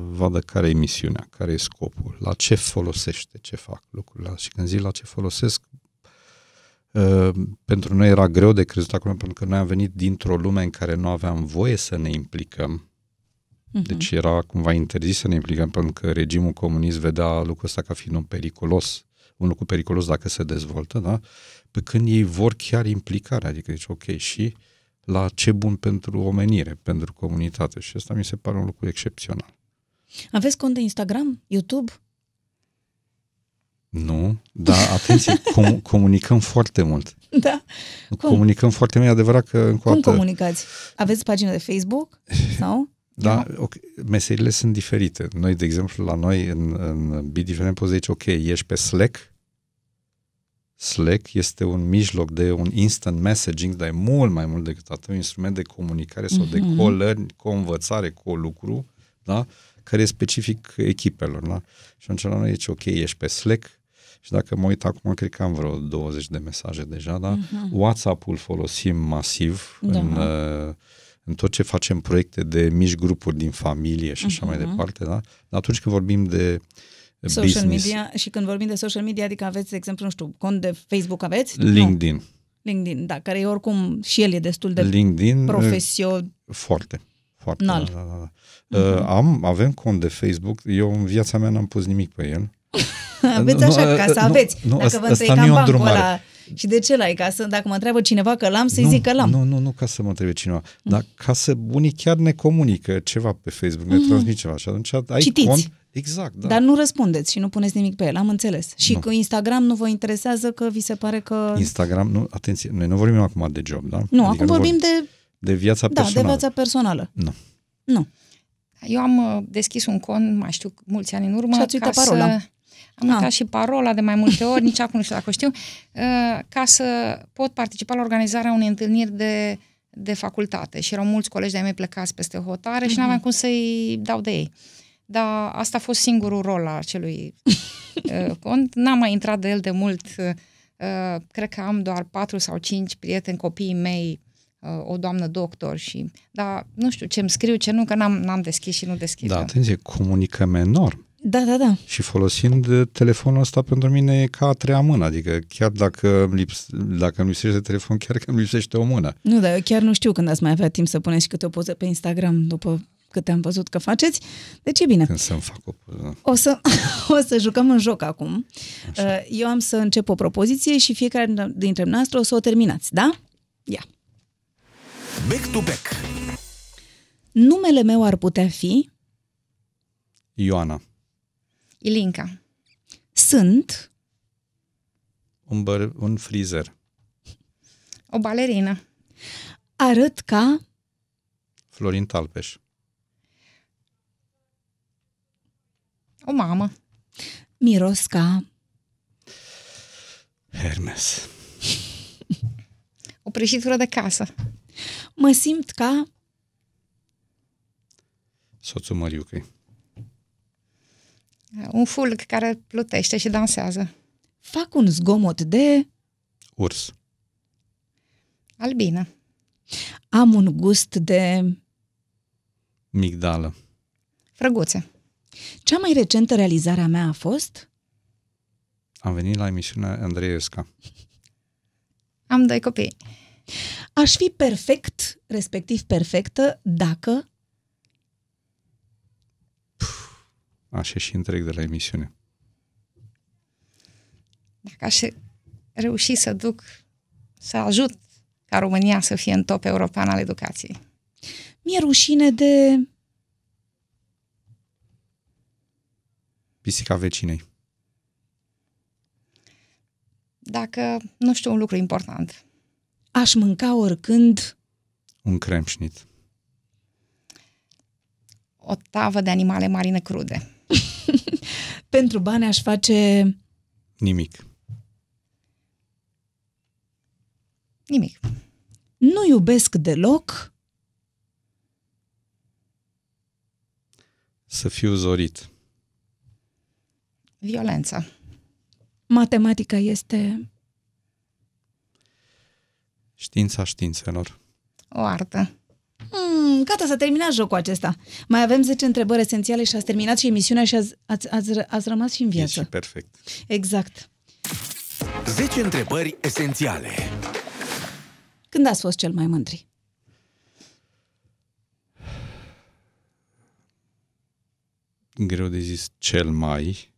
vadă care e misiunea, care e scopul, la ce folosește, ce fac lucrurile. Și când zic la ce folosesc, uh, pentru noi era greu de crezut acum, pentru că noi am venit dintr-o lume în care nu aveam voie să ne implicăm. Uh-huh. Deci era cumva interzis să ne implicăm, pentru că regimul comunist vedea lucrul ăsta ca fiind un periculos, un lucru periculos dacă se dezvoltă, da? Pe când ei vor chiar implicare, adică zici, ok, și uh, la ce bun pentru omenire, pentru comunitate și asta mi se pare un lucru excepțional. Aveți cont de Instagram, YouTube? Nu, dar atenție, *laughs* com- comunicăm foarte mult. Da. Cum? Comunicăm foarte mult, e adevărat că încă Cum comunicați? Aveți pagină de Facebook *laughs* sau? Da, okay. meserile sunt diferite. Noi, de exemplu, la noi în, în Be Different poți zice, ok, ești pe Slack, Slack este un mijloc de un instant messaging, dar e mult mai mult decât atât, un instrument de comunicare sau mm-hmm. de mhm. co-learn, co-învățare, co-lucru, da? care e specific echipelor. Da? Și atunci la noi zice, ok, ești pe Slack, și dacă mă uit acum, cred că am vreo 20 de mesaje deja, da? Uh-huh. WhatsApp-ul folosim masiv da. în, uh, în tot ce facem proiecte de mici grupuri din familie și așa uh-huh. mai departe, da? Dar atunci când vorbim de social business. media și când vorbim de social media, adică aveți, de exemplu, nu știu, cont de Facebook aveți? LinkedIn. Nu. LinkedIn, da, care e oricum și el e destul de LinkedIn, profesional. Foarte, foarte. Da, da, da. Uh-huh. Uh, am, avem cont de Facebook, eu în viața mea n-am pus nimic pe el. *laughs* aveți așa, nu, ca să aveți. Nu, Dacă vă întâi cam bancul ăla, și de ce l-ai? Ca să, dacă mă întreabă cineva că l-am, să-i nu, zic că l-am. Nu, nu, nu ca să mă întrebe cineva, mm. dar ca să unii chiar ne comunică ceva pe Facebook, ne mm. transmit ceva și atunci ai Citiți. cont. Exact, da. Dar nu răspundeți și nu puneți nimic pe el, am înțeles. Și nu. cu Instagram nu vă interesează că vi se pare că... Instagram, nu, atenție, noi nu vorbim acum de job, da? Nu, adică acum vorbim, vorbim de... De viața da, personală. de viața personală. Nu. Nu. Eu am uh, deschis un cont, mai știu, mulți ani în urmă. Și ați uitat parola. Să am uitat ah. și parola de mai multe ori, nici acum nu știu dacă o știu, uh, ca să pot participa la organizarea unei întâlniri de, de facultate. Și erau mulți colegi de-ai mei plecați peste hotare uh-huh. și mhm. n-aveam cum să-i dau de ei. Dar asta a fost singurul rol al acelui uh, *laughs* cont. N-am mai intrat de el de mult. Uh, cred că am doar patru sau cinci prieteni, copiii mei uh, o doamnă doctor și, da, nu știu ce îmi scriu, ce nu, că n-am, n-am deschis și nu deschid. Da, atenție, comunicăm enorm. Da, da, da. Și folosind uh, telefonul ăsta pentru mine e ca a treia mână, adică chiar dacă, lips, dacă îmi lipsește telefon, chiar că îmi lipsește o mână. Nu, dar eu chiar nu știu când ați mai avea timp să puneți și câte o poză pe Instagram după câte am văzut că faceți. Deci e bine. Când să-mi fac o poză. O să, *laughs* o să jucăm în joc acum. Așa. Eu am să încep o propoziție și fiecare dintre noastre o să o terminați, da? Ia. Back to back. Numele meu ar putea fi Ioana, Ilinca, Sunt un, băr, un frizer, o balerină, Arăt ca Florin Talpeș, o mamă, Miros ca Hermes, o prăjitură de casă, Mă simt ca soțul Măriucăi, un fulg care plutește și dansează, Fac un zgomot de urs, albină, Am un gust de migdală, frăguțe, Cea mai recentă realizare a mea a fost? Am venit la emisiunea Andreesca, am doi copii, Aș fi perfect, respectiv perfectă, dacă aș ieși întreg de la emisiune. dacă aș reuși să duc, să ajut ca România să fie în top european al educației. mi-e rușine de Pisica vecinei, Dacă, nu știu, un lucru important, aș mânca oricând un cremșnit, o tavă de animale marine crude, pentru bani aș face nimic, nimic. nu iubesc deloc să fiu zorit, Violența. matematica este știința științelor, O artă. Hmm, gata, s-a terminat jocul acesta. Mai avem 10 întrebări esențiale și ați terminat și emisiunea și ați, ați, ați, ră- ați rămas și în e viață. și perfect. Exact. 10 întrebări esențiale. Când ați fost cel mai mândri? greu de zis cel mai,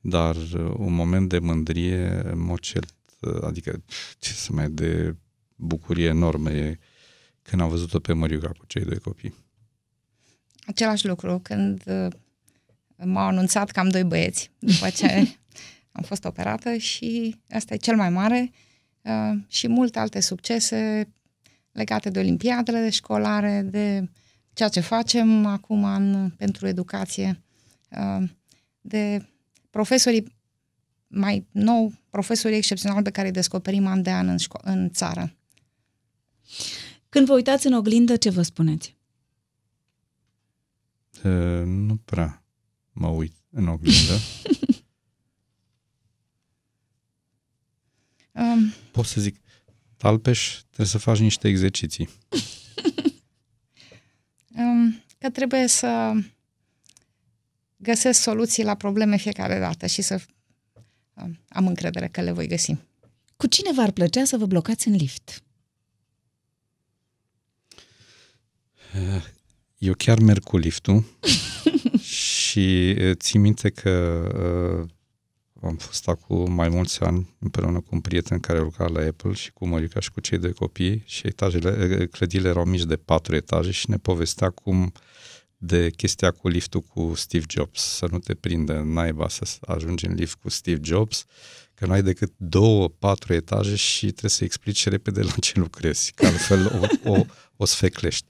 dar uh, un moment de mândrie, în mod cert, uh, adică ce să mai de bucurie enormă e când am văzut-o pe Măriuca cu cei doi copii. Același lucru, când uh, m-au anunțat că am doi băieți după ce *laughs* am fost operată și asta e cel mai mare uh, și multe alte succese legate de olimpiadele școlare, de ceea ce facem acum în, pentru educație, uh, de profesorii mai nou, profesorii excepționali pe care îi descoperim an de an în, șco- în țară. Când vă uitați în oglindă, ce vă spuneți? Uh, nu prea mă uit în oglindă. *laughs* Um, Pot să zic, Talpeș, trebuie să faci niște exerciții. *laughs* um, că trebuie să găsesc soluții la probleme fiecare dată și să um, am încredere că le voi găsi. Cu cine v-ar plăcea să vă blocați în lift? Eu chiar merg cu liftul *laughs* și uh, țin minte că uh, am fost acum mai mulți ani împreună cu un prieten care lucra la Apple și cu Mărica și cu cei doi copii și etajele, uh, clădirile erau mici de patru etaje și ne povestea cum de chestia cu liftul cu Steve Jobs, să nu te prindă în naiba să ajungi în lift cu Steve Jobs, că nu ai decât două, patru etaje și trebuie să explici repede la ce lucrezi, că altfel o, o, o sfeclești.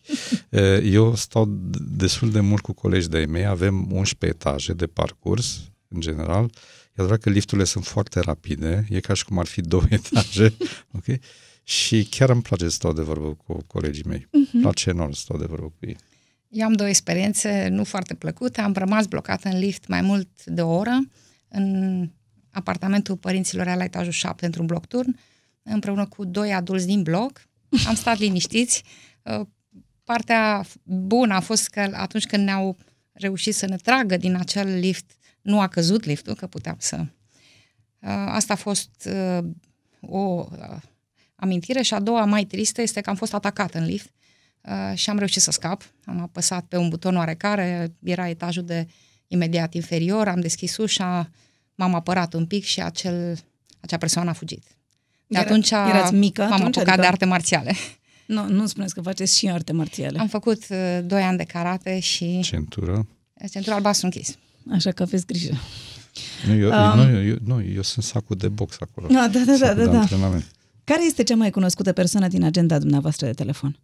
Eu stau destul de mult cu colegi de-ai mei, avem 11 etaje de parcurs, în general, e adevărat că lifturile sunt foarte rapide, e ca și cum ar fi două *laughs* etaje, ok? Și chiar îmi place să stau de vorbă cu colegii mei. Uh-huh. Place enorm să stau de vorbă cu ei. Eu am două experiențe nu foarte plăcute. Am rămas blocat în lift mai mult de o oră în apartamentul părinților la etajul 7 într-un bloc turn, împreună cu doi adulți din bloc am stat liniștiți. Uh, partea bună a fost că atunci când ne-au reușit să ne tragă din acel lift, nu a căzut liftul, că puteam să... Uh, asta a fost uh, o amintire și a doua mai tristă este că am fost atacat în lift și am reușit să scap. Am apăsat pe un buton oarecare, era etajul de imediat inferior, am deschis ușa, m-am apărat un pic și acel, acea persoană a fugit. De Era- atunci erați mică m-am atunci, apucat adică- de arte marțiale. Nu, nu spuneți că faceți și arte marțiale. Am făcut uh, doi ani de karate și Centură. centura albastru închis. Așa că aveți grijă. Nu, eu, Um. nu, eu, nu, eu sunt sacul de box acolo. Da, da, da, da, Sacul da, de da. antrenament. Care este cea mai cunoscută persoană din agenda dumneavoastră de telefon?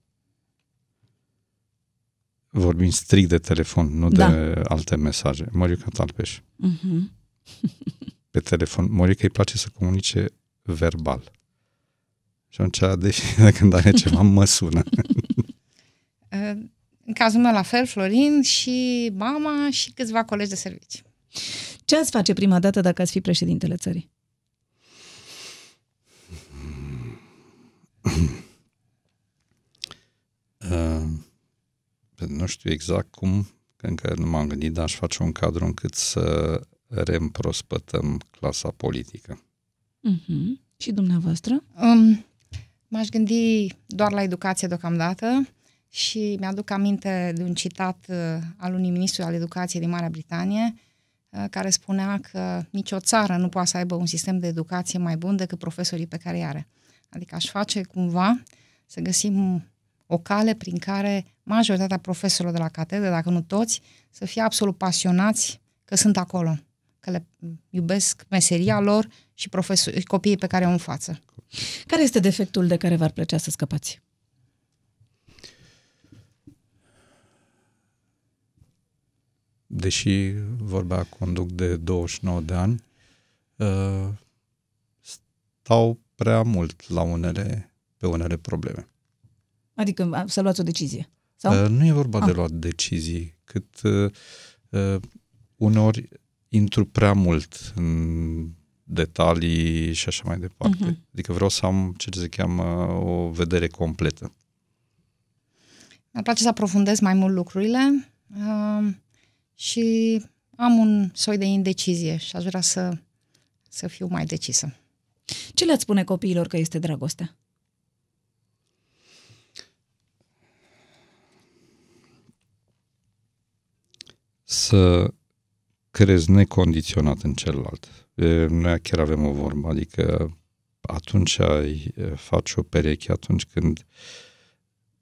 Vorbim strict de telefon, nu Da. de alte mesaje. Morica Talpeș. Uh-huh. *laughs* Pe telefon. Morica îi place să comunice verbal. Și atunci, de fiecare când are ceva, mă sună. *laughs* Uh, În cazul meu la fel, Florin și mama și câțiva colegi de servici. Ce ați face prima dată dacă ați fi președintele țării? Uh, nu știu exact cum, că încă nu m-am gândit, dar aș face un cadru încât să reîmprospătăm clasa politică. Uh-huh. Și dumneavoastră? Um, m-aș gândi doar la educație deocamdată și mi-aduc aminte de un citat uh, al unui ministru al educației din Marea Britanie uh, care spunea că nicio țară nu poate să aibă un sistem de educație mai bun decât profesorii pe care îi are. Adică aș face cumva să găsim o cale prin care majoritatea profesorilor de la catedră, dacă nu toți, să fie absolut pasionați că sunt acolo, că le iubesc meseria lor și profesori, copiii pe care au în față. Care este defectul de care v-ar plăcea să scăpați? Deși vorba conduc de 29 de ani, uh, stau prea mult la unele, pe unele probleme. Adică a, să luați o decizie. Sau? Uh, Nu e vorba Ah. de luat decizii, cât uh, uh, uneori intru prea mult în detalii și așa mai departe. Mhm. Adică vreau să am ce se cheamă o vedere completă. Mi-ar place să aprofundez mai mult lucrurile uh, și am un soi de indecizie și aș vrea să, să fiu mai decisă. Ce le-ați spune copiilor că este dragostea? Să crezi necondiționat în celălalt. E, Noi chiar avem o vorbă, adică atunci ai, e, faci o pereche, atunci când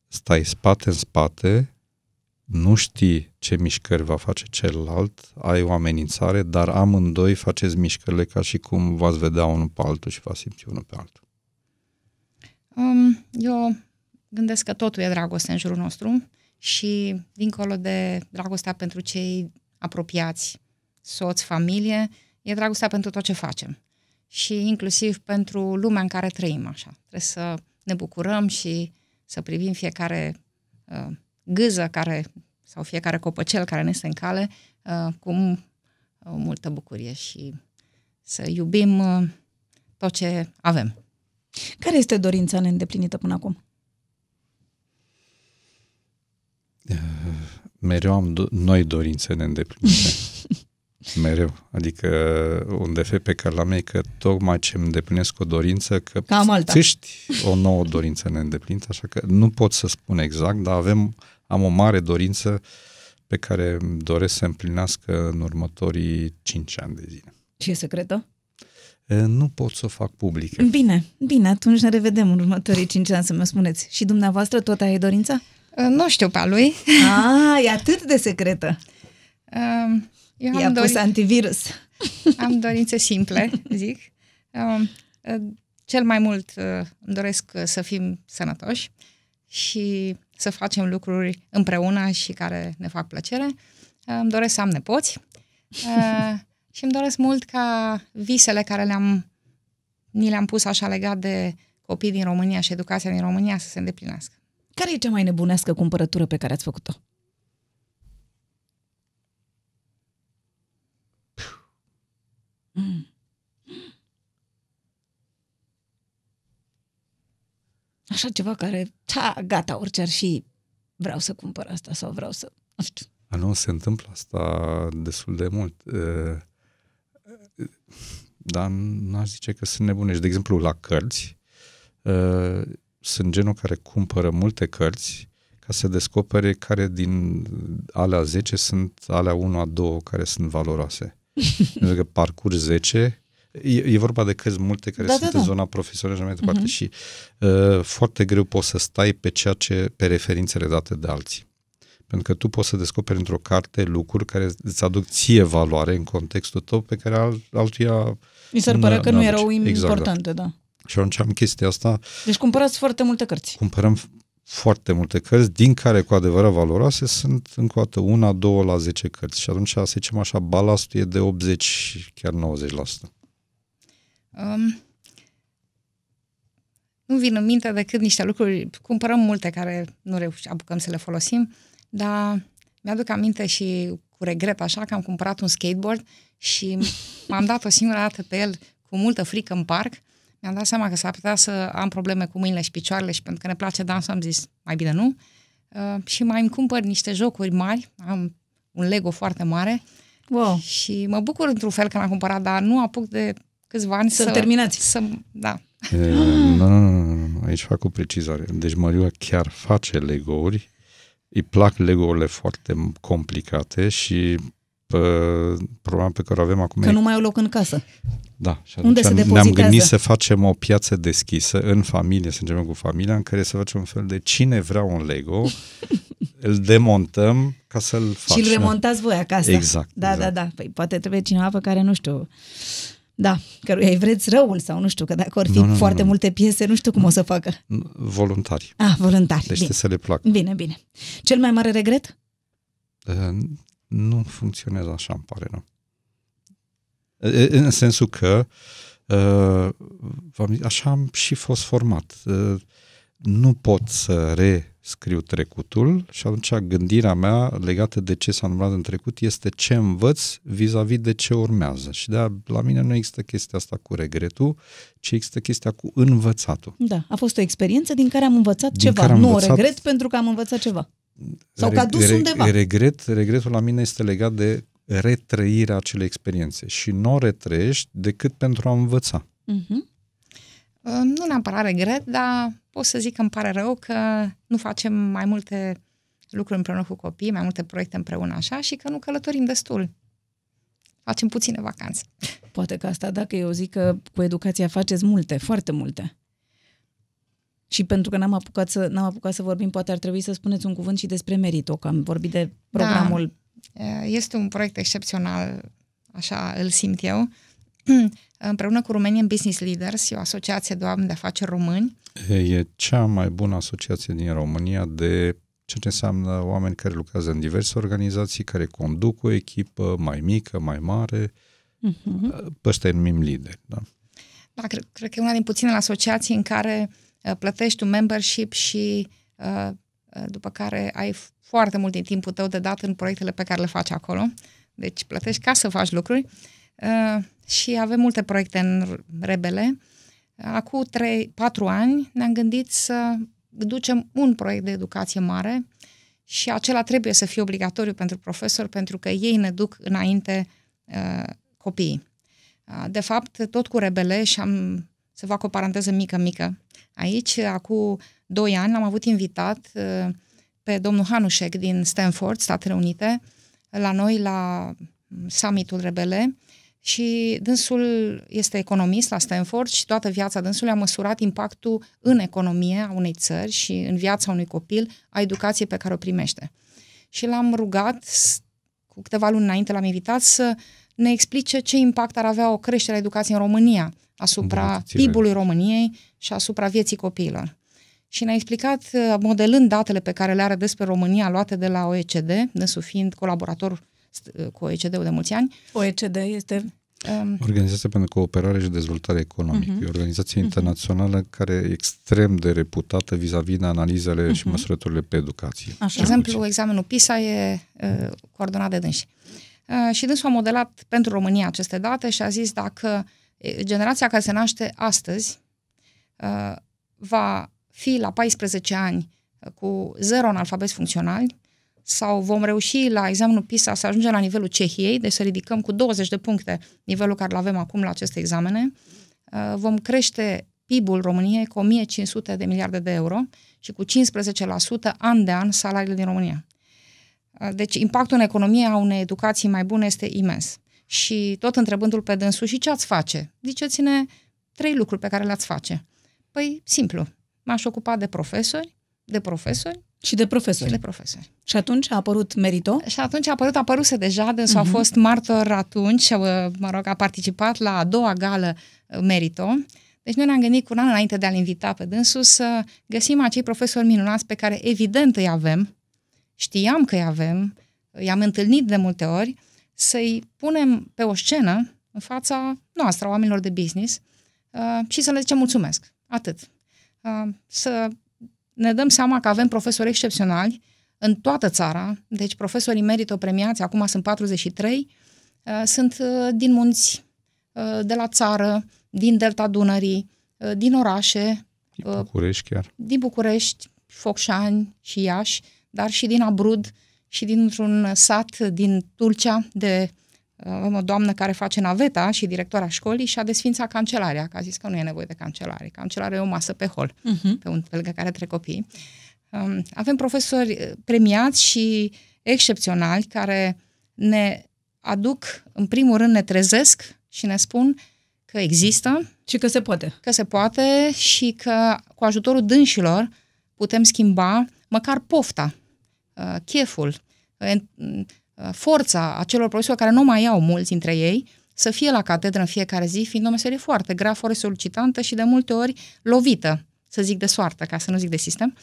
stai spate în spate, nu știi ce mișcări va face celălalt, ai o amenințare, dar amândoi faceți mișcările ca și cum v-ați vedea unul pe altul și v-ați simți unul pe altul. Um, eu gândesc că totul e dragoste în jurul nostru și dincolo de dragostea pentru cei apropiați, soț, familie, e dragostea pentru tot ce facem. Și inclusiv pentru lumea în care trăim așa. Trebuie să ne bucurăm și să privim fiecare uh, gâză care, sau fiecare copăcel care ne este în cale uh, cu uh, multă bucurie și să iubim uh, tot ce avem. Care este dorința neîndeplinită până acum? Mereu am do- noi dorințe neîndeplinite. *laughs* Mereu. Adică un defect pe care l-am e că tocmai ce îmi îndeplinesc o dorință, că Ca am alta. țâști o nouă dorință neîndeplinită, așa că nu pot să spun exact, dar avem, am o mare dorință pe care îmi doresc să împlinească în următorii 5 ani de zile. Și e secretă? E, Nu pot să o fac publică. Bine, bine, atunci ne revedem în următorii cinci ani să mă spuneți. Și dumneavoastră tot aia e dorința? Uh, Nu știu pe a lui. Ah, e atât de secretă. Uh, *laughs* Eu I-a am, pus dori- antivirus. *laughs* am dorințe simple, zic. Uh, uh, Cel mai mult uh, îmi doresc uh, să fim sănătoși și să facem lucruri împreună și care ne fac plăcere. Uh, Îmi doresc să am nepoți uh, *laughs* și îmi doresc mult ca visele care le-am, ni le-am pus așa legat de copii din România și educația din România să se îndeplinească. Care e cea mai nebunească cumpărătură pe care ați făcut-o? Mm. Așa ceva care, ta, gata, orice ar fi, vreau să cumpăr asta sau vreau să, nu știu. A, nu, se întâmplă asta destul de mult. Uh, Dar n-aș zice că sunt nebunești. De exemplu, la cărți, uh, sunt genul care cumpără multe cărți ca să descopere care din alea 10 sunt alea 1 a 2 care sunt valoroase. *laughs* Pentru că parcurs 10 E, e vorba de cărți multe care Da, sunt da, în da. zona profesională și mai departe Mhm. și uh, foarte greu poți să stai pe ceea ce, pe referințele date de alții. Pentru că tu poți să descoperi într-o carte lucruri care îți aduc ție valoare în contextul tău pe care al, altuia Mi s-ar părea n- că nu n-aduce. erau Exact, da. importante, da. Și atunci am chestia asta, Deci cumpărați foarte multe cărți. cumpărăm f- foarte multe cărți, din care cu adevărat valoroase sunt încă o dată una, două la 10 cărți. Și atunci, să zicem așa, balastul e de 80, chiar 90%. Um, nu vin în minte decât niște lucruri, cumpărăm multe care nu reușim, apucăm să le folosim, dar mi-aduc aminte și cu regret așa că am cumpărat un skateboard și m-am dat o singură dată pe el cu multă frică în parc. Mi-am dat seama că s-ar putea să am probleme cu mâinile și picioarele și pentru că ne place dansul am zis mai bine nu. Uh, și mai îmi cumpăr niște jocuri mari, am un Lego foarte mare Wow. și mă bucur într-un fel că l-am cumpărat, dar nu apuc de câțiva ani Să-l să... terminați. Să, da. E, nu, nu, nu, nu, nu, aici fac o precizare. Deci Măriuța chiar face Lego-uri, îi plac Lego-urile foarte complicate și pă, problema pe care o avem acum Că e nu mai au loc în casă. Da, și Unde atunci se ne-am depozitează? gândit să facem o piață deschisă în familie, să începem cu familia, în care să facem un fel de cine vrea un Lego, *laughs* îl demontăm ca să-l Și facem. îl remontați voi acasă. Exact, Da, exact. da, da. Păi poate trebuie cineva pe care, nu știu, da, căruia îi vreți răul sau nu știu, că dacă ar fi Nu, nu, nu, foarte nu. multe piese, nu știu cum o să facă. Voluntari. Ah, voluntari. Deci bine. trebuie să le placă. bine, bine. Cel mai mare regret? Uh, Nu funcționează așa, îmi pare, nu. E- În sensul că uh, v-am zis, așa am și fost format. Uh, Nu pot să rescriu trecutul și atunci gândirea mea legată de ce s-a întâmplat în trecut este ce învăț vis-a-vis de ce urmează. Și de la mine nu există chestia asta cu regretul, ci există chestia cu învățatul. Da, a fost o experiență din care am învățat Din ceva. care am nu învățat- o regret pentru că am învățat ceva. Sau că a dus undeva. Regret, regretul la mine este legat de retrăirea acelei experiențe și nu o retrăiești decât pentru a învăța. Uh-huh. Uh, Nu neapărat regret, dar pot să zic că îmi pare rău că nu facem mai multe lucruri împreună cu copii, mai multe proiecte împreună așa și că nu călătorim destul. Facem puține vacanțe. Poate că asta, dacă eu zic că cu educația faceți multe, foarte multe. Și pentru că n-am apucat să, n-am apucat să vorbim, poate ar trebui să spuneți un cuvânt și despre Merito, că am vorbit de programul Uh, Este un proiect excepțional, așa îl simt eu. *clears throat* Împreună cu Romanian Business Leaders, e o asociație de oameni de afaceri români, E cea mai bună asociație din România de ceea ce înseamnă oameni care lucrează în diverse organizații, care conduc o echipă mai mică, mai mare, uh-huh. pe ăștia îi numim lideri. Da? Da, cred, cred că e una din puținele asociații în care uh, plătești un membership și uh, uh, după care ai f- foarte mult din timpul tău de dat în proiectele pe care le faci acolo. Deci plătești ca să faci lucruri uh, și avem multe proiecte în Rebele. Acum 3-4 ani ne-am gândit să ducem un proiect de educație mare și acela trebuie să fie obligatoriu pentru profesori pentru că ei ne duc înainte uh, copiii. Uh, De fapt, tot cu rebele și am să fac o paranteză mică, mică. Aici, acum doi ani, am avut invitat uh, pe domnul Hanușek din Stanford, Statele Unite, la noi la summitul Rebele și dânsul este economist la Stanford și toată viața dânsului a măsurat impactul în economie a unei țări și în viața unui copil a educației pe care o primește. Și l-am rugat, s- cu câteva luni înainte l-am invitat să ne explice ce impact ar avea o creștere a educației în România asupra Îmbunătățirea. PIB-ului României și asupra vieții copiilor. Și ne-a explicat, uh, modelând datele pe care le are despre România luate de la OECD, dânsul fiind colaborator st- cu OECD-ul de mulți ani, OECD este... um, Organizația pentru Cooperare și Dezvoltare Economică. Mhm. Uh-huh. E o organizație internațională care e extrem de reputată vis-a-vis de analizele uh-huh. și măsurătorile pe educație. Așa. De exemplu, examenul PISA e uh, coordonat de dânsi. Uh, și dânsul a modelat pentru România aceste date și a zis dacă uh, generația care se naște astăzi uh, va fi la 14 ani cu zero analfabeti funcționali sau vom reuși la examenul PISA să ajungem la nivelul Cehiei, deci să ridicăm cu 20 de puncte nivelul care îl avem acum la aceste examene, uh, vom crește PIB-ul României cu 1500 de miliarde de euro și cu 15% an de an salariile din România. Uh, deci impactul în economie a unei educații mai bune este imens. Și tot întrebându-l pe dânsul, și ce ați face? Ziceți-ne trei lucruri pe care le-ați face. Păi, simplu, m-aș ocupa de profesori, de profesori și de profesori. și de profesori. Și atunci a apărut Merito? Și atunci a apărut, a apăruse deja, dânsul uh-huh. a fost martor atunci, uh, mă rog, a participat la a doua gală uh, Merito. Deci noi ne-am gândit cu un an înainte de a-l invita pe dânsul să găsim acei profesori minunați pe care evident îi avem, știam că îi avem, i-am întâlnit de multe ori, să-i punem pe o scenă în fața noastră, a oamenilor de business, uh, și să le zicem mulțumesc. Atât. Uh, să ne dăm seama că avem profesori excepționali în toată țara, deci profesorii merită premiați, acum sunt 43, uh, sunt uh, din munți, uh, de la țară, din Delta Dunării, uh, din orașe, Din București chiar. din București, Focșani și Iași, dar și din Abrud și dintr-un sat din Tulcea de uh, avem o doamnă care face naveta și directora școlii și a desfințat cancelaria, că a zis că nu e nevoie de cancelarie. Cancelaria e o masă pe hol, Uh-huh. pe, un, pe lângă care trec copii. Um, avem profesori uh, premiați și excepționali care ne aduc, în primul rând, ne trezesc și ne spun că există, Și că se poate. că se poate și că cu ajutorul dânșilor putem schimba măcar pofta, uh, cheful, uh, uh, forța acelor profesori care nu mai au mulți dintre ei să fie la catedră în fiecare zi, fiind o meserie foarte grea, foarte solicitantă și de multe ori lovită, să zic de soartă, ca să nu zic de sistem.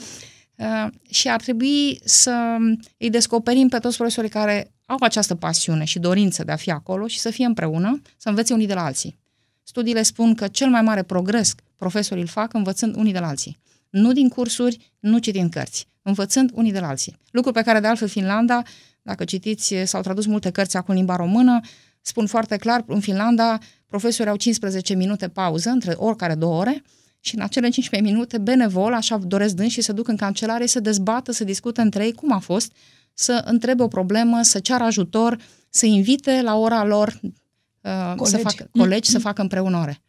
Uh, și ar trebui să îi descoperim pe toți profesorii care au această pasiune și dorință de a fi acolo și să fie împreună, să învețe unii de la alții. Studiile spun că cel mai mare progres profesorii îl fac învățând unii de la alții. Nu din cursuri, nu citind cărți, învățând unii de la alții. Lucru pe care de altfel Finlanda, dacă citiți, s-au tradus multe cărți acum în limba română, spun foarte clar, în Finlanda profesorii au 15 minute pauză între oricare două ore și în acele 15 minute, benevol, așa doresc dâns și să duc în cancelare, să dezbată, să discute între ei cum a fost, să întrebe o problemă, să ceară ajutor, să invite la ora lor uh, să Colegi. facă, colegi să facă împreună ore.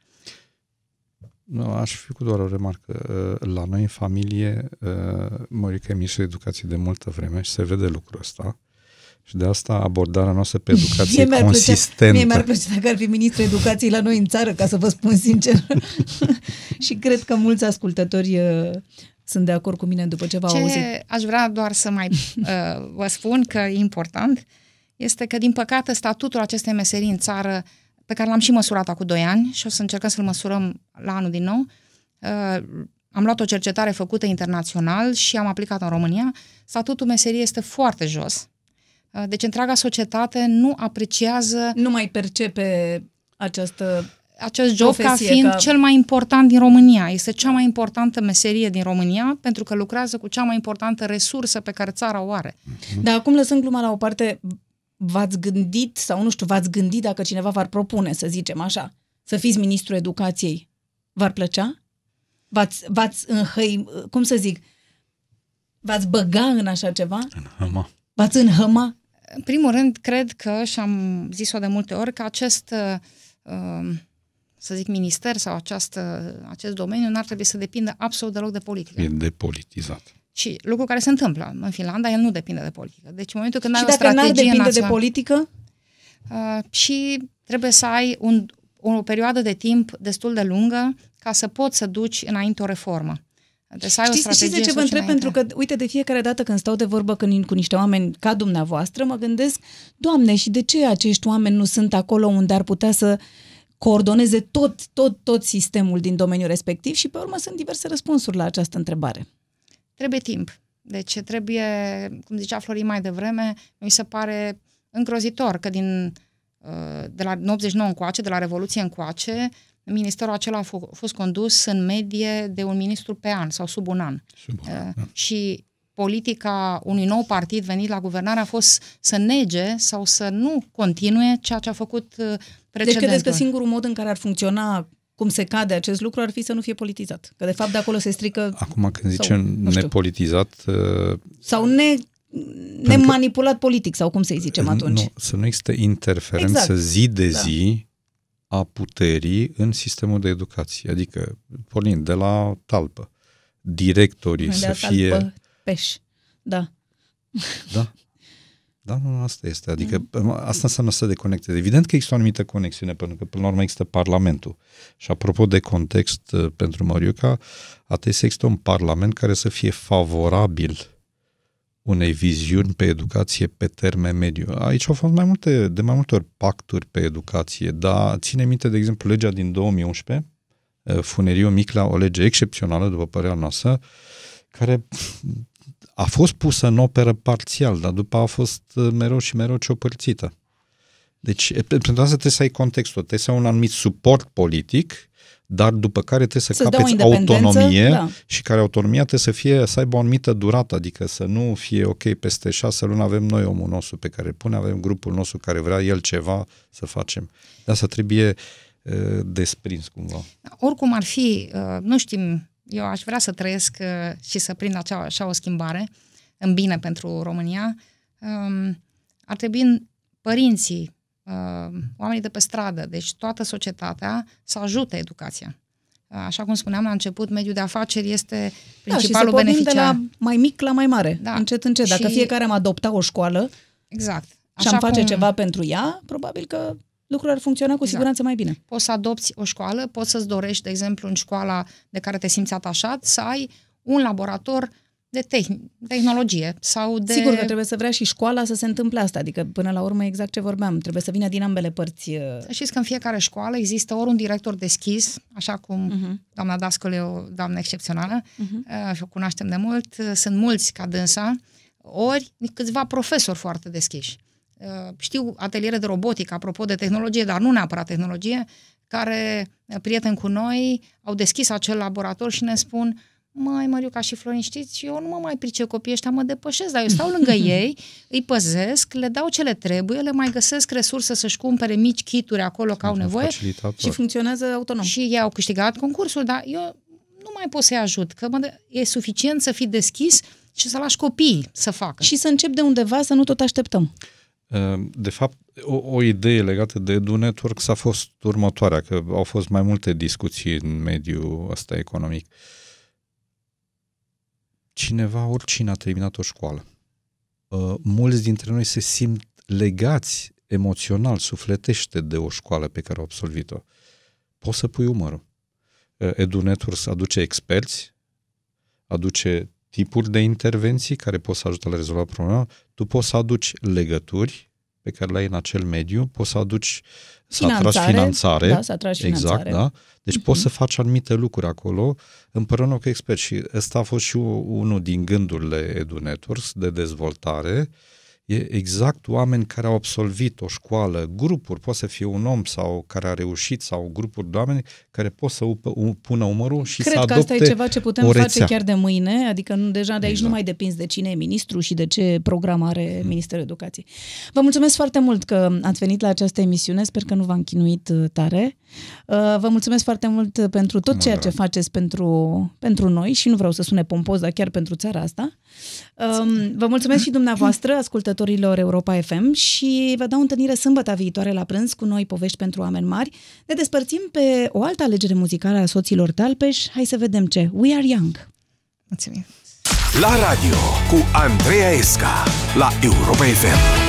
Nu, aș fi cu doar o remarcă. Uh, La noi în familie, uh, Morica e ministru de educație de multă vreme și se vede lucrul ăsta. Și de asta abordarea noastră pe *laughs* educație mi-ar plăcea, consistentă. mie mi-ar plăcea dacă ar fi ministrul educației la noi în țară, ca să vă spun sincer. *laughs* și cred că mulți ascultători uh, sunt de acord cu mine după ce v-au Ce auzit. aș vrea doar să mai uh, vă spun că e important este că, din păcate, statutul acestei meserii în țară, pe care l-am și măsurat acum 2 ani și o să încercăm să-l măsurăm la anul din nou, uh, am luat o cercetare făcută internațional și am aplicat în România. Statutul meseriei este foarte jos. Uh, Deci întreaga societate nu apreciază Nu mai percepe această... acest job ca Profesie, fiind ca- cel mai important din România. Este cea mai importantă meserie din România pentru că lucrează cu cea mai importantă resursă pe care țara o are. Dar acum, lăsând gluma la o parte, v-ați gândit, sau nu știu, v-ați gândit dacă cineva v-ar propune, să zicem așa, să fiți ministrul educației, v-ar plăcea? V-ați, v-ați înhăi, cum să zic, v-ați băga în așa ceva? Mă. V-ați înhăma? În primul rând, cred că, și am zis-o de multe ori, că acest, uh, să zic, minister sau această, acest domeniu n-ar trebui să depindă absolut deloc de politică. E depolitizat. Și lucru care se întâmplă. În Finlanda, el nu depinde de politică. Deci, în momentul când ai și o dacă n-ar strategie depinde de națională... politică? Uh, și trebuie să ai un, o perioadă de timp destul de lungă ca să poți să duci înainte o reformă. Trebuie să ai Știți, o strategie știți de ce vă să duci întreb? înainte. Pentru că, uite, de fiecare dată când stau de vorbă când, cu niște oameni ca dumneavoastră, mă gândesc, Doamne, și de ce acești oameni nu sunt acolo unde ar putea să coordoneze tot, tot, tot sistemul din domeniul respectiv? Și pe urmă sunt diverse răspunsuri la această întrebare. Trebuie timp. Deci trebuie, cum zicea Florin mai devreme, mi se pare îngrozitor că din uh, de la 89 încoace, de la Revoluție încoace, ministerul acela a f- fost condus în medie de un ministru pe an sau sub un an. Sub Uh, da. Și politica unui nou partid venit la guvernare a fost să nege sau să nu continue ceea ce a făcut uh, Deci precedentul. credeți că singurul mod în care ar funcționa cum se cade acest lucru ar fi să nu fie politizat. Că de fapt de acolo se strică... Acum când sau, zicem nu știu. nepolitizat, uh, Sau ne, nemanipulat politic, sau cum să-i zicem atunci. nu, să nu existe interferență Exact. zi de Da. zi a puterii în sistemul de educație. Adică, pornind de la talpă, directorii De să asta fie... Pe peș. Da. Da. Da, nu, asta este. Adică asta înseamnă să deconecteze. Evident că există o anumită conexiune, pentru că până la urmă există Parlamentul. Și apropo de context uh, pentru Măriuca, a trebuit să există un Parlament care să fie favorabil unei viziuni pe educație pe termen mediu. Aici au fost mai multe, de mai multe ori pacturi pe educație, dar ține minte, de exemplu, legea din 2011, uh, Funeriu Miclea, o lege excepțională, după părerea noastră, care a fost pusă în operă parțial, dar după a fost uh, mereu și mereu ciopărțită. Deci, e, pe- pentru asta trebuie să ai contextul, trebuie să ai un anumit suport politic, dar după care trebuie să Să-ți dea o capeți independență, autonomie da. și care autonomia trebuie să fie, să aibă o anumită durată, adică să nu fie ok, peste șase luni avem noi omul nostru pe care îl pune, avem grupul nostru care vrea el ceva să facem. De asta trebuie uh, desprins cumva. Oricum ar fi, uh, nu știm, eu aș vrea să trăiesc uh, și să prind acea, așa o schimbare în bine pentru România. Um, Ar trebui în- părinții, uh, oamenii de pe stradă, deci toată societatea să ajute educația. Uh, Așa cum spuneam la început, mediul de afaceri este Da, și să principalul pornim de beneficiar. la mai mic la mai mare, Da. încet, încet. Dacă Și- fiecare am adopta o școală Exact. și am face ceva pentru ea, probabil că lucrurile ar funcționa cu Exact. siguranță mai bine. poți să adopți o școală, poți să-ți dorești, de exemplu, în școala de care te simți atașat, să ai un laborator de tehn- tehnologie sau de... Sigur că trebuie să vrea și școala să se întâmple asta, adică până la urmă exact ce vorbeam, trebuie să vină din ambele părți. uh, Să știți că în fiecare școală există ori un director deschis, așa cum Mhm. uh-huh. doamna Dascăl e o doamnă excepțională uh-huh. și o cunoaștem de mult, uh, sunt mulți ca dânsa, ori câțiva profesori foarte deschiși. Uh, Știu ateliere de robotică, apropo de tehnologie, dar nu neapărat tehnologie, care, uh, prieteni cu noi, au deschis acel laborator și ne spun Măi, Măriuca și Florin, știți, eu nu mă mai pricep copiii ăștia, mă depășesc, dar eu stau lângă *laughs* ei, îi păzesc, le dau ce le trebuie, le mai găsesc resurse să-și cumpere mici kituri acolo că au Un nevoie facilitator. Și funcționează autonom. și ei au câștigat concursul, dar eu nu mai pot să-i ajut, că mă, de- e suficient să fii deschis și să lași copiii să facă. Și să încep de undeva să nu tot așteptăm. Uh, De fapt, o, o idee legată de Edu Networks a fost următoarea, că au fost mai multe discuții în mediul ăsta economic. Cineva, oricine a terminat o școală, uh, mulți dintre noi se simt legați emoțional, sufletește de o școală pe care au absolvit-o. Poți să pui umărul. Uh, Edu Networks aduce experți, aduce tipuri de intervenții care pot să ajute la rezolva problema, tu poți să aduci legături pe care le ai în acel mediu, poți să aduci, să atragi finanțare. Da, să atragi exact, finanțare. da. Deci Mhm. poți să faci anumite lucruri acolo împreună cu experți și ăsta a fost și u- unul din gândurile Edu Networks de dezvoltare. E exact oameni care au absolvit o școală, grupuri, poate să fie un om sau care a reușit sau grupuri de oameni care pot să upă, u- pună umărul și Cred să că adopte asta e ceva ce putem o face rețea. chiar de mâine, adică nu, deja de aici Exact. nu mai depinzi de cine e ministru și de ce program are Ministerul Educației. Vă mulțumesc foarte mult că ați venit la această emisiune, sper că nu v-am chinuit uh, tare. Uh, Vă mulțumesc foarte mult pentru tot Mă ceea drag. ce faceți pentru, pentru noi și nu vreau să sune pompos, dar chiar pentru țara asta. Um, Vă mulțumesc și dumneavoastră, ascultătorilor Europa FM și vă dau întâlnire sâmbătă viitoare la prânz cu noi povești pentru oameni mari. Ne despărțim pe o altă alegere muzicală a soților Talpeș. Hai să vedem ce. We are young. Mulțumim! La radio cu Andreea Esca la Europa FM.